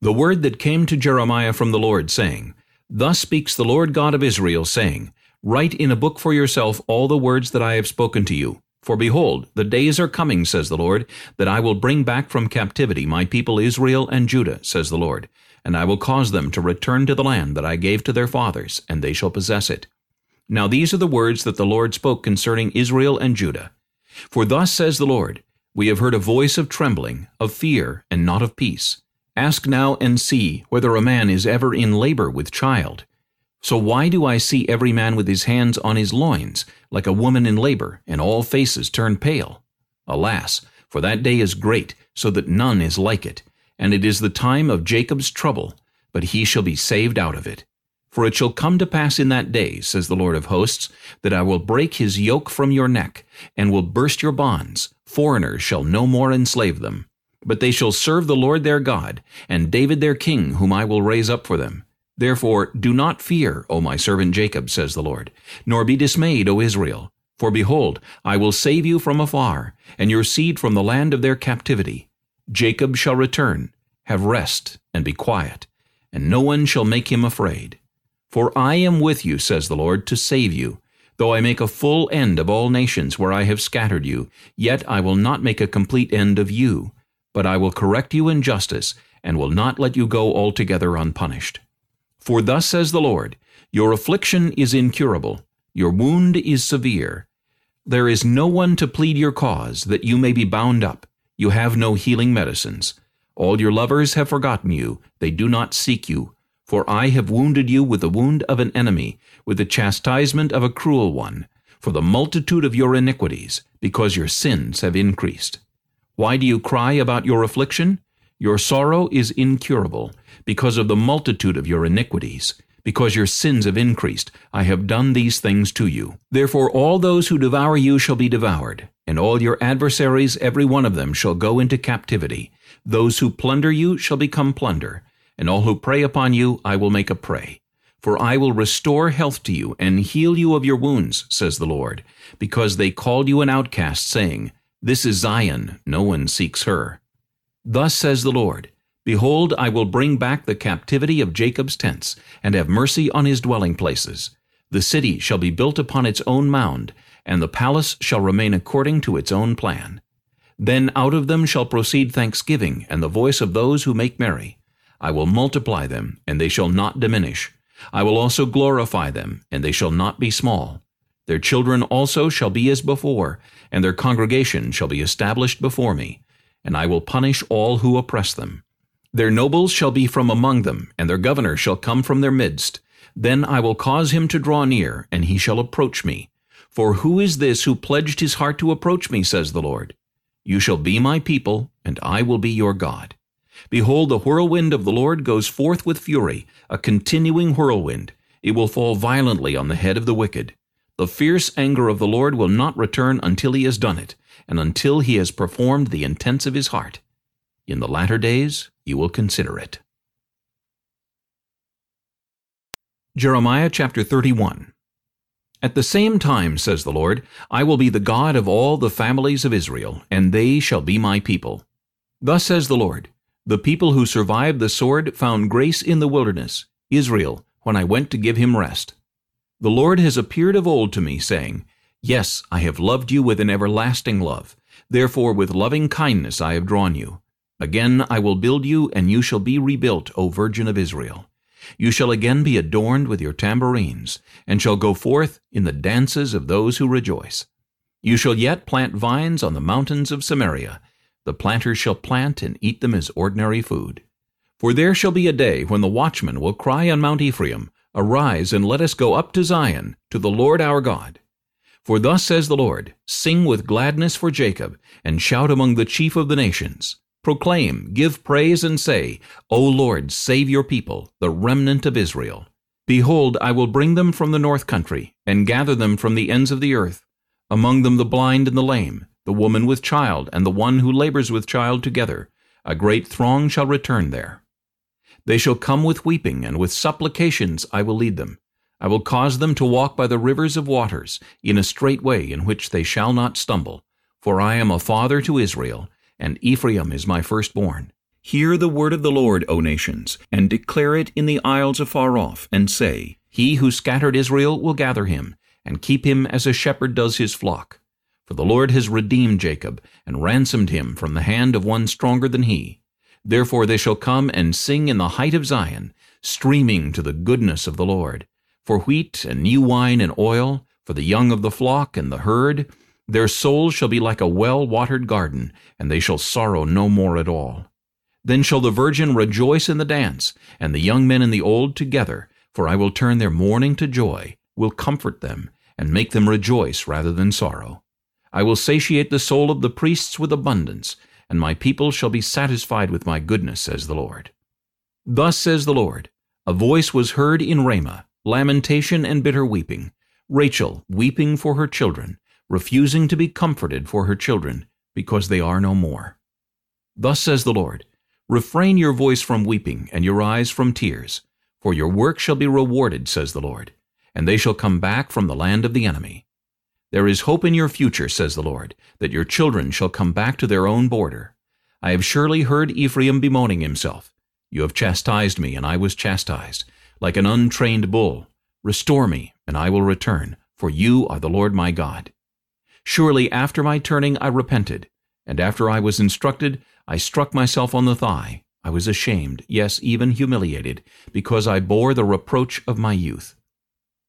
The word that came to Jeremiah from the Lord, saying, Thus speaks the Lord God of Israel, saying, Write in a book for yourself all the words that I have spoken to you. For behold, the days are coming, says the Lord, that I will bring back from captivity my people Israel and Judah, says the Lord, and I will cause them to return to the land that I gave to their fathers, and they shall possess it. Now these are the words that the Lord spoke concerning Israel and Judah. For thus says the Lord, We have heard a voice of trembling, of fear, and not of peace. Ask now and see whether a man is ever in labor with child. So why do I see every man with his hands on his loins, like a woman in labor, and all faces turn pale? Alas, for that day is great, so that none is like it, and it is the time of Jacob's trouble, but he shall be saved out of it. For it shall come to pass in that day, says the Lord of hosts, that I will break his yoke from your neck, and will burst your bonds. Foreigners shall no more enslave them. But they shall serve the Lord their God, and David their king, whom I will raise up for them. Therefore do not fear, O my servant Jacob, says the Lord, nor be dismayed, O Israel. For behold, I will save you from afar, and your seed from the land of their captivity. Jacob shall return, have rest, and be quiet, and no one shall make him afraid. For I am with you, says the Lord, to save you. Though I make a full end of all nations where I have scattered you, yet I will not make a complete end of you. But I will correct you in justice, and will not let you go altogether unpunished. For thus says the Lord, Your affliction is incurable, your wound is severe. There is no one to plead your cause, that you may be bound up. You have no healing medicines. All your lovers have forgotten you, they do not seek you. For I have wounded you with the wound of an enemy, with the chastisement of a cruel one, for the multitude of your iniquities, because your sins have increased. Why do you cry about your affliction? Your sorrow is incurable, because of the multitude of your iniquities. Because your sins have increased, I have done these things to you. Therefore all those who devour you shall be devoured, and all your adversaries, every one of them, shall go into captivity. Those who plunder you shall become plunder, and all who prey upon you I will make a prey. For I will restore health to you, and heal you of your wounds, says the Lord, because they called you an outcast, saying, This is Zion, no one seeks her. Thus says the Lord, Behold, I will bring back the captivity of Jacob's tents, and have mercy on his dwelling places. The city shall be built upon its own mound, and the palace shall remain according to its own plan. Then out of them shall proceed thanksgiving, and the voice of those who make merry. I will multiply them, and they shall not diminish. I will also glorify them, and they shall not be small. Their children also shall be as before, and their congregation shall be established before me and I will punish all who oppress them. Their nobles shall be from among them, and their governor shall come from their midst. Then I will cause him to draw near, and he shall approach me. For who is this who pledged his heart to approach me, says the Lord? You shall be my people, and I will be your God. Behold, the whirlwind of the Lord goes forth with fury, a continuing whirlwind. It will fall violently on the head of the wicked. The fierce anger of the Lord will not return until he has done it, and until he has performed the intents of his heart. In the latter days you will consider it. Jeremiah chapter 31 At the same time, says the Lord, I will be the God of all the families of Israel, and they shall be my people. Thus says the Lord, The people who survived the sword found grace in the wilderness, Israel, when I went to give him rest. The Lord has appeared of old to me, saying, Yes, I have loved you with an everlasting love. Therefore with loving kindness I have drawn you. Again I will build you, and you shall be rebuilt, O Virgin of Israel. You shall again be adorned with your tambourines, and shall go forth in the dances of those who rejoice. You shall yet plant vines on the mountains of Samaria. The planters shall plant and eat them as ordinary food. For there shall be a day when the watchman will cry on Mount Ephraim, Arise, and let us go up to Zion, to the Lord our God. For thus says the Lord, Sing with gladness for Jacob, and shout among the chief of the nations. Proclaim, give praise, and say, O Lord, save your people, the remnant of Israel. Behold, I will bring them from the north country, and gather them from the ends of the earth, among them the blind and the lame, the woman with child, and the one who labors with child together. A great throng shall return there. They shall come with weeping, and with supplications I will lead them. I will cause them to walk by the rivers of waters, in a straight way in which they shall not stumble. For I am a father to Israel, and Ephraim is my firstborn. Hear the word of the Lord, O nations, and declare it in the isles afar off, and say, He who scattered Israel will gather him, and keep him as a shepherd does his flock. For the Lord has redeemed Jacob, and ransomed him from the hand of one stronger than he. Therefore they shall come and sing in the height of Zion, streaming to the goodness of the Lord for wheat and new wine and oil, for the young of the flock and the herd. Their souls shall be like a well-watered garden, and they shall sorrow no more at all. Then shall the virgin rejoice in the dance, and the young men and the old together, for I will turn their mourning to joy, will comfort them, and make them rejoice rather than sorrow. I will satiate the soul of the priests with abundance, and my people shall be satisfied with my goodness, says the Lord. Thus says the Lord, A voice was heard in Ramah, lamentation and bitter weeping, Rachel weeping for her children, refusing to be comforted for her children, because they are no more. Thus says the Lord, Refrain your voice from weeping, and your eyes from tears, for your work shall be rewarded, says the Lord, and they shall come back from the land of the enemy. There is hope in your future, says the Lord, that your children shall come back to their own border. I have surely heard Ephraim bemoaning himself. You have chastised me, and I was chastised, like an untrained bull. Restore me, and I will return, for you are the Lord my God. Surely after my turning I repented, and after I was instructed, I struck myself on the thigh. I was ashamed, yes, even humiliated, because I bore the reproach of my youth.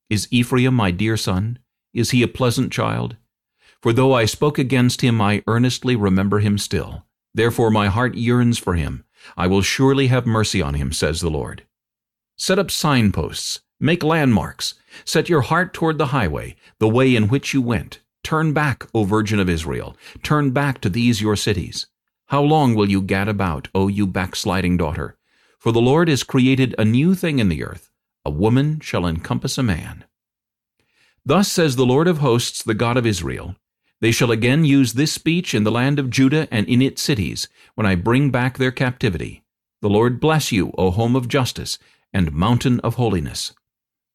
Is Ephraim my dear son? Is he a pleasant child? For though I spoke against him, I earnestly remember him still. Therefore my heart yearns for him. I will surely have mercy on him, says the Lord. Set up signposts, make landmarks, set your heart toward the highway, the way in which you went. Turn back, O Virgin of Israel, turn back to these your cities. How long will you gad about, O you backsliding daughter? For the Lord has created a new thing in the earth. A woman shall encompass a man. Thus says the Lord of hosts, the God of Israel, They shall again use this speech in the land of Judah and in its cities, when I bring back their captivity. The Lord bless you, O home of justice, and mountain of holiness.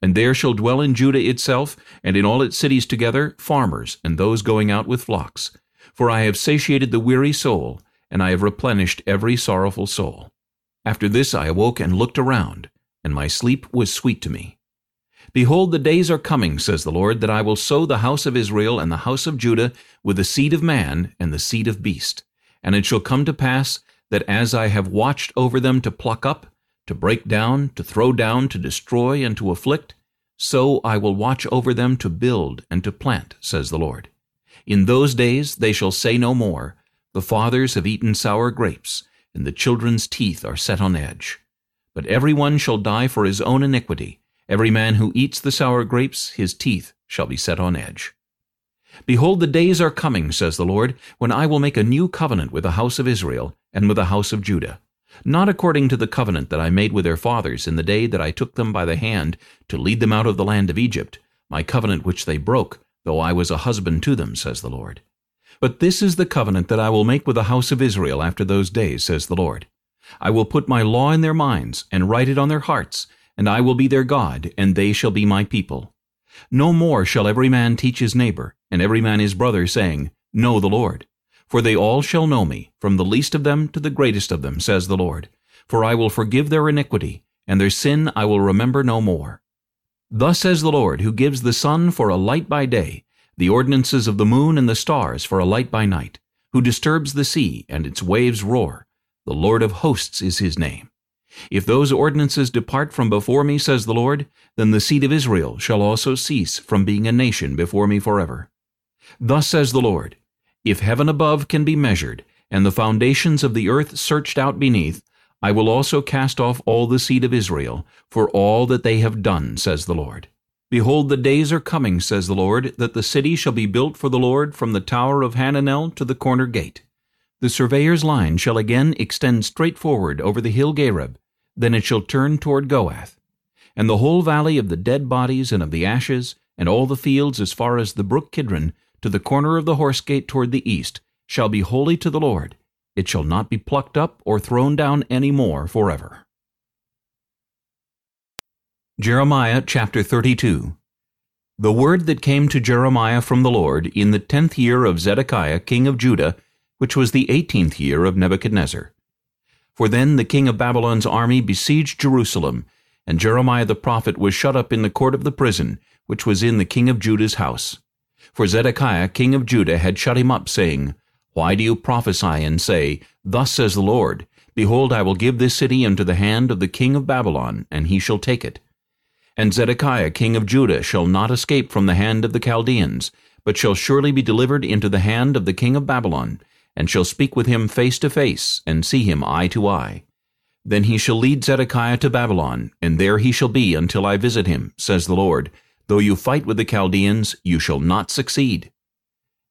And there shall dwell in Judah itself, and in all its cities together, farmers, and those going out with flocks. For I have satiated the weary soul, and I have replenished every sorrowful soul. After this I awoke and looked around, and my sleep was sweet to me. Behold, the days are coming, says the Lord, that I will sow the house of Israel and the house of Judah with the seed of man and the seed of beast. And it shall come to pass that as I have watched over them to pluck up, to break down, to throw down, to destroy, and to afflict, so I will watch over them to build and to plant, says the Lord. In those days they shall say no more, the fathers have eaten sour grapes, and the children's teeth are set on edge. But every one shall die for his own iniquity. Every man who eats the sour grapes, his teeth shall be set on edge. Behold, the days are coming, says the Lord, when I will make a new covenant with the house of Israel and with the house of Judah, not according to the covenant that I made with their fathers in the day that I took them by the hand to lead them out of the land of Egypt, my covenant which they broke, though I was a husband to them, says the Lord. But this is the covenant that I will make with the house of Israel after those days, says the Lord. I will put my law in their minds, and write it on their hearts, and I will be their God, and they shall be my people. No more shall every man teach his neighbor, and every man his brother, saying, Know the Lord. For they all shall know me, from the least of them to the greatest of them, says the Lord. For I will forgive their iniquity, and their sin I will remember no more. Thus says the Lord, who gives the sun for a light by day, the ordinances of the moon and the stars for a light by night, who disturbs the sea, and its waves roar. The Lord of hosts is his name. If those ordinances depart from before me, says the Lord, then the seed of Israel shall also cease from being a nation before me forever. Thus says the Lord, If heaven above can be measured, and the foundations of the earth searched out beneath, I will also cast off all the seed of Israel, for all that they have done, says the Lord. Behold, the days are coming, says the Lord, that the city shall be built for the Lord from the tower of Hananel to the corner gate. The surveyor's line shall again extend straight forward over the hill Gareb, then it shall turn toward Goath. And the whole valley of the dead bodies and of the ashes, and all the fields as far as the brook Kidron, to the corner of the horse gate toward the east, shall be holy to the Lord. It shall not be plucked up or thrown down any more forever. Jeremiah chapter 32 The word that came to Jeremiah from the Lord in the tenth year of Zedekiah king of Judah, which was the eighteenth year of Nebuchadnezzar. For then the king of Babylon's army besieged Jerusalem, and Jeremiah the prophet was shut up in the court of the prison, which was in the king of Judah's house. For Zedekiah king of Judah had shut him up, saying, Why do you prophesy and say, Thus says the Lord, Behold, I will give this city into the hand of the king of Babylon, and he shall take it. And Zedekiah king of Judah shall not escape from the hand of the Chaldeans, but shall surely be delivered into the hand of the king of Babylon, and shall speak with him face to face, and see him eye to eye. Then he shall lead Zedekiah to Babylon, and there he shall be until I visit him, says the Lord. Though you fight with the Chaldeans, you shall not succeed.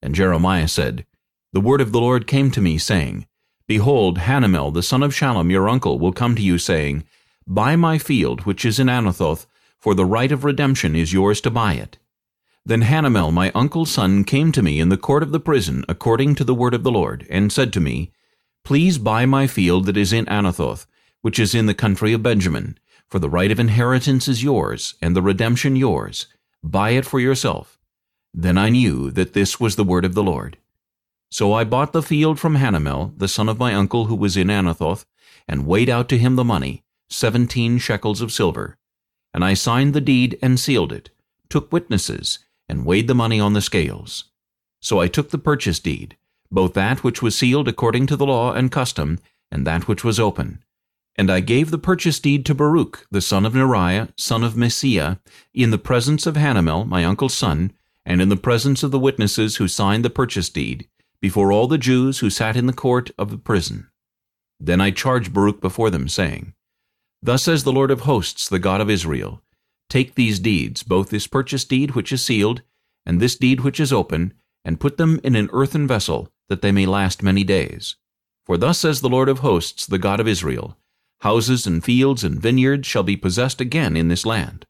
And Jeremiah said, The word of the Lord came to me, saying, Behold, Hanamel the son of Shallum your uncle will come to you, saying, Buy my field which is in Anathoth, for the right of redemption is yours to buy it. Then Hanamel my uncle's son came to me in the court of the prison according to the word of the Lord, and said to me, Please buy my field that is in Anathoth, which is in the country of Benjamin, for the right of inheritance is yours, and the redemption yours. Buy it for yourself. Then I knew that this was the word of the Lord. So I bought the field from Hanamel, the son of my uncle who was in Anathoth, and weighed out to him the money, seventeen shekels of silver. And I signed the deed and sealed it, took witnesses, and weighed the money on the scales. So I took the purchase deed, both that which was sealed according to the law and custom, and that which was open. And I gave the purchase deed to Baruch, the son of Neriah, son of Mahseiah, in the presence of Hanamel, my uncle's son, and in the presence of the witnesses who signed the purchase deed, before all the Jews who sat in the court of the prison. Then I charged Baruch before them, saying, Thus says the Lord of hosts, the God of Israel, Take these deeds, both this purchase deed which is sealed, and this deed which is open, and put them in an earthen vessel, that they may last many days. For thus says the Lord of hosts, the God of Israel, Houses and fields and vineyards shall be possessed again in this land.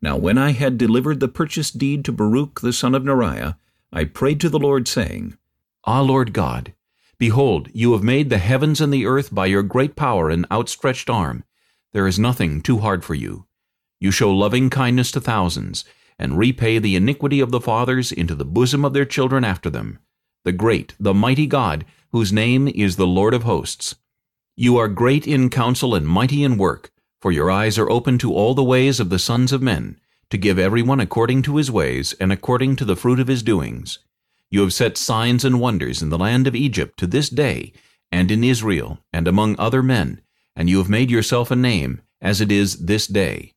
Now when I had delivered the purchase deed to Baruch the son of Neriah, I prayed to the Lord, saying, Ah, Lord God, behold, you have made the heavens and the earth by your great power and outstretched arm. There is nothing too hard for you. You show loving kindness to thousands, and repay the iniquity of the fathers into the bosom of their children after them. The great, the mighty God, whose name is the Lord of hosts. You are great in counsel and mighty in work, for your eyes are open to all the ways of the sons of men, to give everyone according to his ways and according to the fruit of his doings. You have set signs and wonders in the land of Egypt to this day, and in Israel, and among other men, and you have made yourself a name, as it is this day.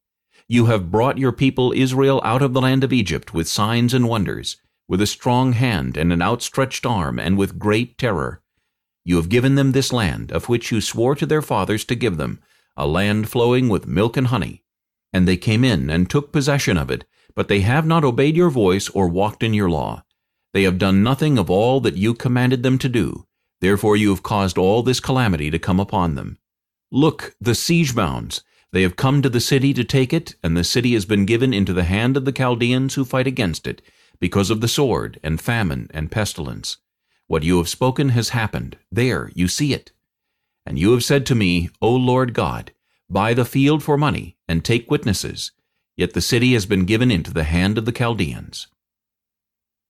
You have brought your people Israel out of the land of Egypt with signs and wonders, with a strong hand and an outstretched arm, and with great terror. You have given them this land, of which you swore to their fathers to give them, a land flowing with milk and honey. And they came in and took possession of it, but they have not obeyed your voice or walked in your law. They have done nothing of all that you commanded them to do. Therefore you have caused all this calamity to come upon them. Look, the siege mounds, they have come to the city to take it, and the city has been given into the hand of the Chaldeans who fight against it, because of the sword, and famine, and pestilence. What you have spoken has happened. There, you see it. And you have said to me, O Lord God, Buy the field for money, and take witnesses. Yet the city has been given into the hand of the Chaldeans.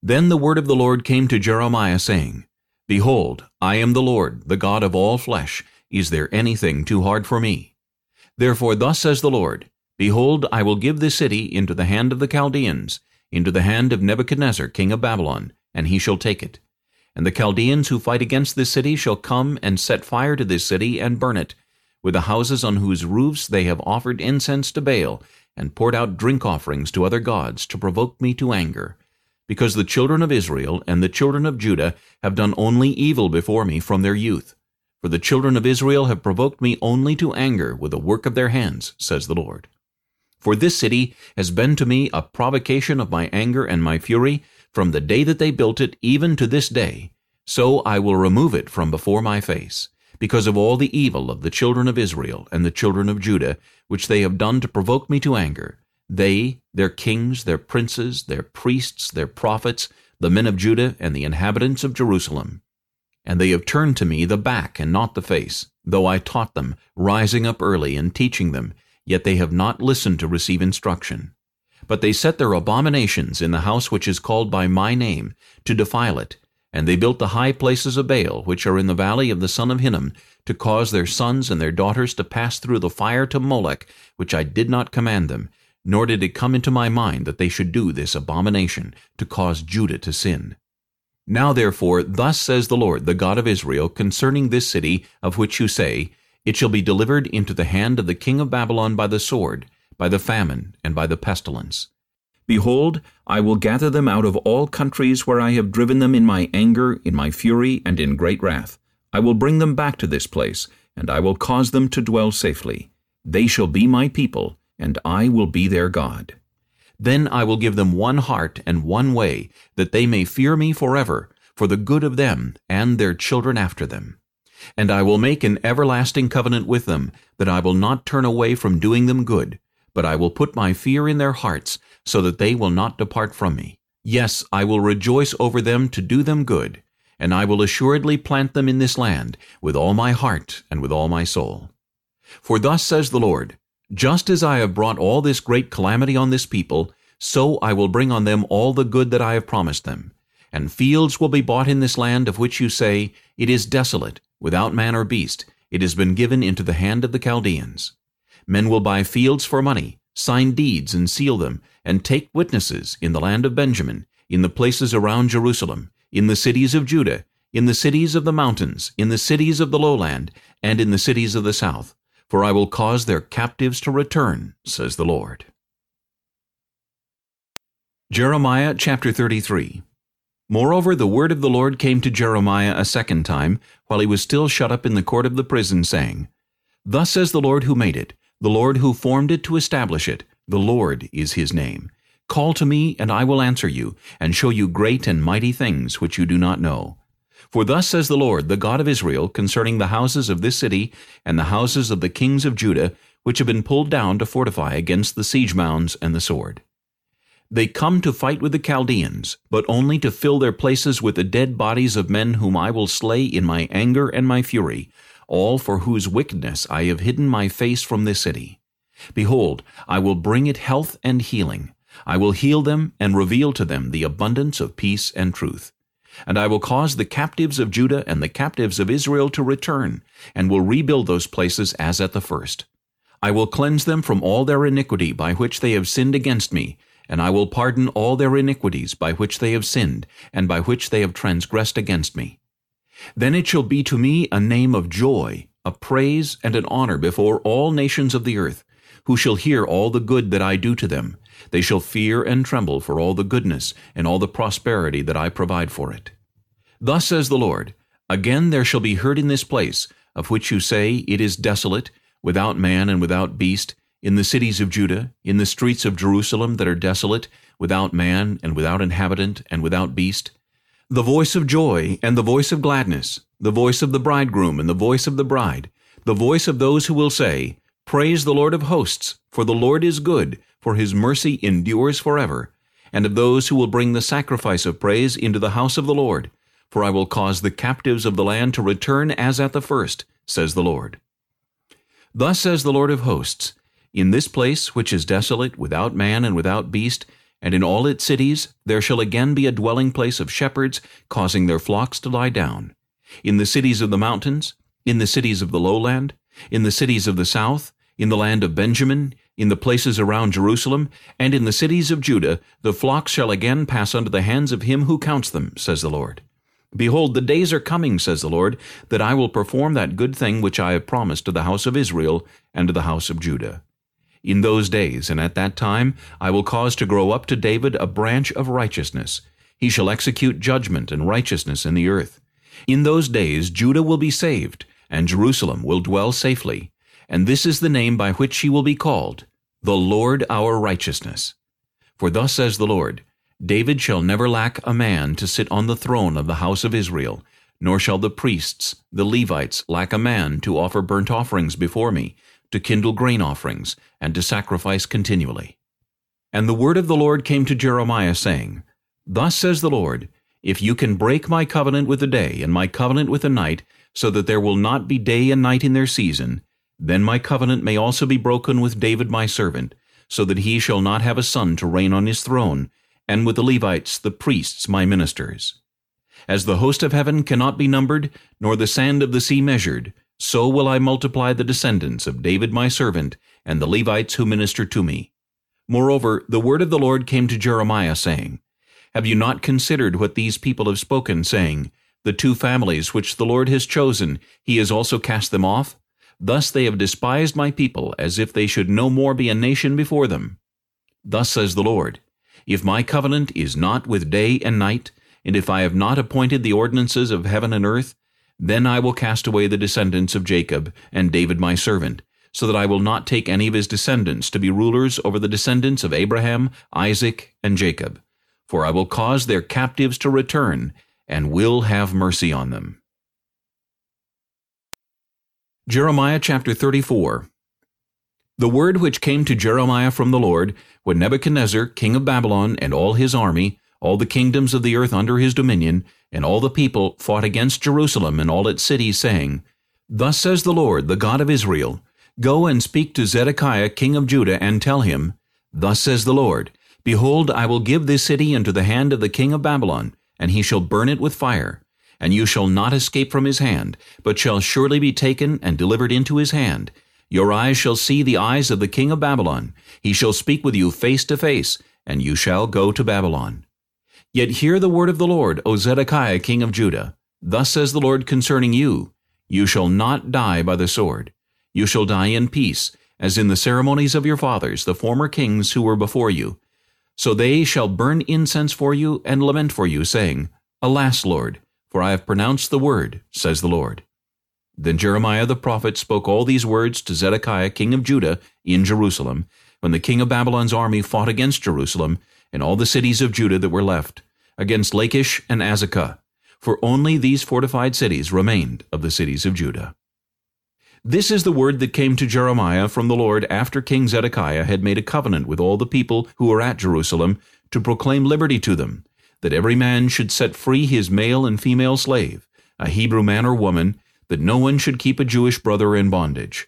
Then the word of the Lord came to Jeremiah, saying, Behold, I am the Lord, the God of all flesh. Is there anything too hard for me? Therefore thus says the Lord, Behold, I will give this city into the hand of the Chaldeans, into the hand of Nebuchadnezzar king of Babylon, and he shall take it. And the Chaldeans who fight against this city shall come and set fire to this city and burn it, with the houses on whose roofs they have offered incense to Baal, and poured out drink offerings to other gods, to provoke me to anger. Because the children of Israel and the children of Judah have done only evil before me from their youth. For the children of Israel have provoked me only to anger with the work of their hands, says the Lord. For this city has been to me a provocation of my anger and my fury from the day that they built it even to this day. So I will remove it from before my face, because of all the evil of the children of Israel and the children of Judah, which they have done to provoke me to anger. They, their kings, their princes, their priests, their prophets, the men of Judah, and the inhabitants of Jerusalem. And they have turned to me the back and not the face, though I taught them, rising up early and teaching them, yet they have not listened to receive instruction. But they set their abominations in the house which is called by my name, to defile it, and they built the high places of Baal, which are in the valley of the son of Hinnom, to cause their sons and their daughters to pass through the fire to Molech, which I did not command them, nor did it come into my mind that they should do this abomination, to cause Judah to sin. Now therefore, thus says the Lord, the God of Israel, concerning this city, of which you say, It shall be delivered into the hand of the king of Babylon by the sword, by the famine, and by the pestilence. Behold, I will gather them out of all countries where I have driven them in my anger, in my fury, and in great wrath. I will bring them back to this place, and I will cause them to dwell safely. They shall be my people, and I will be their God. Then I will give them one heart and one way, that they may fear me forever, for the good of them and their children after them. And I will make an everlasting covenant with them, that I will not turn away from doing them good, but I will put my fear in their hearts, so that they will not depart from me. Yes, I will rejoice over them to do them good, and I will assuredly plant them in this land, with all my heart and with all my soul. For thus says the Lord, Just as I have brought all this great calamity on this people, so I will bring on them all the good that I have promised them. And fields will be bought in this land of which you say, It is desolate, without man or beast, it has been given into the hand of the Chaldeans. Men will buy fields for money, sign deeds and seal them, and take witnesses in the land of Benjamin, in the places around Jerusalem, in the cities of Judah, in the cities of the mountains, in the cities of the lowland, and in the cities of the south. For I will cause their captives to return, says the Lord. Jeremiah chapter 33 Moreover, the word of the Lord came to Jeremiah a second time, while he was still shut up in the court of the prison, saying, Thus says the Lord who made it, the Lord who formed it to establish it, the Lord is his name. Call to me, and I will answer you, and show you great and mighty things which you do not know. For thus says the Lord, the God of Israel, concerning the houses of this city, and the houses of the kings of Judah, which have been pulled down to fortify against the siege mounds and the sword. They come to fight with the Chaldeans, but only to fill their places with the dead bodies of men whom I will slay in my anger and my fury, all for whose wickedness I have hidden my face from this city. Behold, I will bring it health and healing. I will heal them and reveal to them the abundance of peace and truth. And I will cause the captives of Judah and the captives of Israel to return, and will rebuild those places as at the first. I will cleanse them from all their iniquity by which they have sinned against me, and I will pardon all their iniquities by which they have sinned, and by which they have transgressed against me. Then it shall be to me a name of joy, a praise and an honor before all nations of the earth, who shall hear all the good that I do to them. They shall fear and tremble for all the goodness and all the prosperity that I provide for it. Thus says the Lord, Again there shall be heard in this place, of which you say, It is desolate, without man and without beast, in the cities of Judah, in the streets of Jerusalem that are desolate, without man and without inhabitant and without beast, the voice of joy and the voice of gladness, the voice of the bridegroom and the voice of the bride, the voice of those who will say, Praise the Lord of hosts, for the Lord is good, for his mercy endures forever, and of those who will bring the sacrifice of praise into the house of the Lord, for I will cause the captives of the land to return as at the first, says the Lord. Thus says the Lord of hosts, in this place, which is desolate, without man and without beast, and in all its cities, there shall again be a dwelling place of shepherds, causing their flocks to lie down. In the cities of the mountains, in the cities of the lowland, in the cities of the south, in the land of Benjamin, in the places around Jerusalem, and in the cities of Judah, the flocks shall again pass under the hands of him who counts them, says the Lord. Behold, the days are coming, says the Lord, that I will perform that good thing which I have promised to the house of Israel and to the house of Judah. In those days and at that time I will cause to grow up to David a branch of righteousness. He shall execute judgment and righteousness in the earth. In those days Judah will be saved, and Jerusalem will dwell safely. And this is the name by which she will be called, the Lord our righteousness. For thus says the Lord, David shall never lack a man to sit on the throne of the house of Israel, nor shall the priests, the Levites, lack a man to offer burnt offerings before me, to kindle grain offerings, and to sacrifice continually. And the word of the Lord came to Jeremiah, saying, Thus says the Lord, If you can break my covenant with the day, and my covenant with the night, so that there will not be day and night in their season, then my covenant may also be broken with David my servant, so that he shall not have a son to reign on his throne, and with the Levites, the priests, my ministers. As the host of heaven cannot be numbered, nor the sand of the sea measured, so will I multiply the descendants of David my servant, and the Levites who minister to me. Moreover, the word of the Lord came to Jeremiah, saying, Have you not considered what these people have spoken, saying, The two families which the Lord has chosen, he has also cast them off? Thus they have despised my people, as if they should no more be a nation before them. Thus says the Lord, If my covenant is not with day and night, and if I have not appointed the ordinances of heaven and earth, then I will cast away the descendants of Jacob, and David my servant, so that I will not take any of his descendants to be rulers over the descendants of Abraham, Isaac, and Jacob. For I will cause their captives to return, and will have mercy on them. Jeremiah chapter 34 The word which came to Jeremiah from the Lord, when Nebuchadnezzar, king of Babylon, and all his army, all the kingdoms of the earth under his dominion, and all the people fought against Jerusalem and all its cities, saying, Thus says the Lord, the God of Israel, Go and speak to Zedekiah king of Judah, and tell him, Thus says the Lord, Behold, I will give this city into the hand of the king of Babylon, and he shall burn it with fire and you shall not escape from his hand, but shall surely be taken and delivered into his hand. Your eyes shall see the eyes of the king of Babylon. He shall speak with you face to face, and you shall go to Babylon. Yet hear the word of the Lord, O Zedekiah king of Judah. Thus says the Lord concerning you, You shall not die by the sword. You shall die in peace, as in the ceremonies of your fathers, the former kings who were before you. So they shall burn incense for you and lament for you, saying, Alas, Lord, for I have pronounced the word, says the Lord. Then Jeremiah the prophet spoke all these words to Zedekiah king of Judah in Jerusalem, when the king of Babylon's army fought against Jerusalem and all the cities of Judah that were left, against Lachish and Azekah, for only these fortified cities remained of the cities of Judah. This is the word that came to Jeremiah from the Lord after King Zedekiah had made a covenant with all the people who were at Jerusalem to proclaim liberty to them, that every man should set free his male and female slave, a Hebrew man or woman, that no one should keep a Jewish brother in bondage.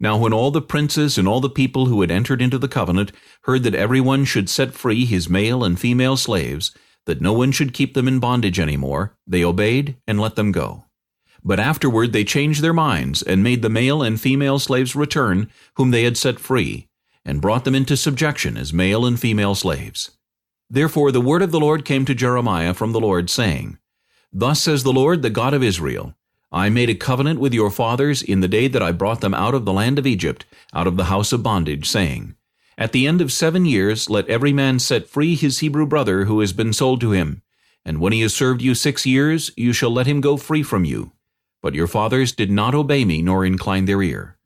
Now when all the princes and all the people who had entered into the covenant heard that every one should set free his male and female slaves, that no one should keep them in bondage any more, they obeyed and let them go. But afterward they changed their minds, and made the male and female slaves return, whom they had set free, and brought them into subjection as male and female slaves. Therefore the word of the Lord came to Jeremiah from the Lord, saying, Thus says the Lord, the God of Israel, I made a covenant with your fathers in the day that I brought them out of the land of Egypt, out of the house of bondage, saying, At the end of seven years let every man set free his Hebrew brother who has been sold to him, and when he has served you six years, you shall let him go free from you. But your fathers did not obey me nor incline their ear.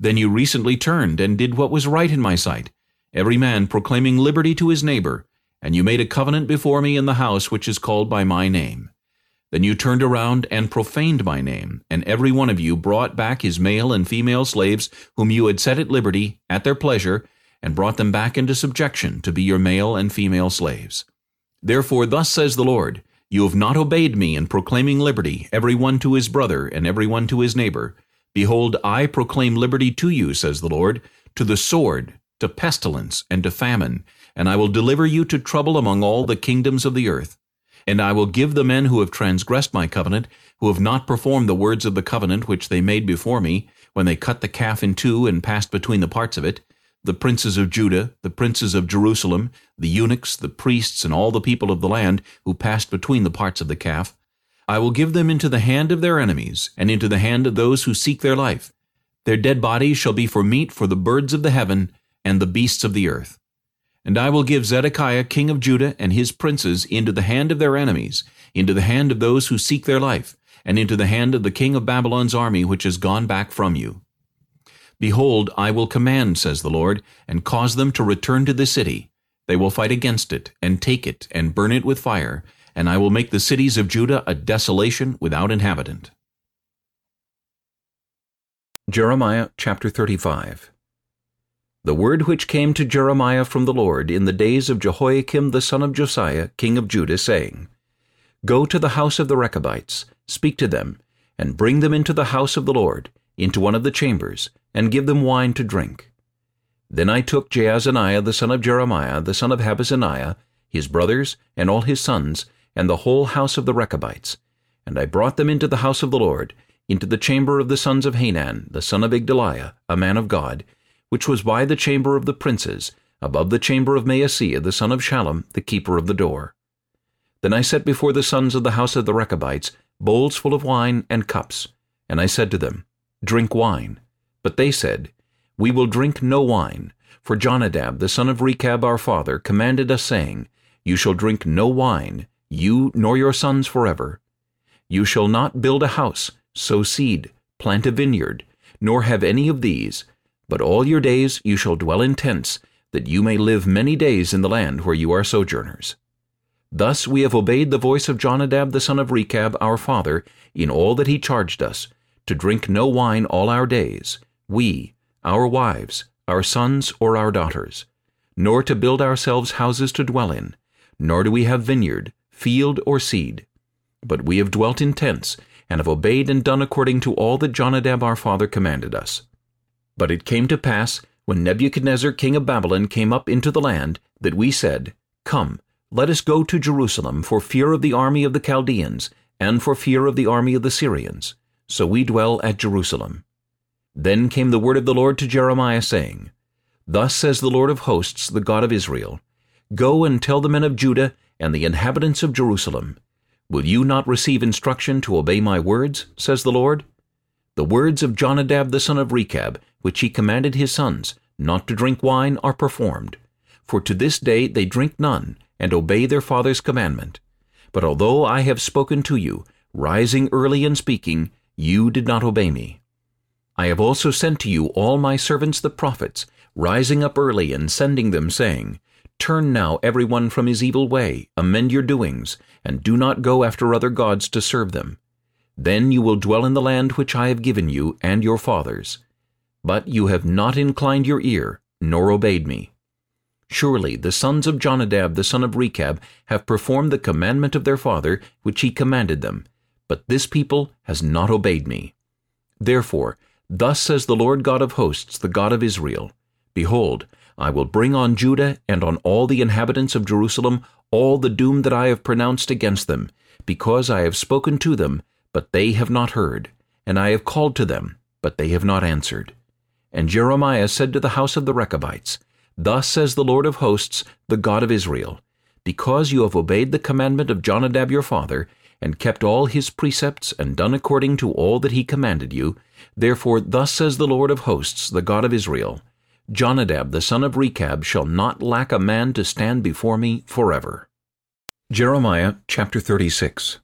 Then you recently turned and did what was right in my sight, every man proclaiming liberty to his neighbor, and you made a covenant before me in the house which is called by my name. Then you turned around and profaned my name, and every one of you brought back his male and female slaves whom you had set at liberty at their pleasure, and brought them back into subjection to be your male and female slaves. Therefore thus says the Lord, You have not obeyed me in proclaiming liberty, every one to his brother and every one to his neighbor. Behold, I proclaim liberty to you, says the Lord, to the sword, to pestilence, and to famine, and I will deliver you to trouble among all the kingdoms of the earth. And I will give the men who have transgressed my covenant, who have not performed the words of the covenant which they made before me, when they cut the calf in two and passed between the parts of it, the princes of Judah, the princes of Jerusalem, the eunuchs, the priests, and all the people of the land who passed between the parts of the calf, I will give them into the hand of their enemies, and into the hand of those who seek their life. Their dead bodies shall be for meat for the birds of the heaven and the beasts of the earth. And I will give Zedekiah king of Judah and his princes into the hand of their enemies, into the hand of those who seek their life, and into the hand of the king of Babylon's army which has gone back from you. Behold, I will command, says the Lord, and cause them to return to the city. They will fight against it, and take it, and burn it with fire, and I will make the cities of Judah a desolation without inhabitant. Jeremiah chapter 35 the word which came to Jeremiah from the Lord in the days of Jehoiakim the son of Josiah, king of Judah, saying, Go to the house of the Rechabites, speak to them, and bring them into the house of the Lord, into one of the chambers, and give them wine to drink. Then I took Jaazaniah the son of Jeremiah, the son of Habazaniah, his brothers, and all his sons, and the whole house of the Rechabites, and I brought them into the house of the Lord, into the chamber of the sons of Hanan, the son of Igdaliah, a man of God, which was by the chamber of the princes, above the chamber of Maaseiah the son of Shallum, the keeper of the door. Then I set before the sons of the house of the Rechabites bowls full of wine and cups, and I said to them, Drink wine. But they said, We will drink no wine, for Jonadab the son of Rechab our father commanded us, saying, You shall drink no wine, you nor your sons forever. You shall not build a house, sow seed, plant a vineyard, nor have any of these, but all your days you shall dwell in tents, that you may live many days in the land where you are sojourners. Thus we have obeyed the voice of Jonadab the son of Rechab our father in all that he charged us, to drink no wine all our days, we, our wives, our sons, or our daughters, nor to build ourselves houses to dwell in, nor do we have vineyard, field, or seed. But we have dwelt in tents, and have obeyed and done according to all that Jonadab our father commanded us. But it came to pass, when Nebuchadnezzar king of Babylon came up into the land, that we said, Come, let us go to Jerusalem for fear of the army of the Chaldeans, and for fear of the army of the Syrians. So we dwell at Jerusalem. Then came the word of the Lord to Jeremiah, saying, Thus says the Lord of hosts, the God of Israel, Go and tell the men of Judah and the inhabitants of Jerusalem, Will you not receive instruction to obey my words, says the Lord? The words of Jonadab the son of Rechab, which he commanded his sons, not to drink wine, are performed. For to this day they drink none, and obey their father's commandment. But although I have spoken to you, rising early and speaking, you did not obey me. I have also sent to you all my servants the prophets, rising up early and sending them, saying, Turn now every one from his evil way, amend your doings, and do not go after other gods to serve them. Then you will dwell in the land which I have given you and your fathers. But you have not inclined your ear, nor obeyed me. Surely the sons of Jonadab the son of Rechab have performed the commandment of their father, which he commanded them, but this people has not obeyed me. Therefore, thus says the Lord God of hosts, the God of Israel, Behold, I will bring on Judah and on all the inhabitants of Jerusalem all the doom that I have pronounced against them, because I have spoken to them, but they have not heard, and I have called to them, but they have not answered. And Jeremiah said to the house of the Rechabites, Thus says the Lord of hosts, the God of Israel, Because you have obeyed the commandment of Jonadab your father, and kept all his precepts, and done according to all that he commanded you, therefore thus says the Lord of hosts, the God of Israel, Jonadab the son of Rechab shall not lack a man to stand before me forever. Jeremiah chapter 36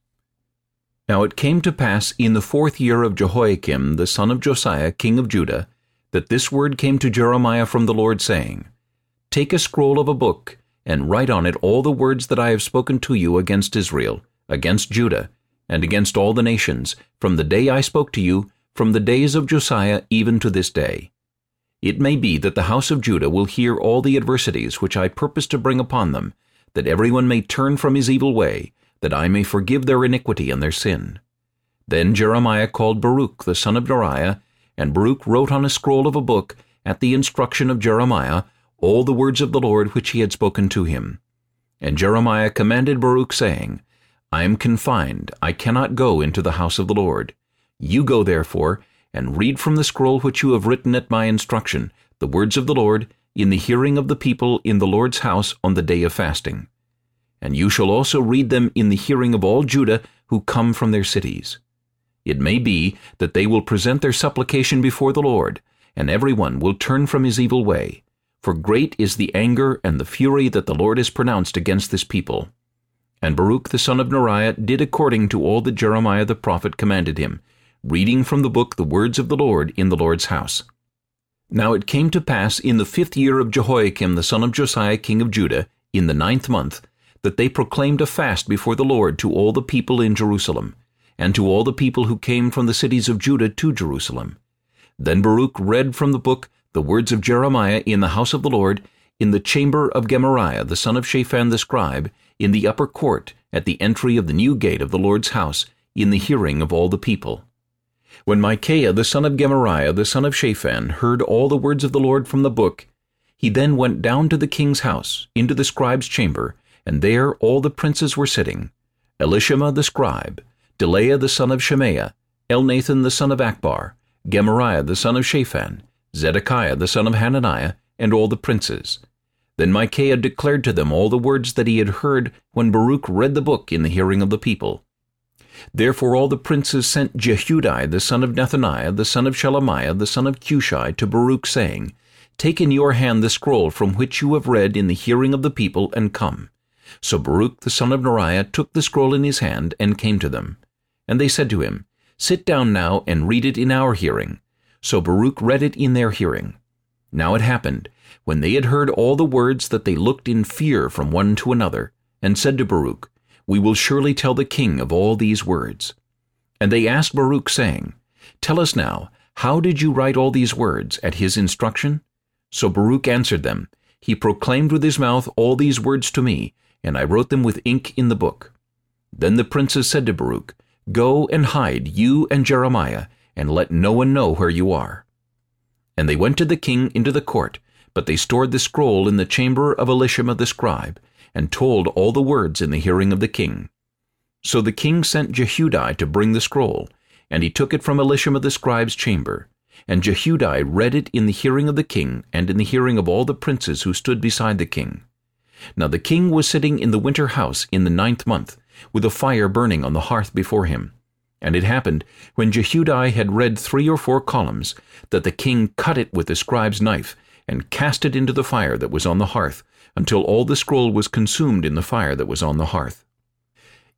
Now it came to pass in the fourth year of Jehoiakim the son of Josiah king of Judah, that this word came to Jeremiah from the Lord, saying, Take a scroll of a book, and write on it all the words that I have spoken to you against Israel, against Judah, and against all the nations, from the day I spoke to you, from the days of Josiah even to this day. It may be that the house of Judah will hear all the adversities which I purpose to bring upon them, that everyone may turn from his evil way, that I may forgive their iniquity and their sin. Then Jeremiah called Baruch the son of Neriah, and Baruch wrote on a scroll of a book, at the instruction of Jeremiah, all the words of the Lord which he had spoken to him. And Jeremiah commanded Baruch, saying, I am confined, I cannot go into the house of the Lord. You go therefore, and read from the scroll which you have written at my instruction, the words of the Lord, in the hearing of the people in the Lord's house on the day of fasting. And you shall also read them in the hearing of all Judah who come from their cities. It may be that they will present their supplication before the Lord, and every one will turn from his evil way, for great is the anger and the fury that the Lord has pronounced against this people. And Baruch the son of Neriah did according to all that Jeremiah the prophet commanded him, reading from the book the words of the Lord in the Lord's house. Now it came to pass in the fifth year of Jehoiakim the son of Josiah king of Judah, in the ninth month, that they proclaimed a fast before the Lord to all the people in Jerusalem, and to all the people who came from the cities of Judah to Jerusalem. Then Baruch read from the book the words of Jeremiah in the house of the Lord, in the chamber of Gemariah the son of Shaphan the scribe, in the upper court, at the entry of the new gate of the Lord's house, in the hearing of all the people. When Micaiah the son of Gemariah the son of Shaphan heard all the words of the Lord from the book, he then went down to the king's house, into the scribe's chamber, and there all the princes were sitting, Elishama the scribe, Delaiah the son of Shemaiah, Elnathan the son of Achbor, Gemariah the son of Shaphan, Zedekiah the son of Hananiah, and all the princes. Then Micaiah declared to them all the words that he had heard when Baruch read the book in the hearing of the people. Therefore all the princes sent Jehudi the son of Nethaniah, the son of Shelemiah, the son of Cushi, to Baruch, saying, Take in your hand the scroll from which you have read in the hearing of the people, and come. So Baruch the son of Neriah took the scroll in his hand, and came to them. And they said to him, Sit down now and read it in our hearing. So Baruch read it in their hearing. Now it happened, when they had heard all the words, that they looked in fear from one to another, and said to Baruch, We will surely tell the king of all these words. And they asked Baruch, saying, Tell us now, how did you write all these words at his instruction? So Baruch answered them, He proclaimed with his mouth all these words to me, and I wrote them with ink in the book. Then the princes said to Baruch, Go and hide, you and Jeremiah, and let no one know where you are. And they went to the king into the court, but they stored the scroll in the chamber of Elishama the scribe, and told all the words in the hearing of the king. So the king sent Jehudi to bring the scroll, and he took it from Elishama the scribe's chamber. And Jehudi read it in the hearing of the king, and in the hearing of all the princes who stood beside the king. Now the king was sitting in the winter house in the ninth month, with a fire burning on the hearth before him. And it happened, when Jehudi had read three or four columns, that the king cut it with the scribe's knife, and cast it into the fire that was on the hearth, until all the scroll was consumed in the fire that was on the hearth.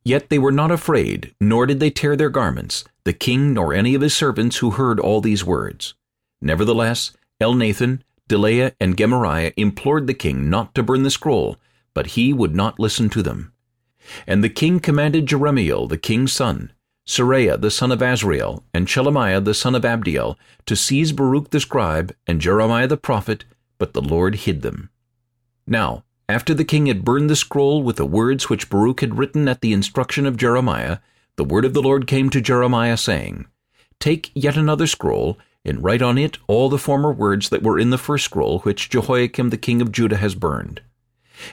Yet they were not afraid, nor did they tear their garments, the king nor any of his servants who heard all these words. Nevertheless, Elnathan, Delaiah, and Gemariah implored the king not to burn the scroll, but he would not listen to them. And the king commanded Jerahmeel, the king's son, Seraiah the son of Azriel, and Shelemiah the son of Abdeel, to seize Baruch the scribe and Jeremiah the prophet, but the Lord hid them. Now, after the king had burned the scroll with the words which Baruch had written at the instruction of Jeremiah, the word of the Lord came to Jeremiah, saying, Take yet another scroll, and write on it all the former words that were in the first scroll which Jehoiakim the king of Judah has burned.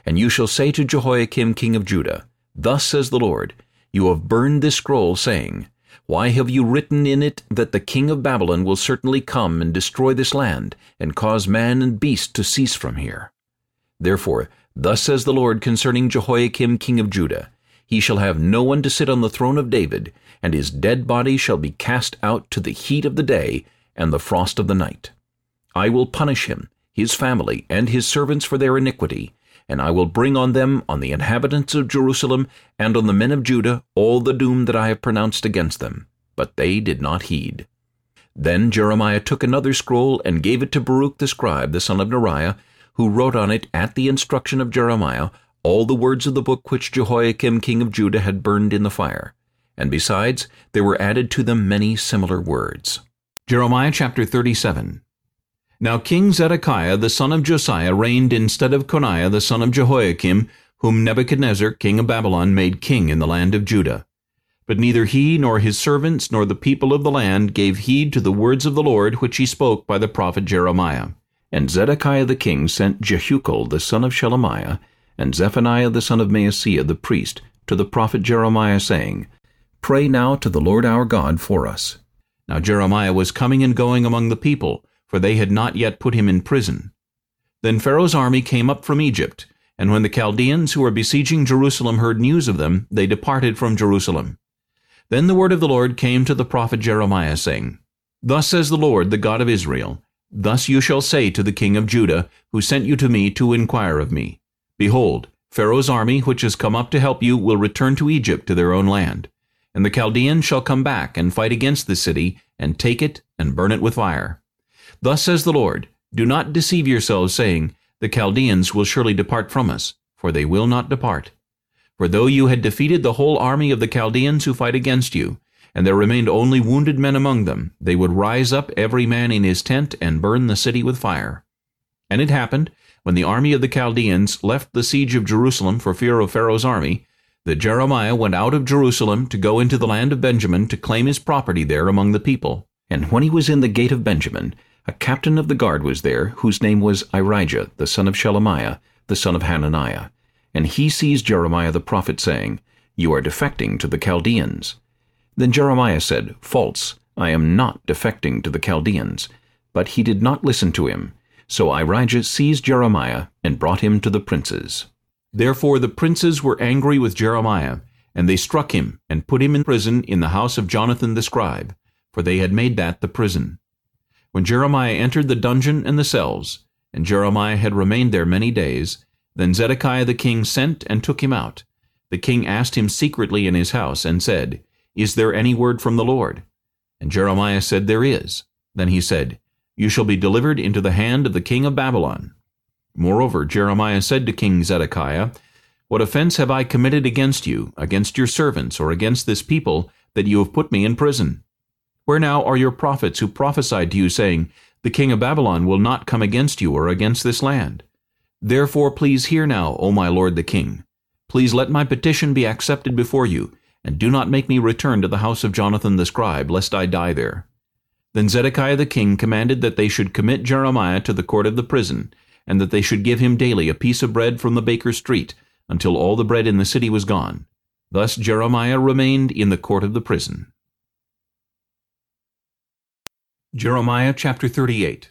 And you shall say to Jehoiakim king of Judah, Thus says the Lord, You have burned this scroll, saying, Why have you written in it that the king of Babylon will certainly come and destroy this land, and cause man and beast to cease from here? Therefore, thus says the Lord concerning Jehoiakim king of Judah, He shall have no one to sit on the throne of David, and his dead body shall be cast out to the heat of the day and the frost of the night. I will punish him, his family, and his servants for their iniquity, and I will bring on them, on the inhabitants of Jerusalem, and on the men of Judah, all the doom that I have pronounced against them. But they did not heed. Then Jeremiah took another scroll and gave it to Baruch the scribe, the son of Neriah, who wrote on it at the instruction of Jeremiah all the words of the book which Jehoiakim king of Judah had burned in the fire. And besides, there were added to them many similar words. Jeremiah chapter 37 Now King Zedekiah the son of Josiah reigned instead of Coniah the son of Jehoiakim, whom Nebuchadnezzar king of Babylon made king in the land of Judah. But neither he nor his servants nor the people of the land gave heed to the words of the Lord which he spoke by the prophet Jeremiah. And Zedekiah the king sent Jehucal the son of Shelemiah, and Zephaniah the son of Maaseiah the priest, to the prophet Jeremiah, saying, Pray now to the Lord our God for us. Now Jeremiah was coming and going among the people, for they had not yet put him in prison. Then Pharaoh's army came up from Egypt, and when the Chaldeans who were besieging Jerusalem heard news of them, they departed from Jerusalem. Then the word of the Lord came to the prophet Jeremiah, saying, Thus says the Lord, the God of Israel, Thus you shall say to the king of Judah, who sent you to me to inquire of me, Behold, Pharaoh's army, which has come up to help you, will return to Egypt to their own land. And the Chaldeans shall come back and fight against the city, and take it, and burn it with fire. Thus says the Lord, Do not deceive yourselves, saying, The Chaldeans will surely depart from us, for they will not depart. For though you had defeated the whole army of the Chaldeans who fight against you, and there remained only wounded men among them, they would rise up every man in his tent and burn the city with fire. And it happened, when the army of the Chaldeans left the siege of Jerusalem for fear of Pharaoh's army, that Jeremiah went out of Jerusalem to go into the land of Benjamin to claim his property there among the people. And when he was in the gate of Benjamin, a captain of the guard was there, whose name was Irijah, the son of Shelemiah, the son of Hananiah. And he seized Jeremiah the prophet, saying, You are defecting to the Chaldeans. Then Jeremiah said, False, I am not defecting to the Chaldeans. But he did not listen to him. So Irijah seized Jeremiah and brought him to the princes. Therefore the princes were angry with Jeremiah, and they struck him and put him in prison in the house of Jonathan the scribe, for they had made that the prison. When Jeremiah entered the dungeon and the cells, and Jeremiah had remained there many days, then Zedekiah the king sent and took him out. The king asked him secretly in his house, and said, Is there any word from the Lord? And Jeremiah said, There is. Then he said, You shall be delivered into the hand of the king of Babylon. Moreover, Jeremiah said to King Zedekiah, What offense have I committed against you, against your servants, or against this people, that you have put me in prison? Where now are your prophets who prophesied to you, saying, The king of Babylon will not come against you or against this land? Therefore please hear now, O my lord the king. Please let my petition be accepted before you, and do not make me return to the house of Jonathan the scribe, lest I die there. Then Zedekiah the king commanded that they should commit Jeremiah to the court of the prison, and that they should give him daily a piece of bread from the baker's street, until all the bread in the city was gone. Thus Jeremiah remained in the court of the prison. Jeremiah chapter 38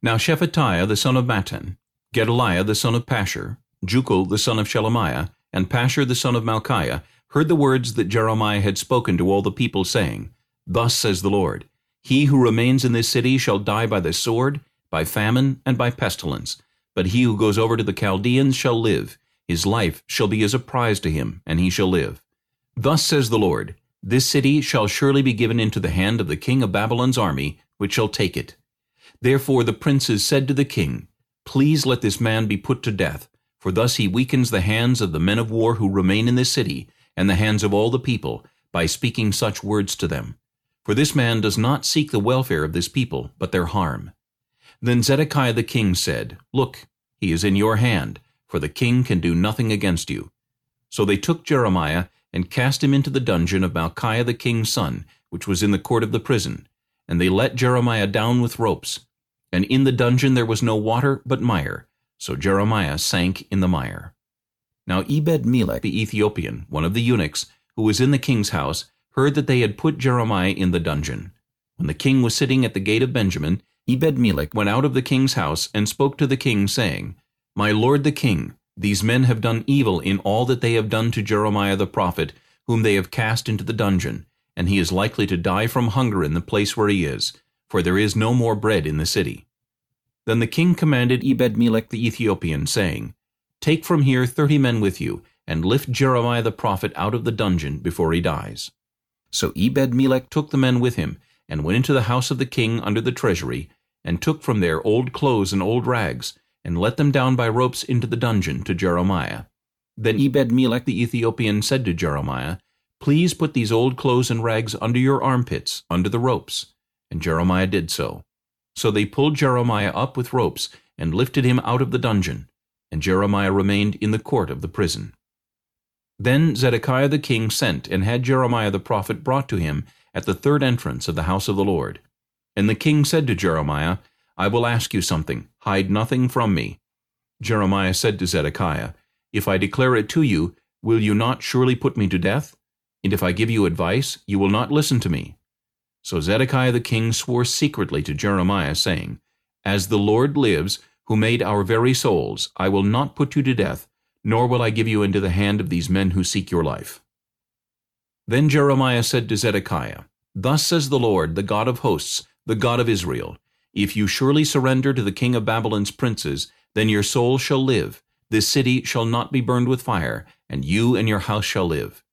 Now Shephatiah the son of Mattan, Gedaliah the son of Pashhur, Jucal the son of Shelemiah, and Pashhur the son of Malchiah heard the words that Jeremiah had spoken to all the people, saying, Thus says the Lord, He who remains in this city shall die by the sword, by famine, and by pestilence. But he who goes over to the Chaldeans shall live. His life shall be as a prize to him, and he shall live. Thus says the Lord, This city shall surely be given into the hand of the king of Babylon's army, which shall take it. Therefore the princes said to the king, Please let this man be put to death, for thus he weakens the hands of the men of war who remain in this city, and the hands of all the people, by speaking such words to them. For this man does not seek the welfare of this people, but their harm. Then Zedekiah the king said, Look, he is in your hand, for the king can do nothing against you. So they took Jeremiah, and cast him into the dungeon of Malchiah the king's son, which was in the court of the prison. And they let Jeremiah down with ropes. And in the dungeon there was no water but mire, so Jeremiah sank in the mire. Now Ebed-Melech the Ethiopian, one of the eunuchs, who was in the king's house, heard that they had put Jeremiah in the dungeon. When the king was sitting at the gate of Benjamin, Ebed-Melech went out of the king's house and spoke to the king, saying, My lord the king, these men have done evil in all that they have done to Jeremiah the prophet, whom they have cast into the dungeon, and he is likely to die from hunger in the place where he is, for there is no more bread in the city. Then the king commanded Ebed-Melech the Ethiopian, saying, Take from here thirty men with you, and lift Jeremiah the prophet out of the dungeon before he dies. So Ebed-Melech took the men with him, and went into the house of the king under the treasury, and took from there old clothes and old rags, and let them down by ropes into the dungeon to Jeremiah. Then Ebed-Melech the Ethiopian said to Jeremiah, Please put these old clothes and rags under your armpits, under the ropes. And Jeremiah did so. So they pulled Jeremiah up with ropes and lifted him out of the dungeon, and Jeremiah remained in the court of the prison. Then Zedekiah the king sent and had Jeremiah the prophet brought to him at the third entrance of the house of the Lord. And the king said to Jeremiah, I will ask you something, hide nothing from me. Jeremiah said to Zedekiah, If I declare it to you, will you not surely put me to death? And if I give you advice, you will not listen to me. So Zedekiah the king swore secretly to Jeremiah, saying, As the Lord lives, who made our very souls, I will not put you to death, nor will I give you into the hand of these men who seek your life. Then Jeremiah said to Zedekiah, Thus says the Lord, the God of hosts, the God of Israel, If you surely surrender to the king of Babylon's princes, then your soul shall live, this city shall not be burned with fire, and you and your house shall live.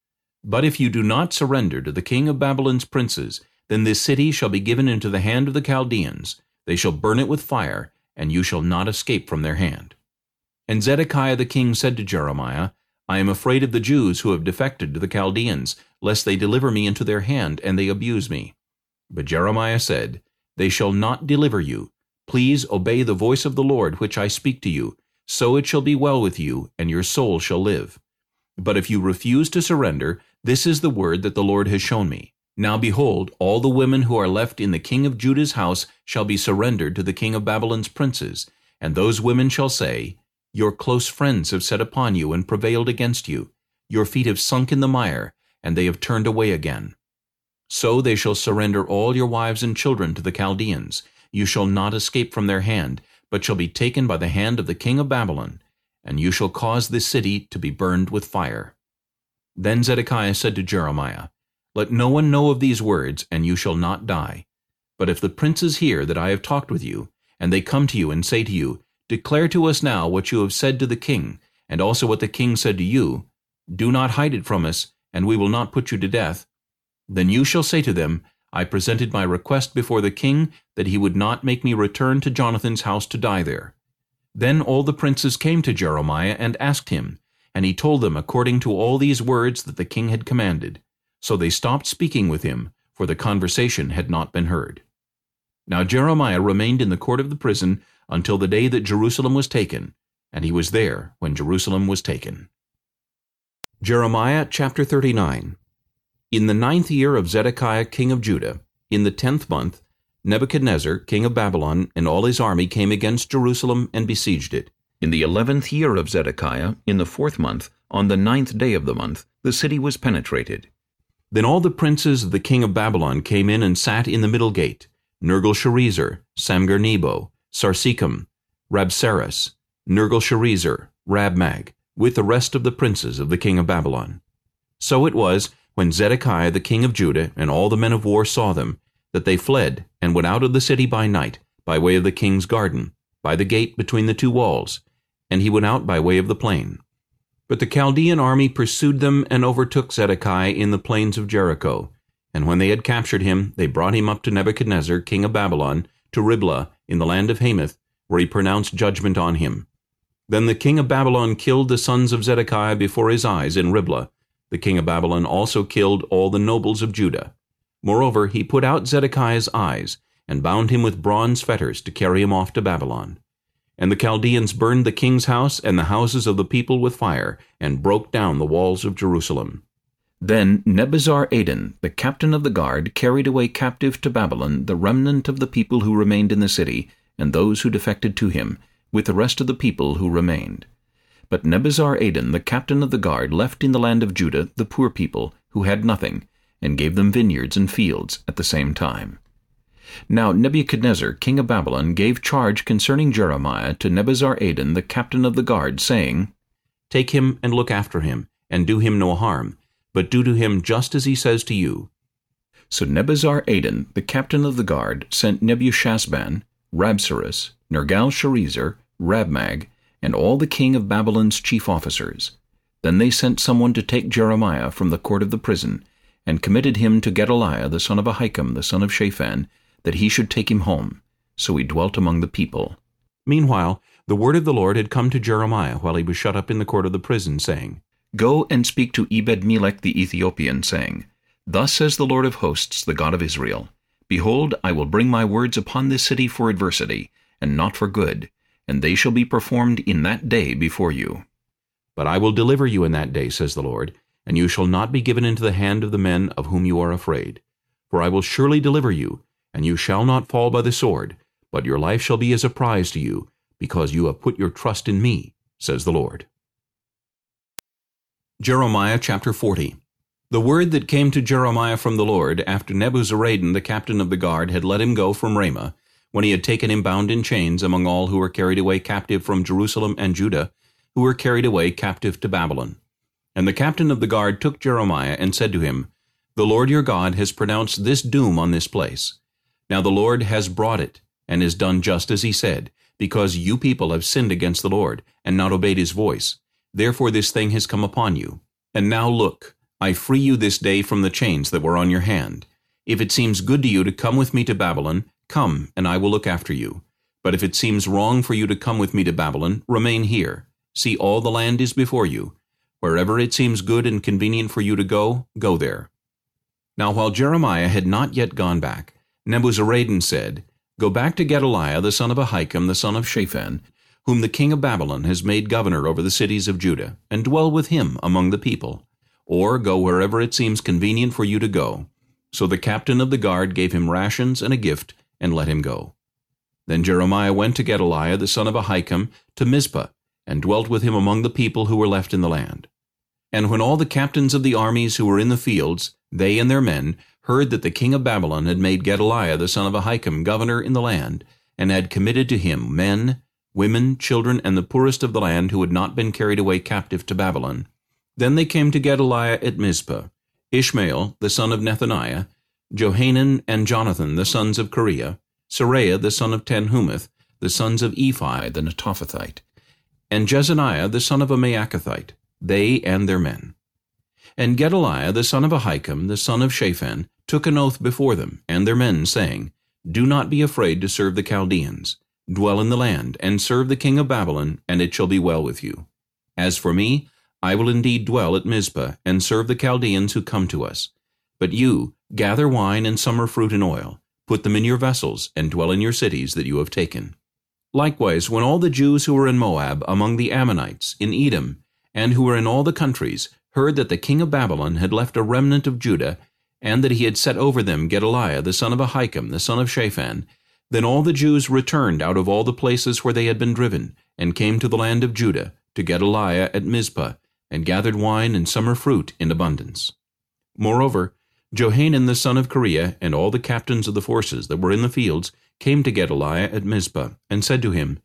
But if you do not surrender to the king of Babylon's princes, then this city shall be given into the hand of the Chaldeans. They shall burn it with fire, and you shall not escape from their hand. And Zedekiah the king said to Jeremiah, I am afraid of the Jews who have defected to the Chaldeans, lest they deliver me into their hand, and they abuse me. But Jeremiah said, They shall not deliver you. Please obey the voice of the Lord which I speak to you. So it shall be well with you, and your soul shall live. But if you refuse to surrender, this is the word that the Lord has shown me. Now behold, all the women who are left in the king of Judah's house shall be surrendered to the king of Babylon's princes, and those women shall say, Your close friends have set upon you and prevailed against you. Your feet have sunk in the mire, and they have turned away again. So they shall surrender all your wives and children to the Chaldeans. You shall not escape from their hand, but shall be taken by the hand of the king of Babylon, and you shall cause this city to be burned with fire. Then Zedekiah said to Jeremiah, let no one know of these words, and you shall not die. But if the princes hear that I have talked with you, and they come to you and say to you, Declare to us now what you have said to the king, and also what the king said to you, do not hide it from us, and we will not put you to death. Then you shall say to them, I presented my request before the king that he would not make me return to Jonathan's house to die there. Then all the princes came to Jeremiah and asked him, and he told them according to all these words that the king had commanded. So they stopped speaking with him, for the conversation had not been heard. Now Jeremiah remained in the court of the prison until the day that Jerusalem was taken, and he was there when Jerusalem was taken. Jeremiah chapter 39 In the ninth year of Zedekiah king of Judah, in the tenth month, Nebuchadnezzar king of Babylon and all his army came against Jerusalem and besieged it. In the eleventh year of Zedekiah, in the fourth month, on the ninth day of the month, the city was penetrated. Then all the princes of the king of Babylon came in and sat in the middle gate, Nergal-Sharezer, Samgar-Nebo, Rabsaris, Nergal-Sharezer, Rabmag, with the rest of the princes of the king of Babylon. So it was, when Zedekiah the king of Judah and all the men of war saw them, that they fled and went out of the city by night, by way of the king's garden, by the gate between the two walls, and he went out by way of the plain. But the Chaldean army pursued them and overtook Zedekiah in the plains of Jericho. And when they had captured him, they brought him up to Nebuchadnezzar, king of Babylon, to Riblah, in the land of Hamath, where he pronounced judgment on him. Then the king of Babylon killed the sons of Zedekiah before his eyes in Riblah. The king of Babylon also killed all the nobles of Judah. Moreover, he put out Zedekiah's eyes, and bound him with bronze fetters to carry him off to Babylon. And the Chaldeans burned the king's house and the houses of the people with fire, and broke down the walls of Jerusalem. Then Nebuzaradan, the captain of the guard, carried away captive to Babylon the remnant of the people who remained in the city, and those who defected to him, with the rest of the people who remained. But Nebuzaradan, the captain of the guard, left in the land of Judah the poor people, who had nothing, and gave them vineyards and fields at the same time. Now Nebuchadnezzar king of Babylon gave charge concerning Jeremiah to Nebuzaradan the captain of the guard, saying, Take him and look after him, and do him no harm, but do to him just as he says to you. So Nebuzaradan the captain of the guard sent Nebushasban, Rabsaris, Nergal-Sharezer, Rabmag, and all the king of Babylon's chief officers. Then they sent someone to take Jeremiah from the court of the prison, and committed him to Gedaliah the son of Ahikam the son of Shaphan, that he should take him home. So he dwelt among the people. Meanwhile, the word of the Lord had come to Jeremiah while he was shut up in the court of the prison, saying, Go and speak to Ebed-melech the Ethiopian, saying, Thus says the Lord of hosts, the God of Israel, Behold, I will bring my words upon this city for adversity, and not for good, and they shall be performed in that day before you. But I will deliver you in that day, says the Lord, and you shall not be given into the hand of the men of whom you are afraid. For I will surely deliver you, and you shall not fall by the sword, but your life shall be as a prize to you, because you have put your trust in me, says the Lord. Jeremiah chapter 40 The word that came to Jeremiah from the Lord, after Nebuzaradan the captain of the guard had let him go from Ramah, when he had taken him bound in chains among all who were carried away captive from Jerusalem and Judah, who were carried away captive to Babylon. And the captain of the guard took Jeremiah and said to him, The Lord your God has pronounced this doom on this place. Now the Lord has brought it, and has done just as he said, because you people have sinned against the Lord, and not obeyed his voice. Therefore this thing has come upon you. And now look, I free you this day from the chains that were on your hand. If it seems good to you to come with me to Babylon, come, and I will look after you. But if it seems wrong for you to come with me to Babylon, remain here. See, all the land is before you. Wherever it seems good and convenient for you to go, go there. Now while Jeremiah had not yet gone back, Nebuzaradan said, Go back to Gedaliah the son of Ahikam the son of Shaphan, whom the king of Babylon has made governor over the cities of Judah, and dwell with him among the people. Or go wherever it seems convenient for you to go. So the captain of the guard gave him rations and a gift, and let him go. Then Jeremiah went to Gedaliah the son of Ahikam to Mizpah, and dwelt with him among the people who were left in the land. And when all the captains of the armies who were in the fields, they and their men, heard that the king of Babylon had made Gedaliah the son of Ahikam governor in the land, and had committed to him men, women, children, and the poorest of the land who had not been carried away captive to Babylon. Then they came to Gedaliah at Mizpah, Ishmael the son of Nethaniah, Johanan and Jonathan the sons of Kareah, Seraiah the son of Tanhumeth, the sons of Ephai the Netophathite, and Jezaniah the son of a Maacathite, they and their men. And Gedaliah the son of Ahikam, the son of Shaphan, took an oath before them and their men, saying, Do not be afraid to serve the Chaldeans. Dwell in the land, and serve the king of Babylon, and it shall be well with you. As for me, I will indeed dwell at Mizpah, and serve the Chaldeans who come to us. But you, Gather wine and summer fruit and oil, put them in your vessels, and dwell in your cities that you have taken. Likewise, when all the Jews who were in Moab, among the Ammonites, in Edom, and who were in all the countries, heard that the king of Babylon had left a remnant of Judah, and that he had set over them Gedaliah the son of Ahikam, the son of Shaphan, then all the Jews returned out of all the places where they had been driven, and came to the land of Judah, to Gedaliah at Mizpah, and gathered wine and summer fruit in abundance. Moreover, Johanan the son of Kareah and all the captains of the forces that were in the fields came to Gedaliah at Mizpah, and said to him,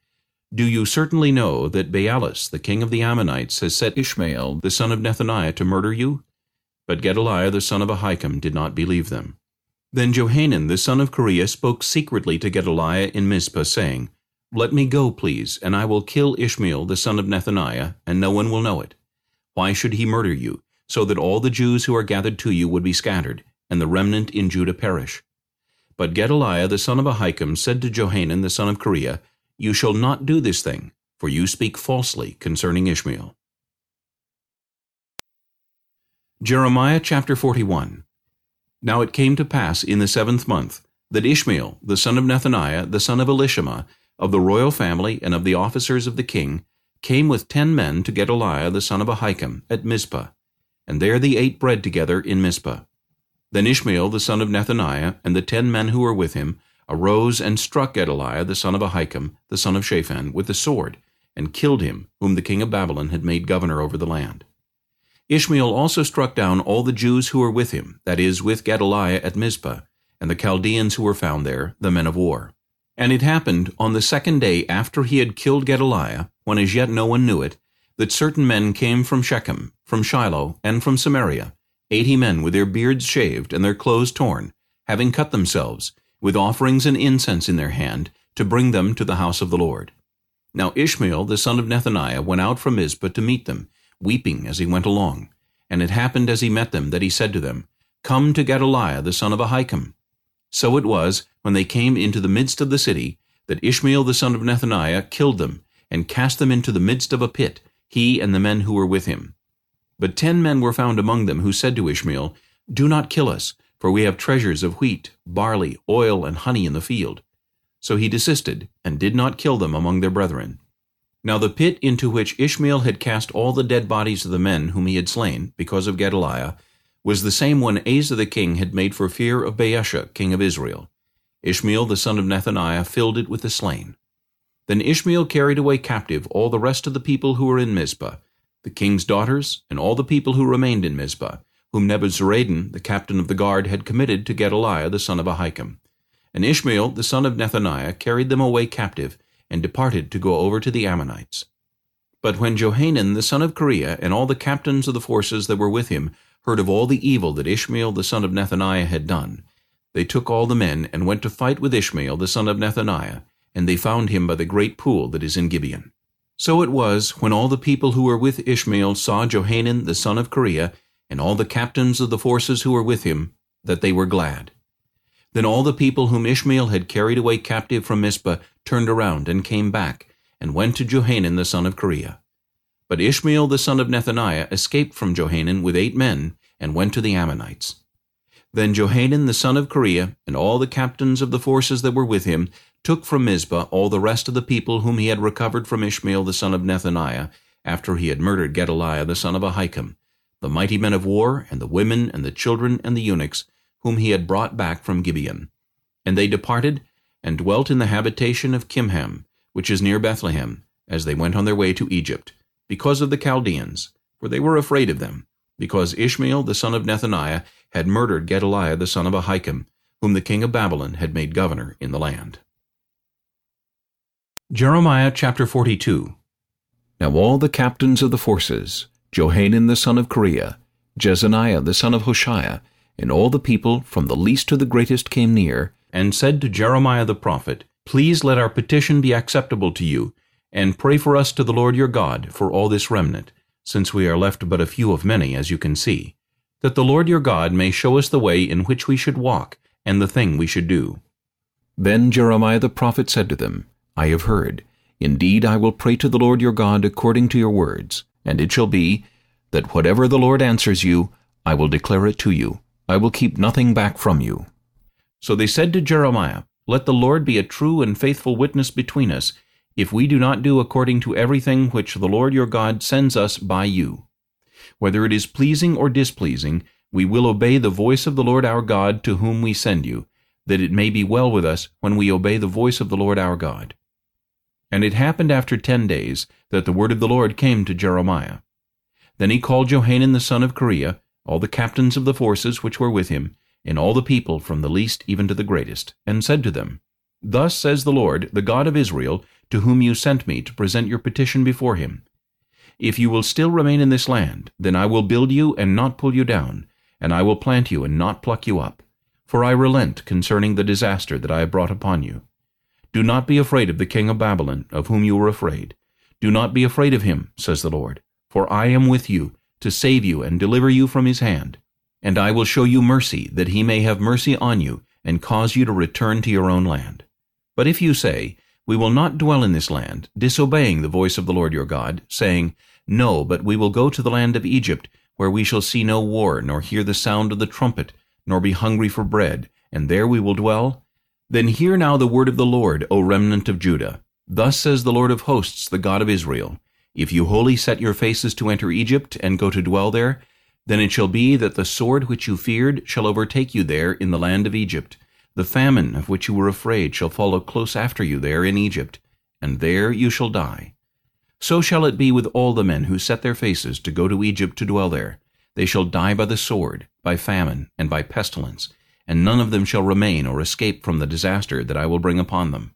Do you certainly know that Baalis, the king of the Ammonites, has set Ishmael the son of Nethaniah to murder you? But Gedaliah the son of Ahikam did not believe them. Then Johanan the son of Kareah spoke secretly to Gedaliah in Mizpah, saying, Let me go, please, and I will kill Ishmael the son of Nethaniah, and no one will know it. Why should he murder you, so that all the Jews who are gathered to you would be scattered, and the remnant in Judah perish? But Gedaliah the son of Ahikam said to Johanan the son of Kareah, You shall not do this thing, for you speak falsely concerning Ishmael. Jeremiah chapter 41 now it came to pass in the seventh month that Ishmael, the son of Nethaniah, the son of Elishama, of the royal family and of the officers of the king, came with ten men to Gedaliah the son of Ahikam at Mizpah. And there they ate bread together in Mizpah. Then Ishmael the son of Nethaniah and the ten men who were with him arose and struck Gedaliah the son of Ahikam, the son of Shaphan, with the sword, and killed him, whom the king of Babylon had made governor over the land. Ishmael also struck down all the Jews who were with him, that is, with Gedaliah at Mizpah, and the Chaldeans who were found there, the men of war. And it happened on the second day after he had killed Gedaliah, when as yet no one knew it, that certain men came from Shechem, from Shiloh, and from Samaria, eighty men with their beards shaved and their clothes torn, having cut themselves, with offerings and incense in their hand, to bring them to the house of the Lord. Now Ishmael the son of Nethaniah went out from Mizpah to meet them, weeping as he went along. And it happened as he met them that he said to them, Come to Gedaliah the son of Ahikam. So it was, when they came into the midst of the city, that Ishmael the son of Nethaniah killed them, and cast them into the midst of a pit, he and the men who were with him. But ten men were found among them who said to Ishmael, Do not kill us, for we have treasures of wheat, barley, oil, and honey in the field. So he desisted, and did not kill them among their brethren. Now the pit into which Ishmael had cast all the dead bodies of the men whom he had slain, because of Gedaliah, was the same one Asa the king had made for fear of Baasha, king of Israel. Ishmael the son of Nethaniah filled it with the slain. Then Ishmael carried away captive all the rest of the people who were in Mizpah, the king's daughters, and all the people who remained in Mizpah, whom Nebuzaradan, the captain of the guard, had committed to Gedaliah the son of Ahikam. And Ishmael the son of Nethaniah carried them away captive, and departed to go over to the Ammonites. But when Johanan the son of Kareah and all the captains of the forces that were with him heard of all the evil that Ishmael the son of Nethaniah had done, they took all the men and went to fight with Ishmael the son of Nethaniah, and they found him by the great pool that is in Gibeon. So it was, when all the people who were with Ishmael saw Johanan the son of Kareah and all the captains of the forces who were with him, that they were glad. Then all the people whom Ishmael had carried away captive from Mizpah turned around and came back, and went to Johanan the son of Kareah. But Ishmael the son of Nethaniah escaped from Johanan with eight men, and went to the Ammonites. Then Johanan the son of Kareah, and all the captains of the forces that were with him, took from Mizpah all the rest of the people whom he had recovered from Ishmael the son of Nethaniah, after he had murdered Gedaliah the son of Ahikam, the mighty men of war, and the women, and the children, and the eunuchs, whom he had brought back from Gibeon. And they departed, and dwelt in the habitation of Chimham, which is near Bethlehem, as they went on their way to Egypt, because of the Chaldeans, for they were afraid of them, because Ishmael the son of Nethaniah had murdered Gedaliah the son of Ahikam, whom the king of Babylon had made governor in the land. Jeremiah chapter 42 Now all the captains of the forces, Johanan the son of Kareah, Jezaniah the son of Hoshaiah, and all the people, from the least to the greatest, came near, and said to Jeremiah the prophet, Please let our petition be acceptable to you, and pray for us to the Lord your God for all this remnant, since we are left but a few of many, as you can see, that the Lord your God may show us the way in which we should walk, and the thing we should do. Then Jeremiah the prophet said to them, I have heard. Indeed, I will pray to the Lord your God according to your words, and it shall be, that whatever the Lord answers you, I will declare it to you, I will keep nothing back from you. So they said to Jeremiah, Let the Lord be a true and faithful witness between us, if we do not do according to everything which the Lord your God sends us by you. Whether it is pleasing or displeasing, we will obey the voice of the Lord our God to whom we send you, that it may be well with us when we obey the voice of the Lord our God. And it happened after ten days that the word of the Lord came to Jeremiah. Then he called Johanan the son of Kareah, all the captains of the forces which were with him, and all the people from the least even to the greatest, and said to them, Thus says the Lord, the God of Israel, to whom you sent me to present your petition before him. If you will still remain in this land, then I will build you and not pull you down, and I will plant you and not pluck you up. For I relent concerning the disaster that I have brought upon you. Do not be afraid of the king of Babylon, of whom you were afraid. Do not be afraid of him, says the Lord, for I am with you, to save you and deliver you from his hand. And I will show you mercy, that he may have mercy on you, and cause you to return to your own land. But if you say, We will not dwell in this land, disobeying the voice of the Lord your God, saying, No, but we will go to the land of Egypt, where we shall see no war, nor hear the sound of the trumpet, nor be hungry for bread, and there we will dwell, then hear now the word of the Lord, O remnant of Judah. Thus says the Lord of hosts, the God of Israel, If you wholly set your faces to enter Egypt, and go to dwell there, then it shall be that the sword which you feared shall overtake you there in the land of Egypt. The famine of which you were afraid shall follow close after you there in Egypt, and there you shall die. So shall it be with all the men who set their faces to go to Egypt to dwell there. They shall die by the sword, by famine, and by pestilence, and none of them shall remain or escape from the disaster that I will bring upon them.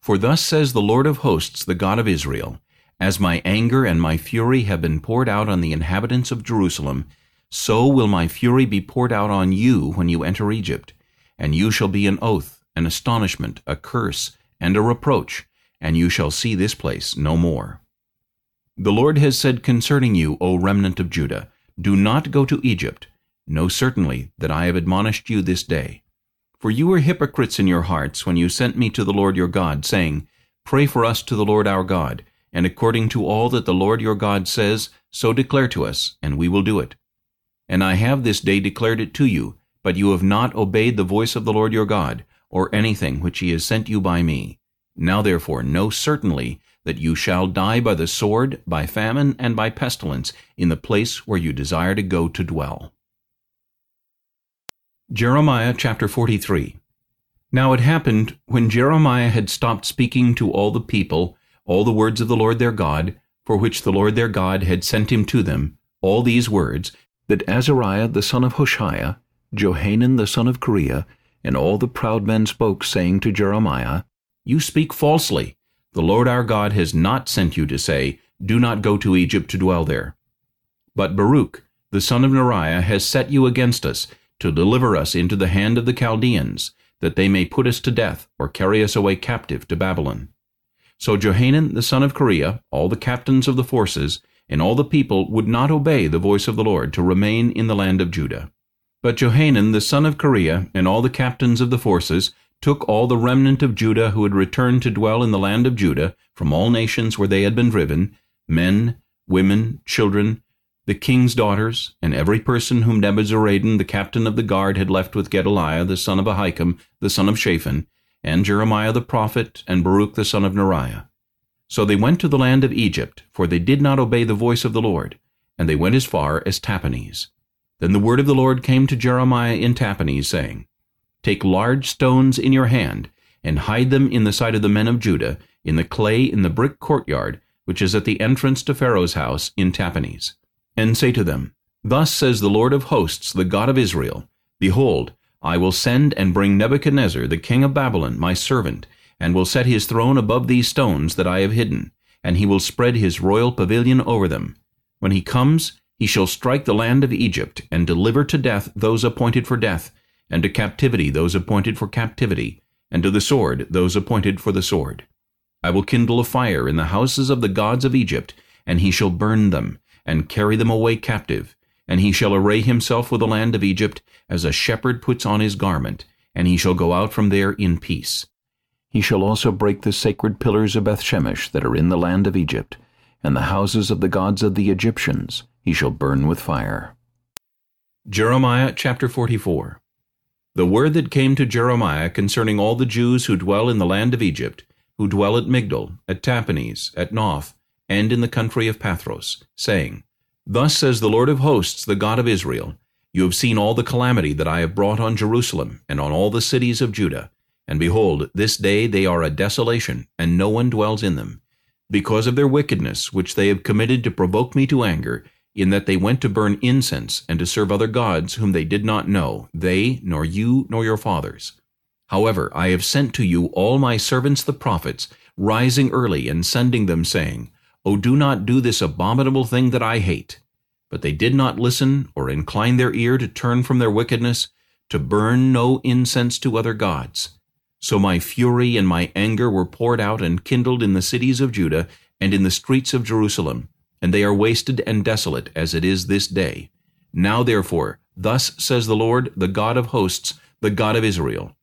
For thus says the Lord of hosts, the God of Israel, as my anger and my fury have been poured out on the inhabitants of Jerusalem, so will my fury be poured out on you when you enter Egypt, and you shall be an oath, an astonishment, a curse, and a reproach, and you shall see this place no more. The Lord has said concerning you, O remnant of Judah, Do not go to Egypt. Know certainly that I have admonished you this day. For you were hypocrites in your hearts when you sent me to the Lord your God, saying, Pray for us to the Lord our God, and according to all that the Lord your God says, so declare to us, and we will do it. And I have this day declared it to you, but you have not obeyed the voice of the Lord your God, or anything which he has sent you by me. Now therefore know certainly that you shall die by the sword, by famine, and by pestilence, in the place where you desire to go to dwell. Jeremiah chapter 43 Now it happened, when Jeremiah had stopped speaking to all the people, all the words of the Lord their God, for which the Lord their God had sent him to them, all these words, that Azariah the son of Hoshaiah, Johanan the son of Kareah, and all the proud men spoke, saying to Jeremiah, You speak falsely. The Lord our God has not sent you to say, Do not go to Egypt to dwell there. But Baruch, the son of Neriah, has set you against us, to deliver us into the hand of the Chaldeans, that they may put us to death, or carry us away captive to Babylon. So Johanan the son of Kareah, all the captains of the forces, and all the people would not obey the voice of the Lord to remain in the land of Judah. But Johanan the son of Kareah, and all the captains of the forces, took all the remnant of Judah who had returned to dwell in the land of Judah, from all nations where they had been driven, men, women, children, the king's daughters, and every person whom Nebuzaradan the captain of the guard had left with Gedaliah the son of Ahikam, the son of Shaphan, and Jeremiah the prophet, and Baruch the son of Neriah. So they went to the land of Egypt, for they did not obey the voice of the Lord, and they went as far as Tahpanhes. Then the word of the Lord came to Jeremiah in Tahpanhes, saying, Take large stones in your hand, and hide them in the sight of the men of Judah, in the clay in the brick courtyard, which is at the entrance to Pharaoh's house in Tahpanhes. And say to them, Thus says the Lord of hosts, the God of Israel, Behold, I will send and bring Nebuchadnezzar, the king of Babylon, my servant, and will set his throne above these stones that I have hidden, and he will spread his royal pavilion over them. When he comes, he shall strike the land of Egypt, and deliver to death those appointed for death, and to captivity those appointed for captivity, and to the sword those appointed for the sword. I will kindle a fire in the houses of the gods of Egypt, and he shall burn them, and carry them away captive, and he shall array himself with the land of Egypt, as a shepherd puts on his garment, and he shall go out from there in peace. He shall also break the sacred pillars of Beth Shemesh that are in the land of Egypt, and the houses of the gods of the Egyptians he shall burn with fire. Jeremiah chapter 44 The word that came to Jeremiah concerning all the Jews who dwell in the land of Egypt, who dwell at Migdol, at Tahpanhes, at Noph, and in the country of Pathros, saying, Thus says the Lord of hosts, the God of Israel, You have seen all the calamity that I have brought on Jerusalem and on all the cities of Judah. And behold, this day they are a desolation, and no one dwells in them, because of their wickedness which they have committed to provoke me to anger, in that they went to burn incense and to serve other gods whom they did not know, they, nor you, nor your fathers. However, I have sent to you all my servants the prophets, rising early and sending them, saying, O do not do this abominable thing that I hate. But they did not listen or incline their ear to turn from their wickedness, to burn no incense to other gods. So my fury and my anger were poured out and kindled in the cities of Judah and in the streets of Jerusalem, and they are wasted and desolate as it is this day. Now therefore, thus says the Lord, the God of hosts, the God of Israel,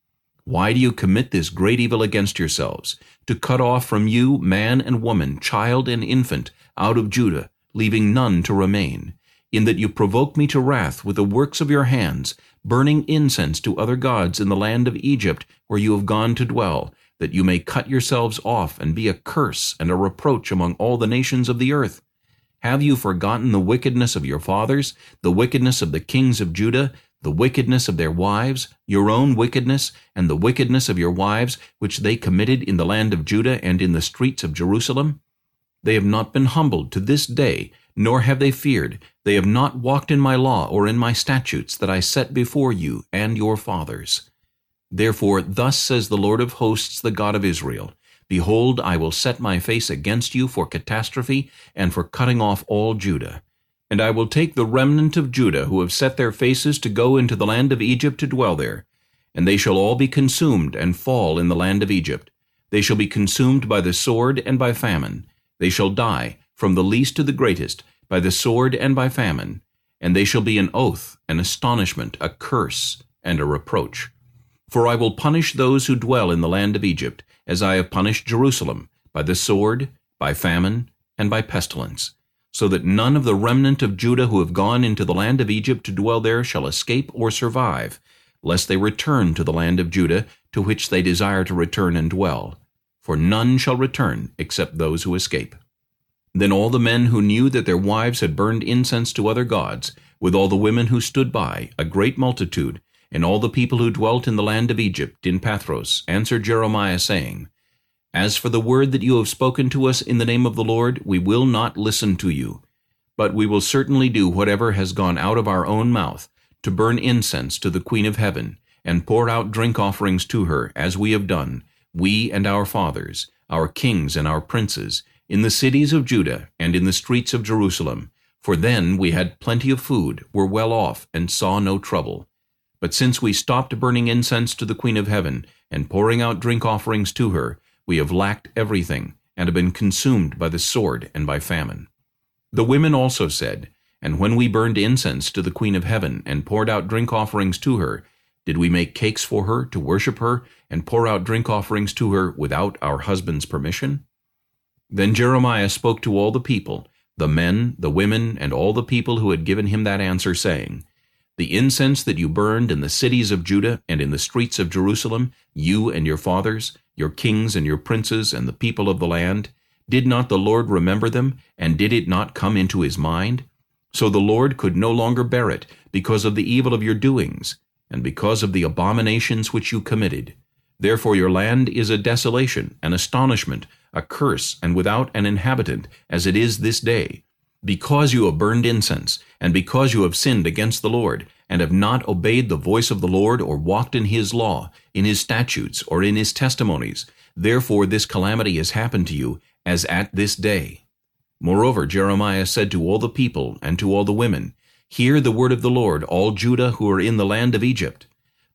Why do you commit this great evil against yourselves, to cut off from you man and woman, child and infant, out of Judah, leaving none to remain, in that you provoke me to wrath with the works of your hands, burning incense to other gods in the land of Egypt, where you have gone to dwell, that you may cut yourselves off and be a curse and a reproach among all the nations of the earth? Have you forgotten the wickedness of your fathers, the wickedness of the kings of Judah, the wickedness of their wives, your own wickedness, and the wickedness of your wives, which they committed in the land of Judah and in the streets of Jerusalem? They have not been humbled to this day, nor have they feared. They have not walked in my law or in my statutes that I set before you and your fathers. Therefore thus says the Lord of hosts, the God of Israel, Behold, I will set my face against you for catastrophe and for cutting off all Judah. And I will take the remnant of Judah who have set their faces to go into the land of Egypt to dwell there. And they shall all be consumed and fall in the land of Egypt. They shall be consumed by the sword and by famine. They shall die, from the least to the greatest, by the sword and by famine. And they shall be an oath, an astonishment, a curse, and a reproach. For I will punish those who dwell in the land of Egypt, as I have punished Jerusalem, by the sword, by famine, and by pestilence, so that none of the remnant of Judah who have gone into the land of Egypt to dwell there shall escape or survive, lest they return to the land of Judah, to which they desire to return and dwell. For none shall return except those who escape. Then all the men who knew that their wives had burned incense to other gods, with all the women who stood by, a great multitude, and all the people who dwelt in the land of Egypt, in Pathros, answered Jeremiah, saying, As for the word that you have spoken to us in the name of the Lord, we will not listen to you. But we will certainly do whatever has gone out of our own mouth, to burn incense to the Queen of Heaven, and pour out drink offerings to her, as we have done, we and our fathers, our kings and our princes, in the cities of Judah and in the streets of Jerusalem. For then we had plenty of food, were well off, and saw no trouble. But since we stopped burning incense to the Queen of Heaven and pouring out drink offerings to her, we have lacked everything, and have been consumed by the sword and by famine. The women also said, And when we burned incense to the Queen of Heaven and poured out drink offerings to her, did we make cakes for her to worship her and pour out drink offerings to her without our husband's permission? Then Jeremiah spoke to all the people, the men, the women, and all the people who had given him that answer, saying, the incense that you burned in the cities of Judah and in the streets of Jerusalem, you and your fathers, your kings and your princes and the people of the land, did not the Lord remember them, and did it not come into his mind? So the Lord could no longer bear it, because of the evil of your doings, and because of the abominations which you committed. Therefore your land is a desolation, an astonishment, a curse, and without an inhabitant, as it is this day. Because you have burned incense, and because you have sinned against the Lord, and have not obeyed the voice of the Lord, or walked in his law, in his statutes, or in his testimonies, therefore this calamity has happened to you, as at this day. Moreover, Jeremiah said to all the people and to all the women, Hear the word of the Lord, all Judah who are in the land of Egypt.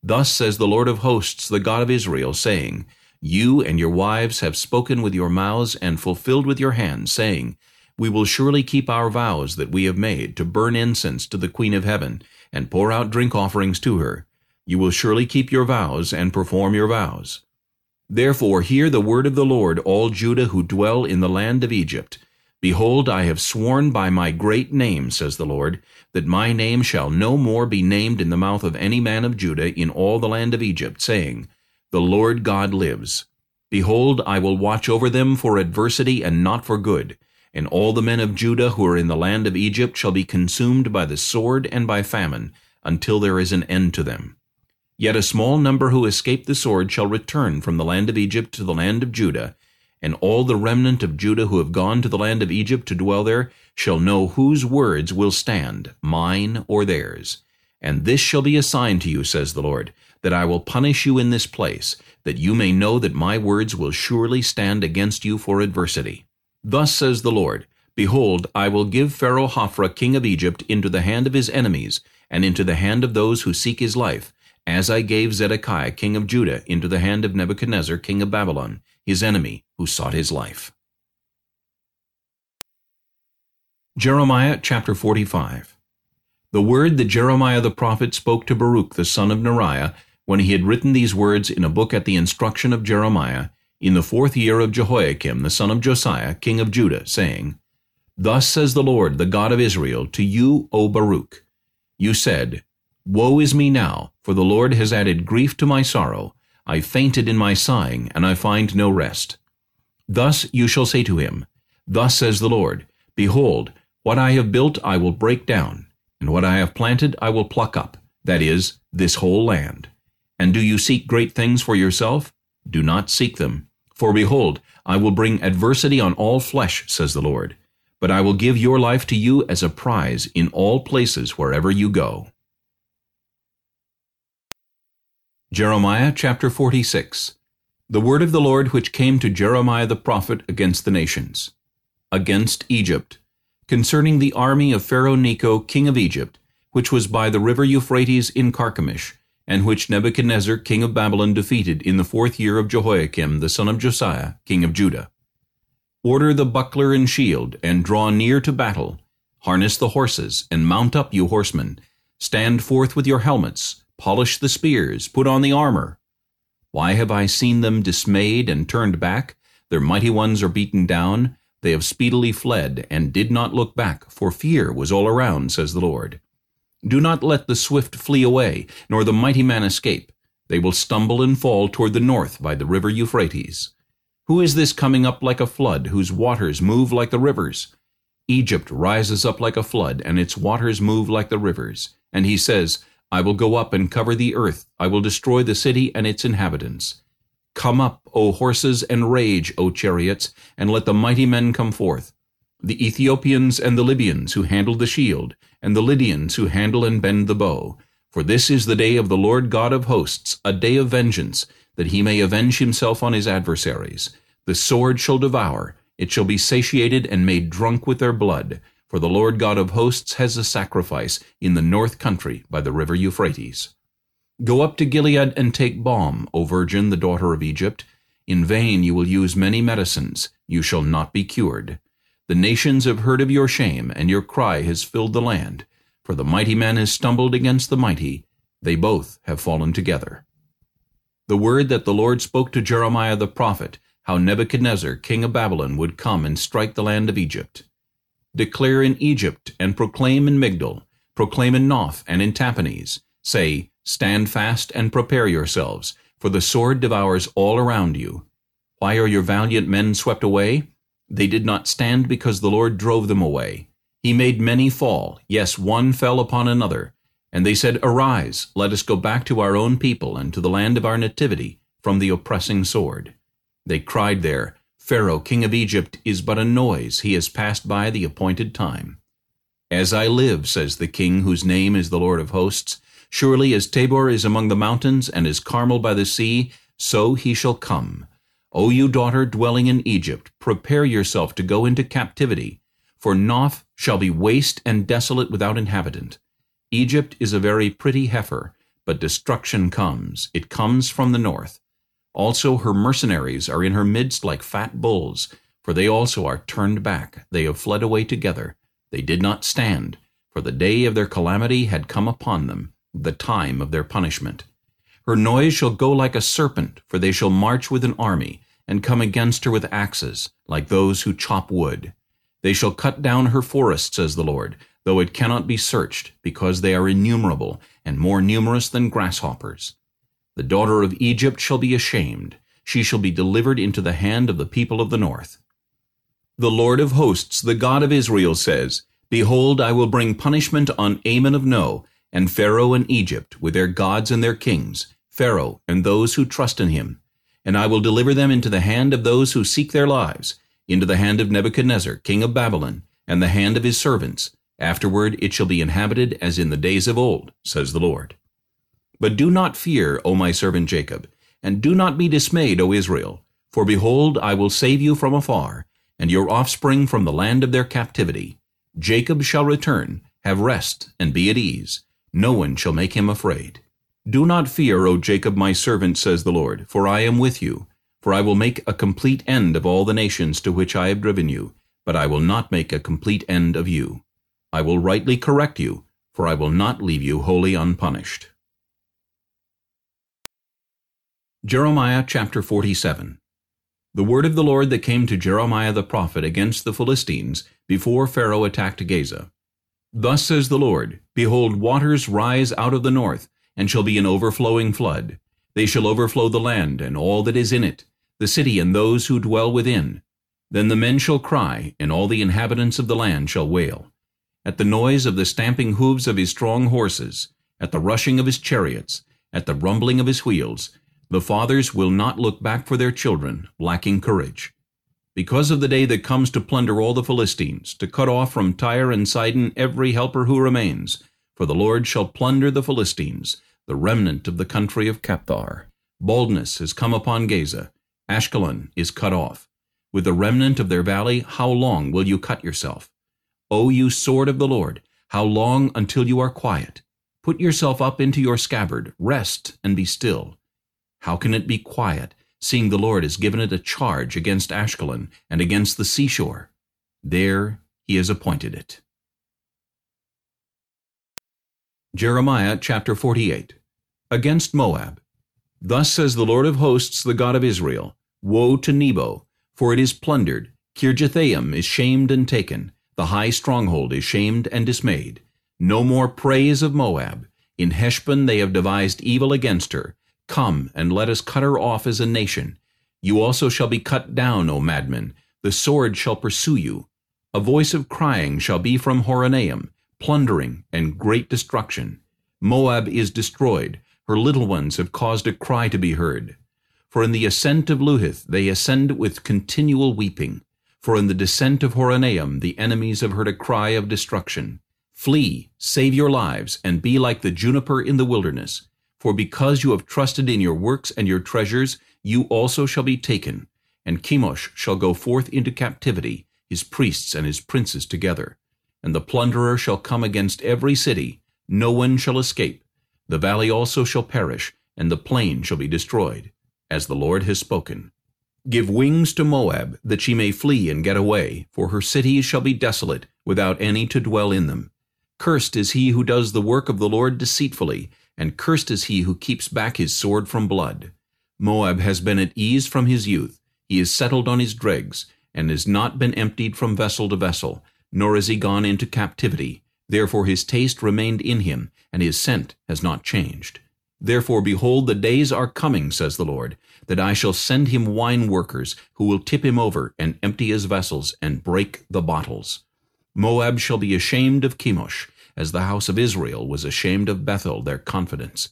Thus says the Lord of hosts, the God of Israel, saying, You and your wives have spoken with your mouths and fulfilled with your hands, saying, we will surely keep our vows that we have made to burn incense to the Queen of Heaven and pour out drink offerings to her. You will surely keep your vows and perform your vows. Therefore hear the word of the Lord, all Judah who dwell in the land of Egypt. Behold, I have sworn by my great name, says the Lord, that my name shall no more be named in the mouth of any man of Judah in all the land of Egypt, saying, The Lord God lives. Behold, I will watch over them for adversity and not for good, and all the men of Judah who are in the land of Egypt shall be consumed by the sword and by famine, until there is an end to them. Yet a small number who escape the sword shall return from the land of Egypt to the land of Judah, and all the remnant of Judah who have gone to the land of Egypt to dwell there shall know whose words will stand, mine or theirs. And this shall be a sign to you, says the Lord, that I will punish you in this place, that you may know that my words will surely stand against you for adversity. Thus says the Lord, Behold, I will give Pharaoh Hophra king of Egypt into the hand of his enemies, and into the hand of those who seek his life, as I gave Zedekiah king of Judah into the hand of Nebuchadnezzar king of Babylon, his enemy, who sought his life. Jeremiah chapter 45 The word that Jeremiah the prophet spoke to Baruch the son of Neriah, when he had written these words in a book at the instruction of Jeremiah, in the fourth year of Jehoiakim the son of Josiah, king of Judah, saying, Thus says the Lord, the God of Israel, to you, O Baruch, You said, Woe is me now, for the Lord has added grief to my sorrow, I fainted in my sighing, and I find no rest. Thus you shall say to him, Thus says the Lord, Behold, what I have built I will break down, and what I have planted I will pluck up, that is, this whole land. And do you seek great things for yourself? Do not seek them. For behold, I will bring adversity on all flesh, says the Lord. But I will give your life to you as a prize in all places wherever you go. Jeremiah chapter 46 The word of the Lord which came to Jeremiah the prophet against the nations, against Egypt, concerning the army of Pharaoh Necho king of Egypt, which was by the river Euphrates in Carchemish, and which Nebuchadnezzar king of Babylon defeated in the fourth year of Jehoiakim the son of Josiah king of Judah. Order the buckler and shield, and draw near to battle. Harness the horses, and mount up, you horsemen. Stand forth with your helmets, Polish the spears, put on the armor. Why have I seen them dismayed and turned back? Their mighty ones are beaten down. They have speedily fled, and did not look back, for fear was all around, says the Lord. Do not let the swift flee away, nor the mighty man escape. They will stumble and fall toward the north by the river Euphrates. Who is this coming up like a flood, whose waters move like the rivers? Egypt rises up like a flood, and its waters move like the rivers. And he says, I will go up and cover the earth. I will destroy the city and its inhabitants. Come up, O horses, and rage, O chariots, and let the mighty men come forth. The Ethiopians and the Libyans who handle the shield, and the Lydians who handle and bend the bow. For this is the day of the Lord God of hosts, a day of vengeance, that he may avenge himself on his adversaries. The sword shall devour, it shall be satiated and made drunk with their blood. For the Lord God of hosts has a sacrifice in the north country by the river Euphrates. Go up to Gilead and take balm, O virgin, the daughter of Egypt. In vain you will use many medicines, you shall not be cured. The nations have heard of your shame, and your cry has filled the land. For the mighty man has stumbled against the mighty, they both have fallen together. The word that the Lord spoke to Jeremiah the prophet, how Nebuchadnezzar, king of Babylon, would come and strike the land of Egypt. Declare in Egypt, and proclaim in Migdol, proclaim in Noph and in Tahpanhes. Say, Stand fast and prepare yourselves, for the sword devours all around you. Why are your valiant men swept away? They did not stand because the Lord drove them away. He made many fall, yes, one fell upon another. And they said, Arise, let us go back to our own people and to the land of our nativity, from the oppressing sword. They cried there, Pharaoh, king of Egypt, is but a noise. He has passed by the appointed time. As I live, says the king whose name is the Lord of hosts, surely as Tabor is among the mountains and as Carmel by the sea, so he shall come. O you daughter dwelling in Egypt, prepare yourself to go into captivity, for Noph shall be waste and desolate without inhabitant. Egypt is a very pretty heifer, but destruction comes. It comes from the north. Also her mercenaries are in her midst like fat bulls, for they also are turned back, they have fled away together. They did not stand, for the day of their calamity had come upon them, the time of their punishment. Her noise shall go like a serpent, for they shall march with an army, and come against her with axes, like those who chop wood. They shall cut down her forest, says the Lord, though it cannot be searched, because they are innumerable, and more numerous than grasshoppers. The daughter of Egypt shall be ashamed. She shall be delivered into the hand of the people of the north. The Lord of hosts, the God of Israel, says, Behold, I will bring punishment on Amon of No, and Pharaoh and Egypt, with their gods and their kings, Pharaoh and those who trust in him. And I will deliver them into the hand of those who seek their lives, into the hand of Nebuchadnezzar, king of Babylon, and the hand of his servants. Afterward it shall be inhabited as in the days of old, says the Lord. But do not fear, O my servant Jacob, and do not be dismayed, O Israel. For behold, I will save you from afar, and your offspring from the land of their captivity. Jacob shall return, have rest, and be at ease. No one shall make him afraid. Do not fear, O Jacob my servant, says the Lord, for I am with you. For I will make a complete end of all the nations to which I have driven you, but I will not make a complete end of you. I will rightly correct you, for I will not leave you wholly unpunished. Jeremiah chapter 47 The word of the Lord that came to Jeremiah the prophet against the Philistines before Pharaoh attacked Gaza. Thus says the Lord, Behold, waters rise out of the north, and shall be an overflowing flood. They shall overflow the land, and all that is in it, the city and those who dwell within. Then the men shall cry, and all the inhabitants of the land shall wail. At the noise of the stamping hoofs of his strong horses, at the rushing of his chariots, at the rumbling of his wheels, the fathers will not look back for their children, lacking courage. Because of the day that comes to plunder all the Philistines, to cut off from Tyre and Sidon every helper who remains, for the Lord shall plunder the Philistines, the remnant of the country of Caphtor. Baldness has come upon Gaza, Ashkelon is cut off. With the remnant of their valley, how long will you cut yourself? O you sword of the Lord, how long until you are quiet? Put yourself up into your scabbard, rest and be still. How can it be quiet, seeing the Lord has given it a charge against Ashkelon and against the seashore? There he has appointed it. Jeremiah chapter 48 Against Moab Thus says the Lord of hosts, the God of Israel, Woe to Nebo, for it is plundered. Kirjathaim is shamed and taken. The high stronghold is shamed and dismayed. No more praise of Moab. In Heshbon they have devised evil against her. Come, and let us cut her off as a nation. You also shall be cut down, O madmen. The sword shall pursue you. A voice of crying shall be from Horonaim, plundering and great destruction. Moab is destroyed. Her little ones have caused a cry to be heard. For in the ascent of Luhith they ascend with continual weeping. For in the descent of Horonaim the enemies have heard a cry of destruction. Flee, save your lives, and be like the juniper in the wilderness. For because you have trusted in your works and your treasures, you also shall be taken. And Chemosh shall go forth into captivity, his priests and his princes together. And the plunderer shall come against every city, no one shall escape. The valley also shall perish, and the plain shall be destroyed as the Lord has spoken. Give wings to Moab, that she may flee and get away, for her cities shall be desolate, without any to dwell in them. Cursed is he who does the work of the Lord deceitfully, and cursed is he who keeps back his sword from blood. Moab has been at ease from his youth, he is settled on his dregs, and has not been emptied from vessel to vessel, nor is he gone into captivity. Therefore his taste remained in him, and his scent has not changed. Therefore, behold, the days are coming, says the Lord, that I shall send him wine workers, who will tip him over, and empty his vessels, and break the bottles. Moab shall be ashamed of Chemosh, as the house of Israel was ashamed of Bethel, their confidence.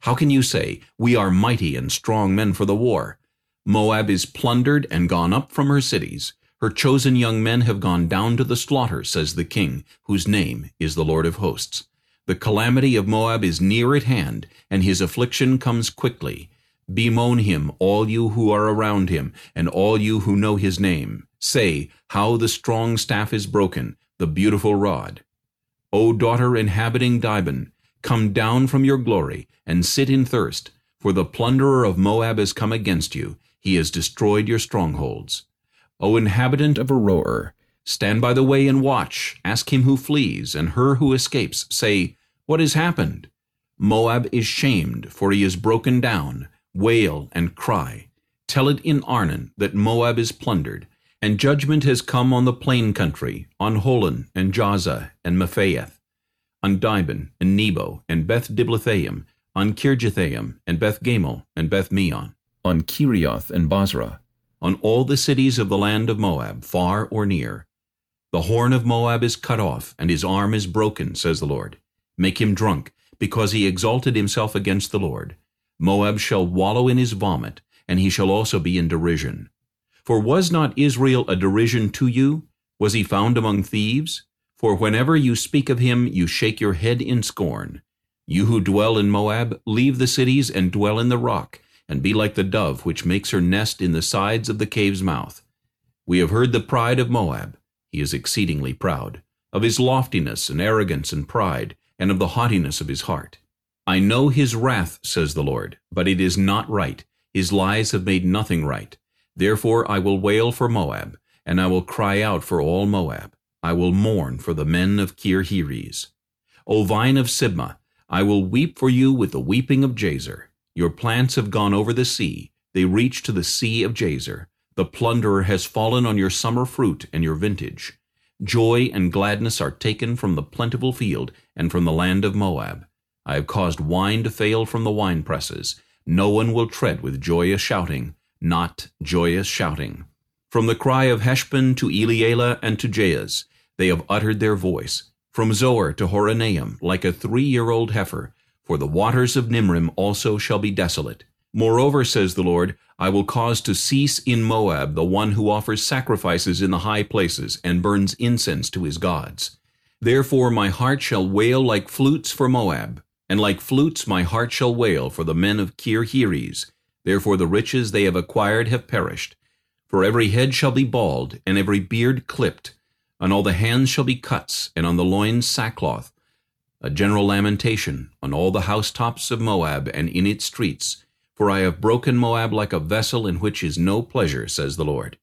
How can you say, We are mighty and strong men for the war? Moab is plundered and gone up from her cities. Her chosen young men have gone down to the slaughter, says the king, whose name is the Lord of hosts. The calamity of Moab is near at hand, and his affliction comes quickly. Bemoan him, all you who are around him, and all you who know his name. Say, how the strong staff is broken, the beautiful rod. O daughter inhabiting Dibon, come down from your glory, and sit in thirst, for the plunderer of Moab has come against you. He has destroyed your strongholds. O inhabitant of Aroer, Stand by the way and watch. Ask him who flees, and her who escapes. Say, What has happened? Moab is shamed, for he is broken down. Wail and cry. Tell it in Arnon that Moab is plundered, And judgment has come on the plain country, on Holon, and Jahzah, and Mephaath, on Dibon, and Nebo, and Beth Diblathaim, on Kirjathaim, and Beth Gamul, and Beth Meon, on Kerioth and Bozrah, on all the cities of the land of Moab, far or near. The horn of Moab is cut off, and his arm is broken, says the Lord. Make him drunk, because he exalted himself against the Lord. Moab shall wallow in his vomit, and he shall also be in derision. For was not Israel a derision to you? Was he found among thieves? For whenever you speak of him, you shake your head in scorn. You who dwell in Moab, leave the cities and dwell in the rock, and be like the dove which makes her nest in the sides of the cave's mouth. We have heard the pride of Moab. He is exceedingly proud, of his loftiness and arrogance and pride, and of the haughtiness of his heart. I know his wrath, says the Lord, but it is not right. His lies have made nothing right. Therefore I will wail for Moab, and I will cry out for all Moab. I will mourn for the men of Kir-Heres. O vine of Sibmah, I will weep for you with the weeping of Jazer. Your plants have gone over the sea. They reach to the sea of Jazer. The plunderer has fallen on your summer fruit and your vintage. Joy and gladness are taken from the plentiful field and from the land of Moab. I have caused wine to fail from the wine presses. No one will tread with joyous shouting, not joyous shouting. From the cry of Heshbon to Elealeh and to Jahaz, they have uttered their voice. From Zoar to Horonaim, like a three-year-old heifer, for the waters of Nimrim also shall be desolate. Moreover, says the Lord, I will cause to cease in Moab the one who offers sacrifices in the high places and burns incense to his gods. Therefore my heart shall wail like flutes for Moab, and like flutes my heart shall wail for the men of Kir-Heres. Therefore the riches they have acquired have perished. For every head shall be bald, and every beard clipped. On all the hands shall be cuts, and on the loins sackcloth. A general lamentation on all the housetops of Moab and in its streets. For I have broken Moab like a vessel in which is no pleasure, says the Lord.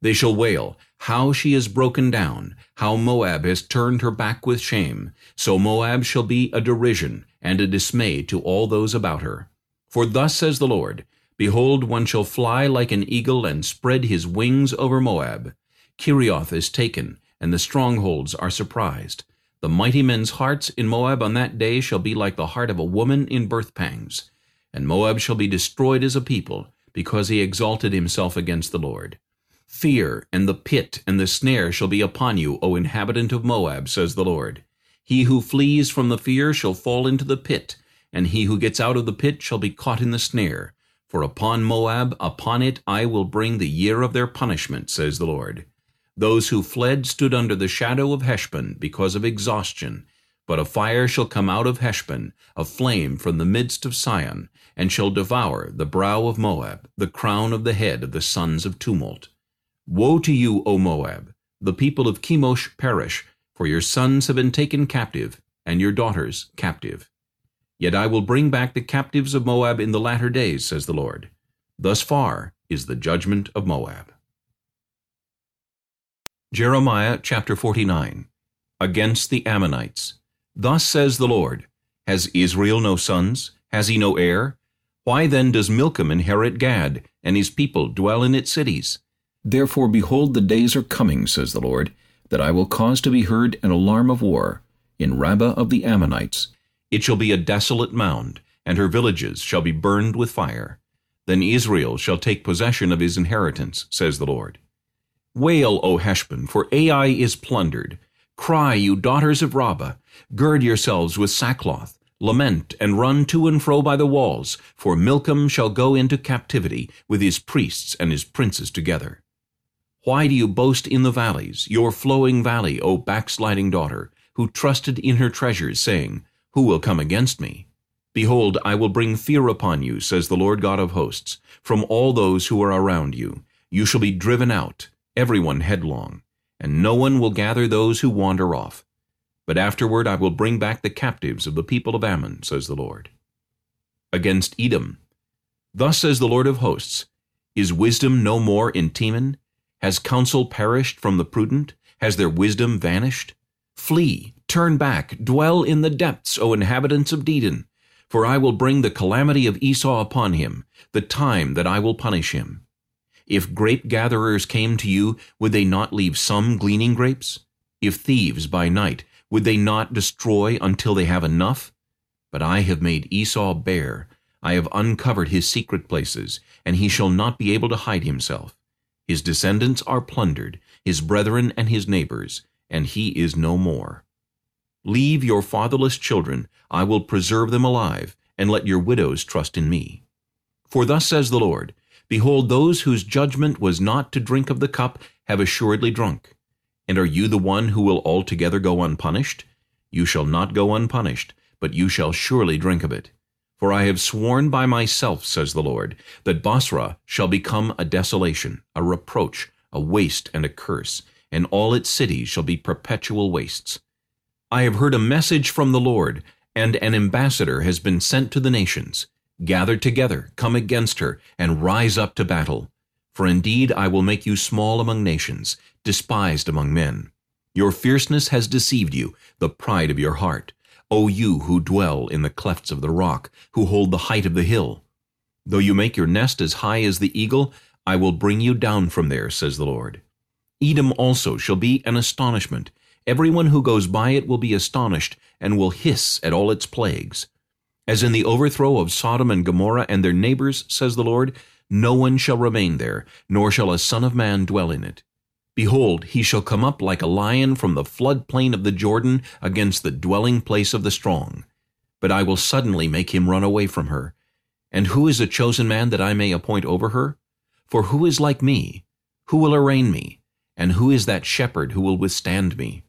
They shall wail, How she is broken down, how Moab has turned her back with shame. So Moab shall be a derision and a dismay to all those about her. For thus says the Lord, Behold, one shall fly like an eagle and spread his wings over Moab. Kerioth is taken, and the strongholds are surprised. The mighty men's hearts in Moab on that day shall be like the heart of a woman in birth pangs. And Moab shall be destroyed as a people, because he exalted himself against the Lord. Fear and the pit and the snare shall be upon you, O inhabitant of Moab, says the Lord. He who flees from the fear shall fall into the pit, and he who gets out of the pit shall be caught in the snare. For upon Moab, upon it I will bring the year of their punishment, says the Lord. Those who fled stood under the shadow of Heshbon because of exhaustion. But a fire shall come out of Heshbon, a flame from the midst of Sihon, and shall devour the brow of Moab, the crown of the head of the sons of tumult. Woe to you, O Moab! The people of Chemosh perish, for your sons have been taken captive, and your daughters captive. Yet I will bring back the captives of Moab in the latter days, says the Lord. Thus far is the judgment of Moab. Jeremiah chapter 49 Against the Ammonites Thus says the Lord, Has Israel no sons? Has he no heir? Why then does Milcom inherit Gad, and his people dwell in its cities? Therefore, behold, the days are coming, says the Lord, that I will cause to be heard an alarm of war in Rabbah of the Ammonites. It shall be a desolate mound, and her villages shall be burned with fire. Then Israel shall take possession of his inheritance, says the Lord. Wail, O Heshbon, for Ai is plundered. Cry, you daughters of Rabbah. Gird yourselves with sackcloth. Lament and run to and fro by the walls, for Milcom shall go into captivity with his priests and his princes together. Why do you boast in the valleys, your flowing valley, O backsliding daughter, who trusted in her treasures, saying, Who will come against me? Behold, I will bring fear upon you, says the Lord God of hosts, from all those who are around you. You shall be driven out, everyone headlong, and no one will gather those who wander off. But afterward I will bring back the captives of the people of Ammon, says the Lord. Against Edom, Thus says the Lord of hosts, Is wisdom no more in Teman? Has counsel perished from the prudent? Has their wisdom vanished? Flee, turn back, dwell in the depths, O inhabitants of Dedan, for I will bring the calamity of Esau upon him, the time that I will punish him. If grape gatherers came to you, would they not leave some gleaning grapes? If thieves by night, would they not destroy until they have enough? But I have made Esau bare. I have uncovered his secret places, and he shall not be able to hide himself. His descendants are plundered, his brethren and his neighbors, and he is no more. Leave your fatherless children, I will preserve them alive, and let your widows trust in me. For thus says the Lord, Behold, those whose judgment was not to drink of the cup have assuredly drunk. And are you the one who will altogether go unpunished? You shall not go unpunished, but you shall surely drink of it. For I have sworn by myself, says the Lord, that Bozrah shall become a desolation, a reproach, a waste, and a curse, and all its cities shall be perpetual wastes. I have heard a message from the Lord, and an ambassador has been sent to the nations. Gather together, come against her, and rise up to battle. For indeed I will make you small among nations, despised among men. Your fierceness has deceived you, the pride of your heart. O you who dwell in the clefts of the rock, who hold the height of the hill. Though you make your nest as high as the eagle, I will bring you down from there, says the Lord. Edom also shall be an astonishment. Everyone who goes by it will be astonished, and will hiss at all its plagues. As in the overthrow of Sodom and Gomorrah and their neighbors, says the Lord, no one shall remain there, nor shall a son of man dwell in it. Behold, he shall come up like a lion from the flood plain of the Jordan against the dwelling place of the strong. But I will suddenly make him run away from her. And who is a chosen man that I may appoint over her? For who is like me? Who will arraign me? And who is that shepherd who will withstand me?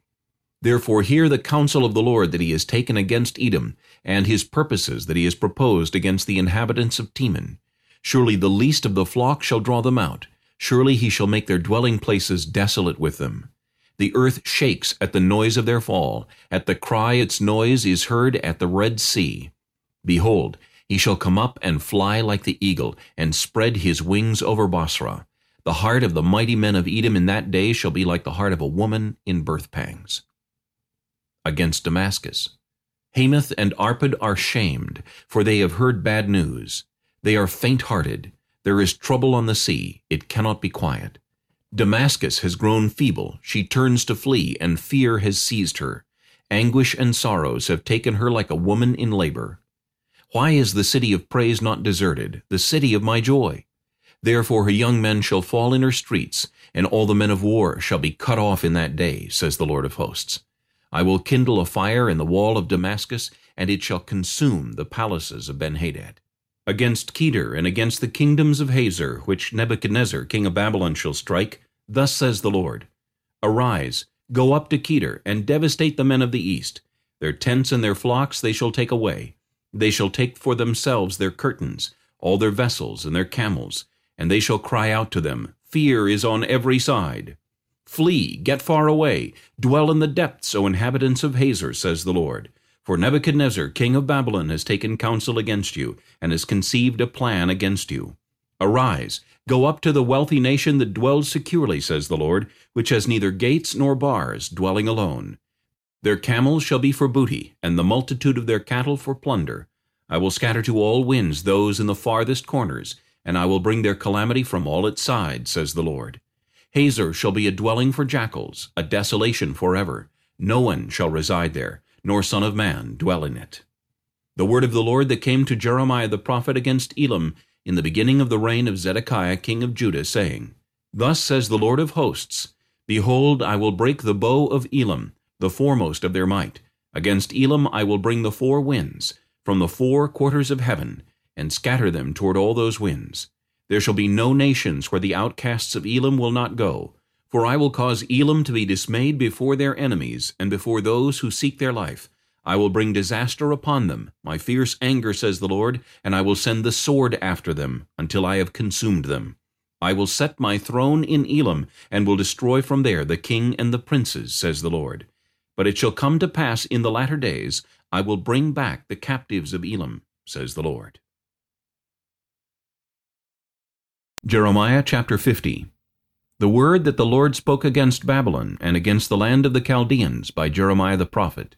Therefore hear the counsel of the Lord that he has taken against Edom, and his purposes that he has proposed against the inhabitants of Teman. Surely the least of the flock shall draw them out, Surely he shall make their dwelling places desolate with them. The earth shakes at the noise of their fall. At the cry its noise is heard at the Red Sea. Behold, he shall come up and fly like the eagle, and spread his wings over Bozrah. The heart of the mighty men of Edom in that day shall be like the heart of a woman in birth pangs. Against Damascus. Hamath and Arpad are shamed, for they have heard bad news. They are faint-hearted. There is trouble on the sea, it cannot be quiet. Damascus has grown feeble, she turns to flee, and fear has seized her. Anguish and sorrows have taken her like a woman in labor. Why is the city of praise not deserted, the city of my joy? Therefore her young men shall fall in her streets, and all the men of war shall be cut off in that day, says the Lord of hosts. I will kindle a fire in the wall of Damascus, and it shall consume the palaces of Benhadad against Kedar and against the kingdoms of Hazor, which Nebuchadnezzar king of Babylon shall strike, thus says the Lord, Arise, go up to Kedar, and devastate the men of the east. Their tents and their flocks they shall take away. They shall take for themselves their curtains, all their vessels and their camels, and they shall cry out to them, Fear is on every side. Flee, get far away, dwell in the depths, O inhabitants of Hazor, says the Lord. For Nebuchadnezzar, king of Babylon, has taken counsel against you, and has conceived a plan against you. Arise, go up to the wealthy nation that dwells securely, says the Lord, which has neither gates nor bars, dwelling alone. Their camels shall be for booty, and the multitude of their cattle for plunder. I will scatter to all winds those in the farthest corners, and I will bring their calamity from all its sides, says the Lord. Hazor shall be a dwelling for jackals, a desolation forever. No one shall reside there, nor son of man dwell in it. The word of the Lord that came to Jeremiah the prophet against Elam in the beginning of the reign of Zedekiah king of Judah, saying, Thus says the Lord of hosts, Behold, I will break the bow of Elam, the foremost of their might. Against Elam I will bring the four winds, from the four quarters of heaven, and scatter them toward all those winds. There shall be no nations where the outcasts of Elam will not go, for I will cause Elam to be dismayed before their enemies, and before those who seek their life. I will bring disaster upon them, my fierce anger, says the Lord, and I will send the sword after them, until I have consumed them. I will set my throne in Elam, and will destroy from there the king and the princes, says the Lord. But it shall come to pass in the latter days, I will bring back the captives of Elam, says the Lord. Jeremiah chapter 50 the word that the Lord spoke against Babylon and against the land of the Chaldeans by Jeremiah the prophet.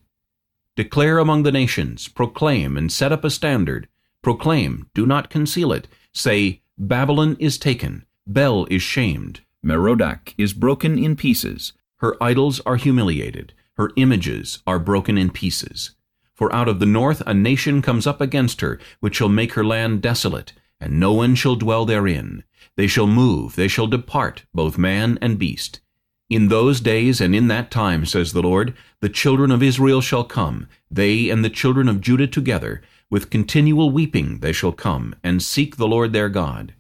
Declare among the nations, proclaim and set up a standard. Proclaim, do not conceal it. Say, Babylon is taken, Bel is shamed. Merodach is broken in pieces. Her idols are humiliated. Her images are broken in pieces. For out of the north a nation comes up against her, which shall make her land desolate, and no one shall dwell therein. They shall move, they shall depart, both man and beast. In those days and in that time, says the Lord, the children of Israel shall come, they and the children of Judah together, with continual weeping they shall come, and seek the Lord their God.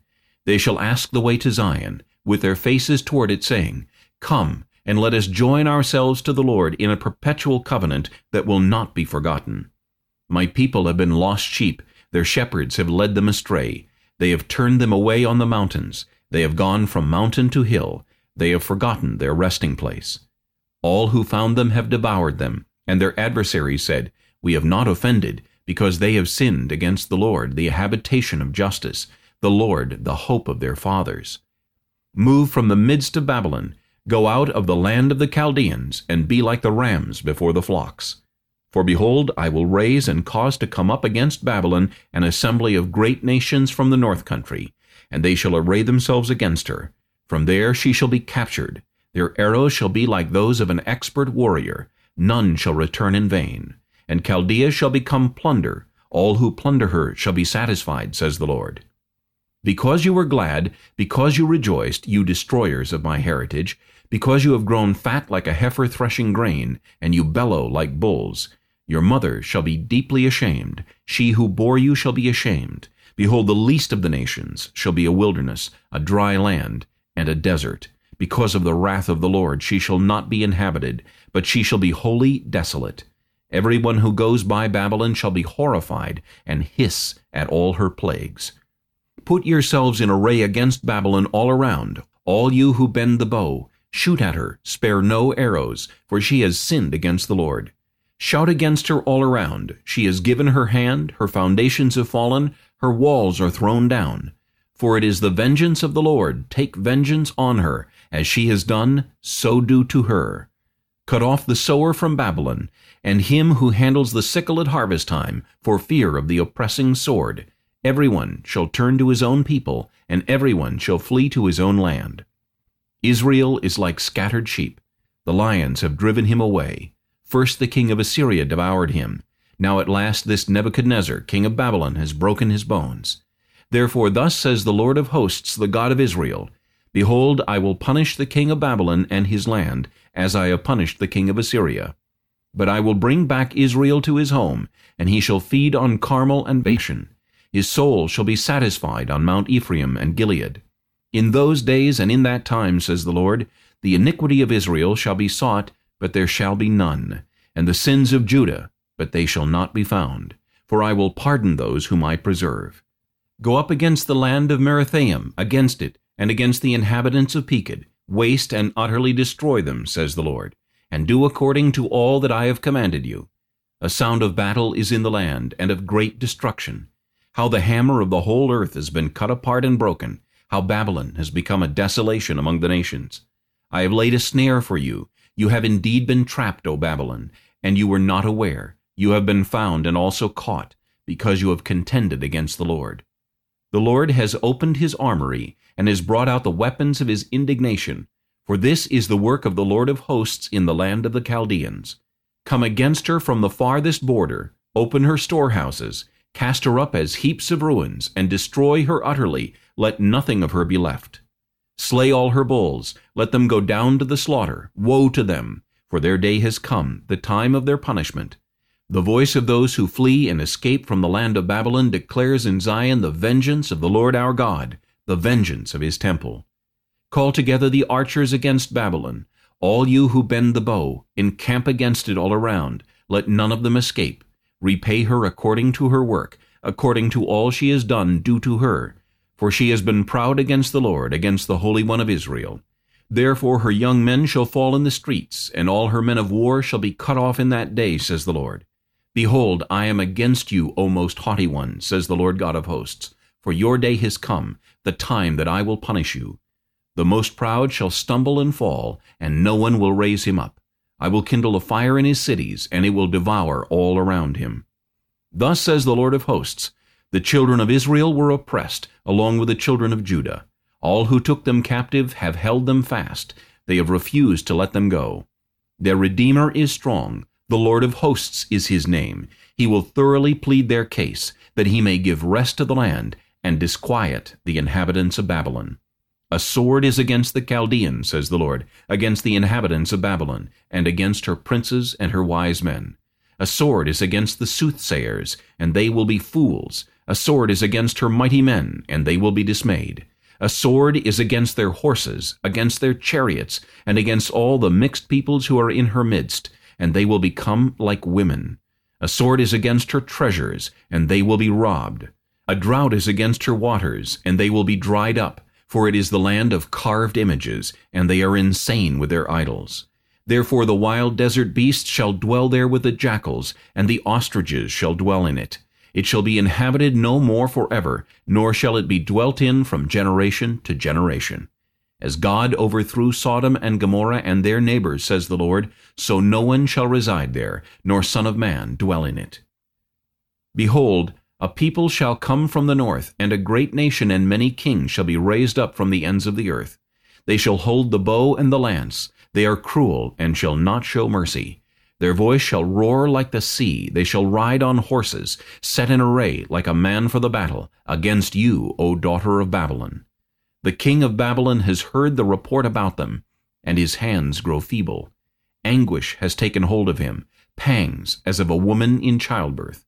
They shall ask the way to Zion, with their faces toward it, saying, Come, and let us join ourselves to the Lord in a perpetual covenant that will not be forgotten. My people have been lost sheep, their shepherds have led them astray. They have turned them away on the mountains, they have gone from mountain to hill, they have forgotten their resting place. All who found them have devoured them, and their adversaries said, We have not offended, because they have sinned against the Lord, the habitation of justice, the Lord, the hope of their fathers. Move from the midst of Babylon, Go out of the land of the Chaldeans, and be like the rams before the flocks. For behold, I will raise and cause to come up against Babylon an assembly of great nations from the north country, and they shall array themselves against her. From there she shall be captured. Their arrows shall be like those of an expert warrior. None shall return in vain. And Chaldea shall become plunder. All who plunder her shall be satisfied, says the Lord. Because you were glad, because you rejoiced, you destroyers of my heritage, because you have grown fat like a heifer threshing grain, and you bellow like bulls, your mother shall be deeply ashamed, she who bore you shall be ashamed. Behold, the least of the nations shall be a wilderness, a dry land, and a desert. Because of the wrath of the Lord she shall not be inhabited, but she shall be wholly desolate. Every one who goes by Babylon shall be horrified, and hiss at all her plagues. Put yourselves in array against Babylon all around, all you who bend the bow. Shoot at her, spare no arrows, for she has sinned against the Lord. Shout against her all around. She has given her hand, her foundations have fallen, her walls are thrown down. For it is the vengeance of the Lord, take vengeance on her. As she has done, so do to her. Cut off the sower from Babylon, and him who handles the sickle at harvest time, for fear of the oppressing sword. Everyone shall turn to his own people, and everyone shall flee to his own land. Israel is like scattered sheep. The lions have driven him away. First the king of Assyria devoured him. Now at last this Nebuchadnezzar, king of Babylon, has broken his bones. Therefore thus says the Lord of hosts, the God of Israel, Behold, I will punish the king of Babylon and his land, as I have punished the king of Assyria. But I will bring back Israel to his home, and he shall feed on Carmel and Bashan. His soul shall be satisfied on Mount Ephraim and Gilead. In those days and in that time, says the Lord, the iniquity of Israel shall be sought, but there shall be none, and the sins of Judah, but they shall not be found. For I will pardon those whom I preserve. Go up against the land of Merathaim, against it, and against the inhabitants of Pekod, waste and utterly destroy them, says the Lord, and do according to all that I have commanded you. A sound of battle is in the land, and of great destruction. How the hammer of the whole earth has been cut apart and broken, how Babylon has become a desolation among the nations. I have laid a snare for you. You have indeed been trapped, O Babylon, and you were not aware. You have been found and also caught, because you have contended against the Lord. The Lord has opened his armory, and has brought out the weapons of his indignation, for this is the work of the Lord of hosts in the land of the Chaldeans. Come against her from the farthest border, open her storehouses, cast her up as heaps of ruins, and destroy her utterly, let nothing of her be left. Slay all her bulls, let them go down to the slaughter. Woe to them, for their day has come, the time of their punishment. The voice of those who flee and escape from the land of Babylon declares in Zion the vengeance of the Lord our God, the vengeance of his temple. Call together the archers against Babylon. All you who bend the bow, encamp against it all around. Let none of them escape. Repay her according to her work, according to all she has done due to her, for she has been proud against the Lord, against the Holy One of Israel. Therefore her young men shall fall in the streets, and all her men of war shall be cut off in that day, says the Lord. Behold, I am against you, O most haughty one, says the Lord God of hosts. For your day has come, the time that I will punish you. The most proud shall stumble and fall, and no one will raise him up. I will kindle a fire in his cities, and it will devour all around him. Thus says the Lord of hosts, the children of Israel were oppressed, along with the children of Judah. All who took them captive have held them fast. They have refused to let them go. Their Redeemer is strong. The Lord of hosts is his name. He will thoroughly plead their case, that he may give rest to the land and disquiet the inhabitants of Babylon. A sword is against the Chaldeans, says the Lord, against the inhabitants of Babylon, and against her princes and her wise men. A sword is against the soothsayers, and they will be fools. A sword is against her mighty men, and they will be dismayed. A sword is against their horses, against their chariots, and against all the mixed peoples who are in her midst, and they will become like women. A sword is against her treasures, and they will be robbed. A drought is against her waters, and they will be dried up, for it is the land of carved images, and they are insane with their idols. Therefore the wild desert beasts shall dwell there with the jackals, and the ostriches shall dwell in it. It shall be inhabited no more forever, nor shall it be dwelt in from generation to generation. As God overthrew Sodom and Gomorrah and their neighbors, says the Lord, so no one shall reside there, nor son of man dwell in it. Behold, a people shall come from the north, and a great nation and many kings shall be raised up from the ends of the earth. They shall hold the bow and the lance. They are cruel, and shall not show mercy. Their voice shall roar like the sea. They shall ride on horses, set in array like a man for the battle, against you, O daughter of Babylon. The king of Babylon has heard the report about them, and his hands grow feeble. Anguish has taken hold of him, pangs as of a woman in childbirth.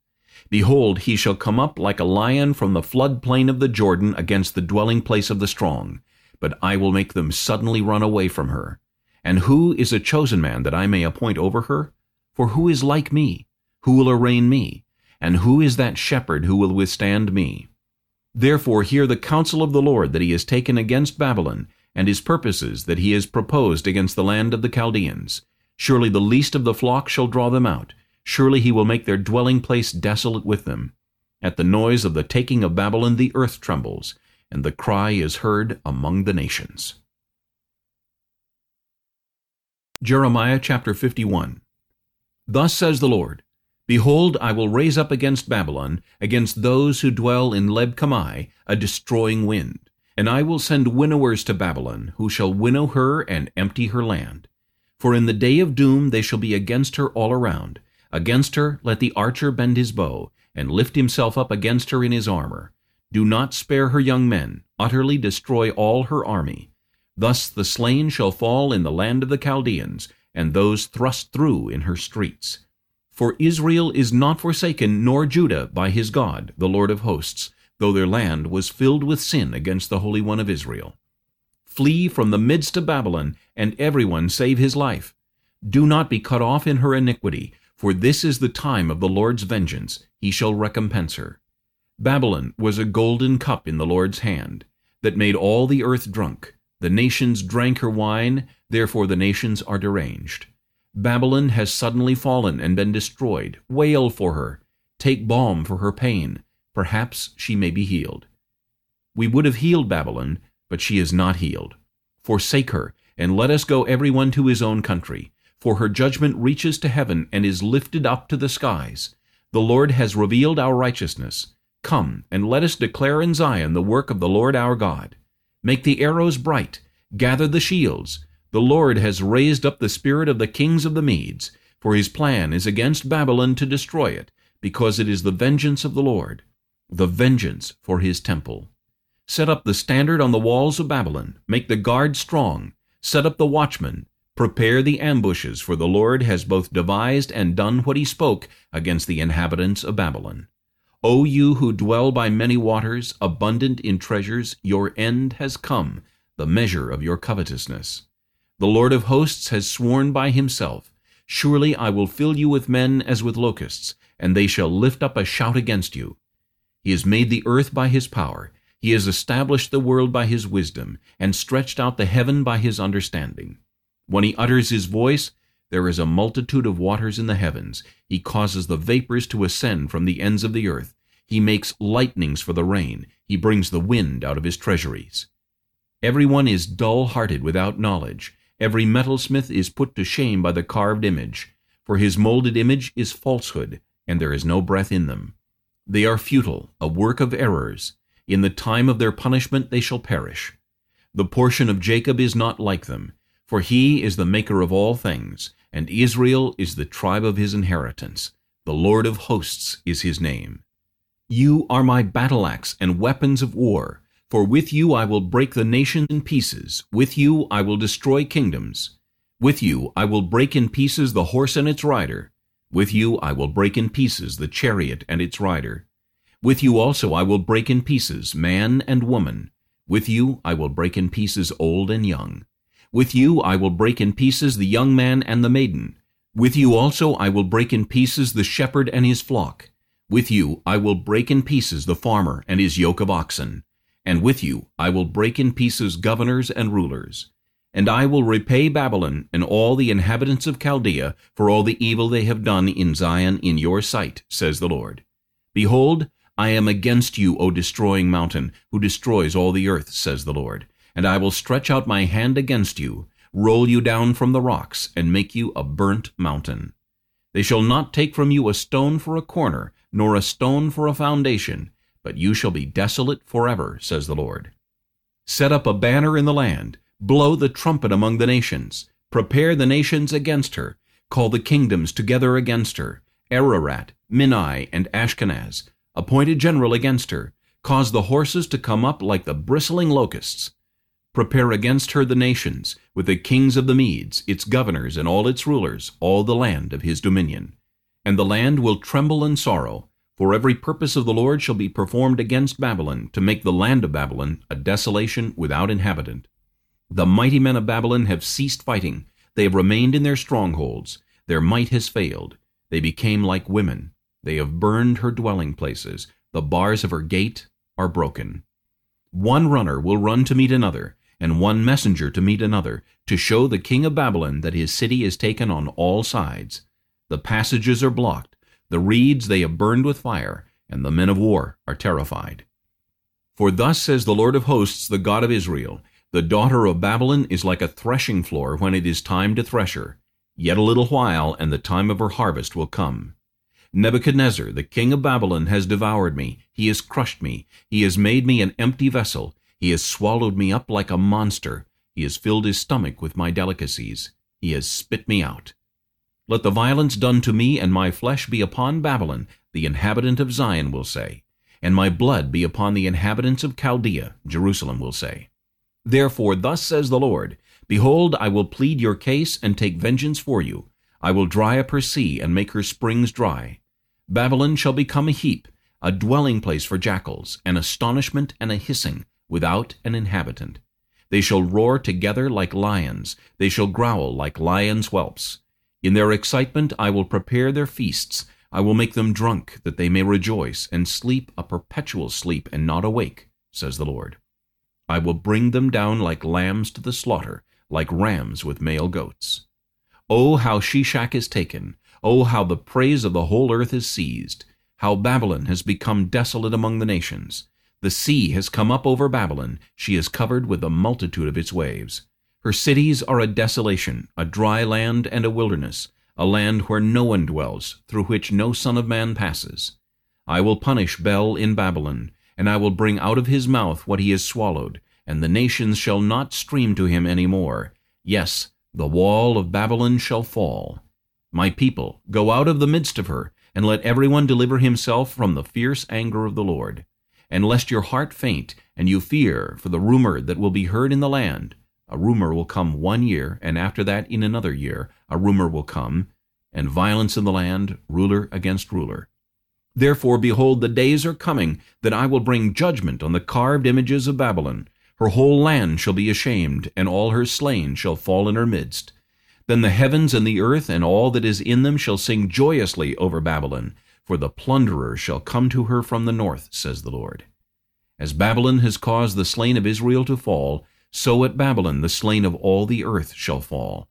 Behold, he shall come up like a lion from the flood plain of the Jordan against the dwelling place of the strong. But I will make them suddenly run away from her. And who is a chosen man that I may appoint over her? For who is like me? Who will arraign me? And who is that shepherd who will withstand me? Therefore hear the counsel of the Lord that he has taken against Babylon, and his purposes that he has proposed against the land of the Chaldeans. Surely the least of the flock shall draw them out, Surely he will make their dwelling place desolate with them. At the noise of the taking of Babylon the earth trembles, and the cry is heard among the nations. Jeremiah chapter 51 Thus says the Lord, Behold, I will raise up against Babylon, against those who dwell in Leb-Kamai, a destroying wind. And I will send winnowers to Babylon, who shall winnow her and empty her land. For in the day of doom they shall be against her all around, Against her let the archer bend his bow, and lift himself up against her in his armor. Do not spare her young men, utterly destroy all her army. Thus the slain shall fall in the land of the Chaldeans, and those thrust through in her streets. For Israel is not forsaken, nor Judah by his God, the Lord of hosts, though their land was filled with sin against the Holy One of Israel. Flee from the midst of Babylon, and everyone save his life. Do not be cut off in her iniquity, for this is the time of the Lord's vengeance, he shall recompense her. Babylon was a golden cup in the Lord's hand, that made all the earth drunk. The nations drank her wine, therefore the nations are deranged. Babylon has suddenly fallen and been destroyed. Wail for her. Take balm for her pain. Perhaps she may be healed. We would have healed Babylon, but she is not healed. Forsake her, and let us go every one to his own country for her judgment reaches to heaven and is lifted up to the skies. The Lord has revealed our righteousness. Come, and let us declare in Zion the work of the Lord our God. Make the arrows bright, gather the shields. The Lord has raised up the spirit of the kings of the Medes, for his plan is against Babylon to destroy it, because it is the vengeance of the Lord, the vengeance for his temple. Set up the standard on the walls of Babylon, make the guard strong, set up the watchmen, Prepare the ambushes, for the Lord has both devised and done what he spoke against the inhabitants of Babylon. O you who dwell by many waters, abundant in treasures, your end has come, the measure of your covetousness. The Lord of hosts has sworn by himself, Surely I will fill you with men as with locusts, and they shall lift up a shout against you. He has made the earth by his power, he has established the world by his wisdom, and stretched out the heaven by his understanding. When he utters his voice, there is a multitude of waters in the heavens. He causes the vapors to ascend from the ends of the earth. He makes lightnings for the rain. He brings the wind out of his treasuries. Everyone is dull-hearted without knowledge. Every metalsmith is put to shame by the carved image. For his molded image is falsehood, and there is no breath in them. They are futile, a work of errors. In the time of their punishment they shall perish. The portion of Jacob is not like them, for he is the maker of all things, and Israel is the tribe of his inheritance. The Lord of hosts is his name. You are my battle axe and weapons of war, for with you I will break the nation in pieces, with you I will destroy kingdoms. With you I will break in pieces the horse and its rider. With you I will break in pieces the chariot and its rider. With you also I will break in pieces man and woman. With you I will break in pieces old and young. With you I will break in pieces the young man and the maiden. With you also I will break in pieces the shepherd and his flock. With you I will break in pieces the farmer and his yoke of oxen. And with you I will break in pieces governors and rulers. And I will repay Babylon and all the inhabitants of Chaldea for all the evil they have done in Zion in your sight, says the Lord. Behold, I am against you, O destroying mountain, who destroys all the earth, says the Lord. And I will stretch out my hand against you, roll you down from the rocks, and make you a burnt mountain. They shall not take from you a stone for a corner, nor a stone for a foundation, but you shall be desolate forever, says the Lord. Set up a banner in the land, Blow the trumpet among the nations. Prepare the nations against her. Call the kingdoms together against her. Ararat, Minni, and Ashkenaz. Appoint a general against her. Cause the horses to come up like the bristling locusts. Prepare against her the nations, with the kings of the Medes, its governors and all its rulers, all the land of his dominion. And the land will tremble in sorrow, for every purpose of the Lord shall be performed against Babylon, to make the land of Babylon a desolation without inhabitant. The mighty men of Babylon have ceased fighting. They have remained in their strongholds. Their might has failed. They became like women. They have burned her dwelling places. The bars of her gate are broken. One runner will run to meet another, and one messenger to meet another, to show the king of Babylon that his city is taken on all sides. The passages are blocked, the reeds they have burned with fire, and the men of war are terrified. For thus says the Lord of hosts, the God of Israel, the daughter of Babylon is like a threshing floor when it is time to thresh her. Yet a little while, and the time of her harvest will come. Nebuchadnezzar, the king of Babylon, has devoured me. He has crushed me. He has made me an empty vessel. He has swallowed me up like a monster. He has filled his stomach with my delicacies. He has spit me out. Let the violence done to me and my flesh be upon Babylon, the inhabitant of Zion will say, and my blood be upon the inhabitants of Chaldea, Jerusalem will say. Therefore thus says the Lord, Behold, I will plead your case and take vengeance for you. I will dry up her sea and make her springs dry. Babylon shall become a heap, a dwelling place for jackals, an astonishment and a hissing, without an inhabitant. They shall roar together like lions, they shall growl like lions' whelps. In their excitement I will prepare their feasts, I will make them drunk, that they may rejoice, and sleep a perpetual sleep, and not awake, says the Lord. I will bring them down like lambs to the slaughter, like rams with male goats. Oh, how Sheshach is taken! Oh, how the praise of the whole earth is seized! How Babylon has become desolate among the nations! The sea has come up over Babylon, she is covered with the multitude of its waves. Her cities are a desolation, a dry land and a wilderness, a land where no one dwells, through which no son of man passes. I will punish Bel in Babylon, and I will bring out of his mouth what he has swallowed, and the nations shall not stream to him any more. Yes, the wall of Babylon shall fall. My people, go out of the midst of her, and let everyone deliver himself from the fierce anger of the Lord. And lest your heart faint, and you fear for the rumor that will be heard in the land, a rumor will come one year, and after that in another year a rumor will come, and violence in the land, ruler against ruler. Therefore, behold, the days are coming that I will bring judgment on the carved images of Babylon. Her whole land shall be ashamed, and all her slain shall fall in her midst. Then the heavens and the earth and all that is in them shall sing joyously over Babylon, for the plunderer shall come to her from the north, says the Lord. As Babylon has caused the slain of Israel to fall, so at Babylon the slain of all the earth shall fall.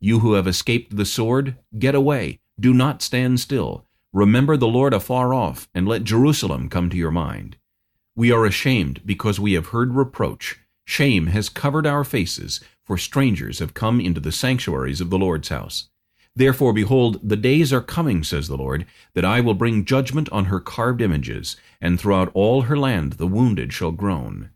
You who have escaped the sword, get away, do not stand still. Remember the Lord afar off, and let Jerusalem come to your mind. We are ashamed because we have heard reproach. Shame has covered our faces, for strangers have come into the sanctuaries of the Lord's house. Therefore, behold, the days are coming, says the Lord, that I will bring judgment on her carved images, and throughout all her land the wounded shall groan.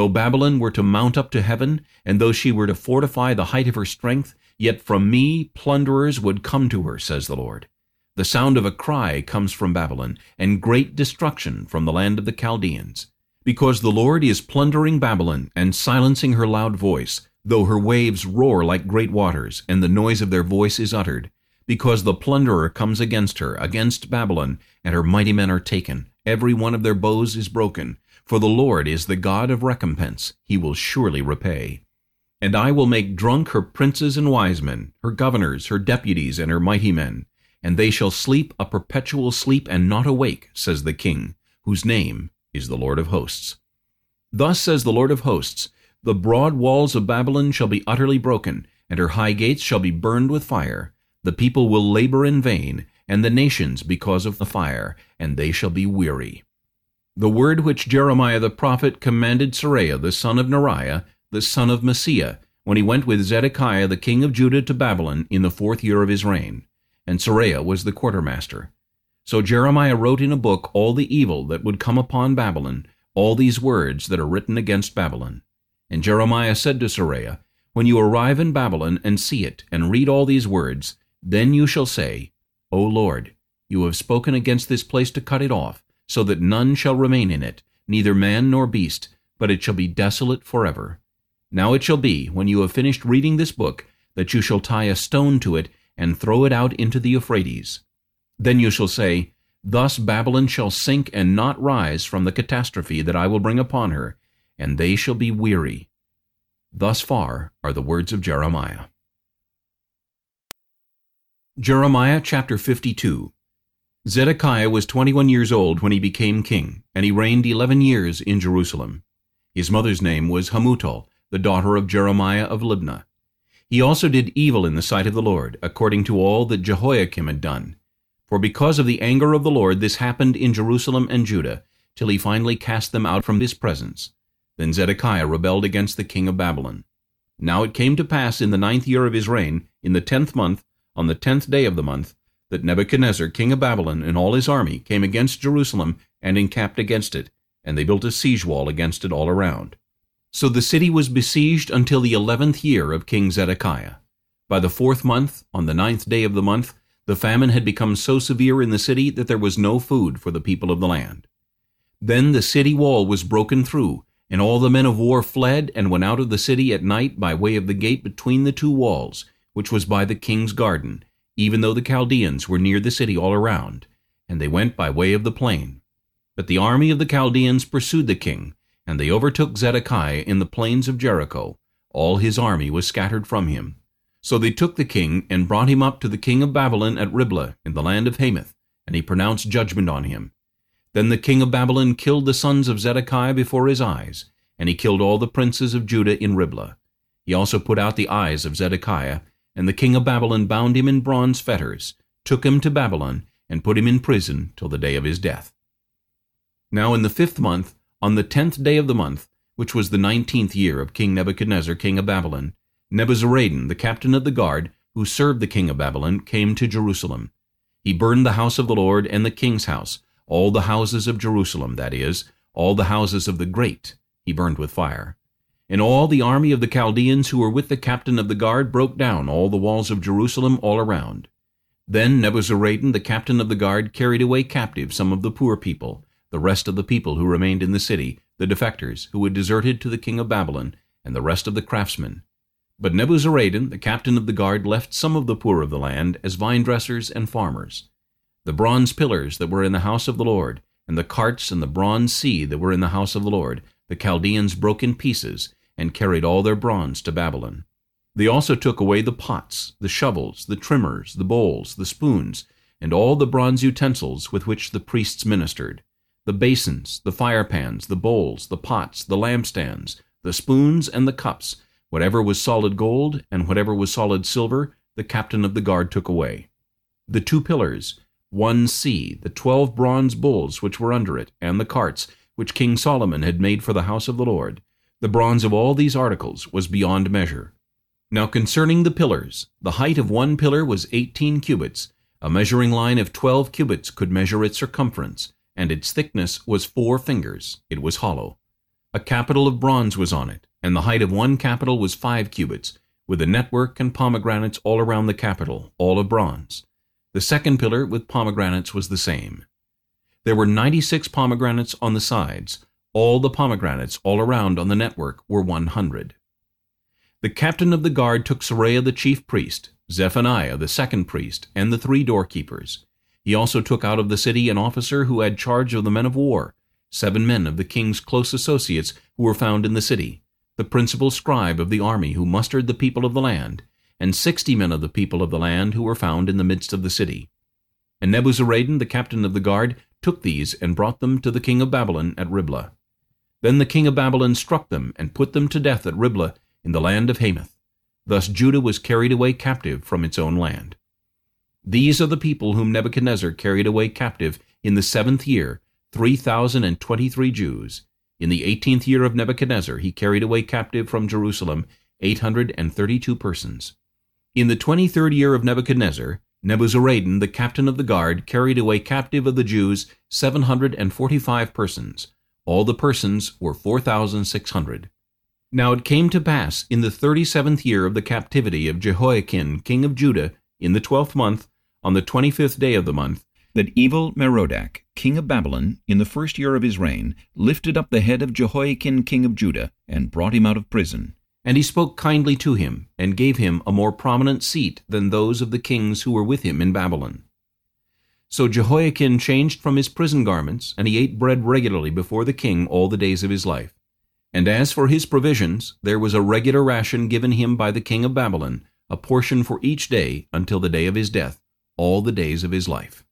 Though Babylon were to mount up to heaven, and though she were to fortify the height of her strength, yet from me plunderers would come to her, says the Lord. The sound of a cry comes from Babylon, and great destruction from the land of the Chaldeans. Because the Lord is plundering Babylon, and silencing her loud voice, though her waves roar like great waters, and the noise of their voice is uttered. Because the plunderer comes against her, against Babylon, and her mighty men are taken. Every one of their bows is broken. For the Lord is the God of recompense. He will surely repay. And I will make drunk her princes and wise men, her governors, her deputies, and her mighty men and they shall sleep a perpetual sleep and not awake, says the King, whose name is the Lord of hosts. Thus says the Lord of hosts, The broad walls of Babylon shall be utterly broken, and her high gates shall be burned with fire. The people will labor in vain, and the nations because of the fire, and they shall be weary. The word which Jeremiah the prophet commanded Seraiah the son of Neriah, the son of Mahseiah, when he went with Zedekiah the king of Judah to Babylon in the fourth year of his reign and Seraiah was the quartermaster. So Jeremiah wrote in a book all the evil that would come upon Babylon, all these words that are written against Babylon. And Jeremiah said to Seraiah, When you arrive in Babylon and see it, and read all these words, then you shall say, O Lord, you have spoken against this place to cut it off, so that none shall remain in it, neither man nor beast, but it shall be desolate forever. Now it shall be, when you have finished reading this book, that you shall tie a stone to it and throw it out into the Euphrates. Then you shall say, Thus Babylon shall sink and not rise from the catastrophe that I will bring upon her, and they shall be weary. Thus far are the words of Jeremiah. Jeremiah chapter 52 Zedekiah was twenty-one years old when he became king, and he reigned eleven years in Jerusalem. His mother's name was Hamutal, the daughter of Jeremiah of Libnah. He also did evil in the sight of the Lord, according to all that Jehoiakim had done. For because of the anger of the Lord this happened in Jerusalem and Judah, till he finally cast them out from his presence. Then Zedekiah rebelled against the king of Babylon. Now it came to pass in the ninth year of his reign, in the tenth month, on the tenth day of the month, that Nebuchadnezzar king of Babylon and all his army came against Jerusalem and encamped against it, and they built a siege wall against it all around. So the city was besieged until the eleventh year of King Zedekiah. By the fourth month, on the ninth day of the month, the famine had become so severe in the city that there was no food for the people of the land. Then the city wall was broken through, and all the men of war fled and went out of the city at night by way of the gate between the two walls, which was by the king's garden, even though the Chaldeans were near the city all around, and they went by way of the plain. But the army of the Chaldeans pursued the king, and they overtook Zedekiah in the plains of Jericho. All his army was scattered from him. So they took the king and brought him up to the king of Babylon at Riblah in the land of Hamath, and he pronounced judgment on him. Then the king of Babylon killed the sons of Zedekiah before his eyes, and he killed all the princes of Judah in Riblah. He also put out the eyes of Zedekiah, and the king of Babylon bound him in bronze fetters, took him to Babylon, and put him in prison till the day of his death. Now in the fifth month, on the tenth day of the month, which was the nineteenth year of King Nebuchadnezzar king of Babylon, Nebuzaradan, the captain of the guard, who served the king of Babylon, came to Jerusalem. He burned the house of the Lord and the king's house, all the houses of Jerusalem, that is, all the houses of the great, he burned with fire. And all the army of the Chaldeans who were with the captain of the guard broke down all the walls of Jerusalem all around. Then Nebuzaradan, the captain of the guard, carried away captive some of the poor people, the rest of the people who remained in the city, the defectors who had deserted to the king of Babylon, and the rest of the craftsmen. But Nebuzaradan, the captain of the guard, left some of the poor of the land as vine dressers and farmers. The bronze pillars that were in the house of the Lord, and the carts and the bronze sea that were in the house of the Lord, the Chaldeans broke in pieces, and carried all their bronze to Babylon. They also took away the pots, the shovels, the trimmers, the bowls, the spoons, and all the bronze utensils with which the priests ministered the basins, the firepans, the bowls, the pots, the lampstands, the spoons, and the cups, whatever was solid gold, and whatever was solid silver, the captain of the guard took away. The two pillars, one sea, the twelve bronze bulls which were under it, and the carts, which King Solomon had made for the house of the Lord, the bronze of all these articles was beyond measure. Now concerning the pillars, the height of one pillar was eighteen cubits, a measuring line of twelve cubits could measure its circumference, and its thickness was four fingers. It was hollow. A capital of bronze was on it, and the height of one capital was five cubits, with a network and pomegranates all around the capital, all of bronze. The second pillar with pomegranates was the same. There were ninety-six pomegranates on the sides. All the pomegranates all around on the network were one hundred. The captain of the guard took Seraiah the chief priest, Zephaniah the second priest, and the three doorkeepers. He also took out of the city an officer who had charge of the men of war, seven men of the king's close associates who were found in the city, the principal scribe of the army who mustered the people of the land, and sixty men of the people of the land who were found in the midst of the city. And Nebuzaradan, the captain of the guard, took these and brought them to the king of Babylon at Riblah. Then the king of Babylon struck them and put them to death at Riblah in the land of Hamath. Thus Judah was carried away captive from its own land. These are the people whom Nebuchadnezzar carried away captive in the seventh year, three thousand and twenty-three Jews, in the eighteenth year of Nebuchadnezzar he carried away captive from Jerusalem eight hundred and thirty-two persons. In the twenty-third year of Nebuchadnezzar, Nebuzaradan, the captain of the guard, carried away captive of the Jews seven hundred and forty-five persons. All the persons were four thousand six hundred. Now it came to pass in the thirty-seventh year of the captivity of Jehoiachin king of Judah, in the twelfth month, on the twenty-fifth day of the month, that Evil-Merodach, king of Babylon, in the first year of his reign, lifted up the head of Jehoiachin king of Judah, and brought him out of prison. And he spoke kindly to him, and gave him a more prominent seat than those of the kings who were with him in Babylon. So Jehoiachin changed from his prison garments, and he ate bread regularly before the king all the days of his life. And as for his provisions, there was a regular ration given him by the king of Babylon, a portion for each day until the day of his death, all the days of his life.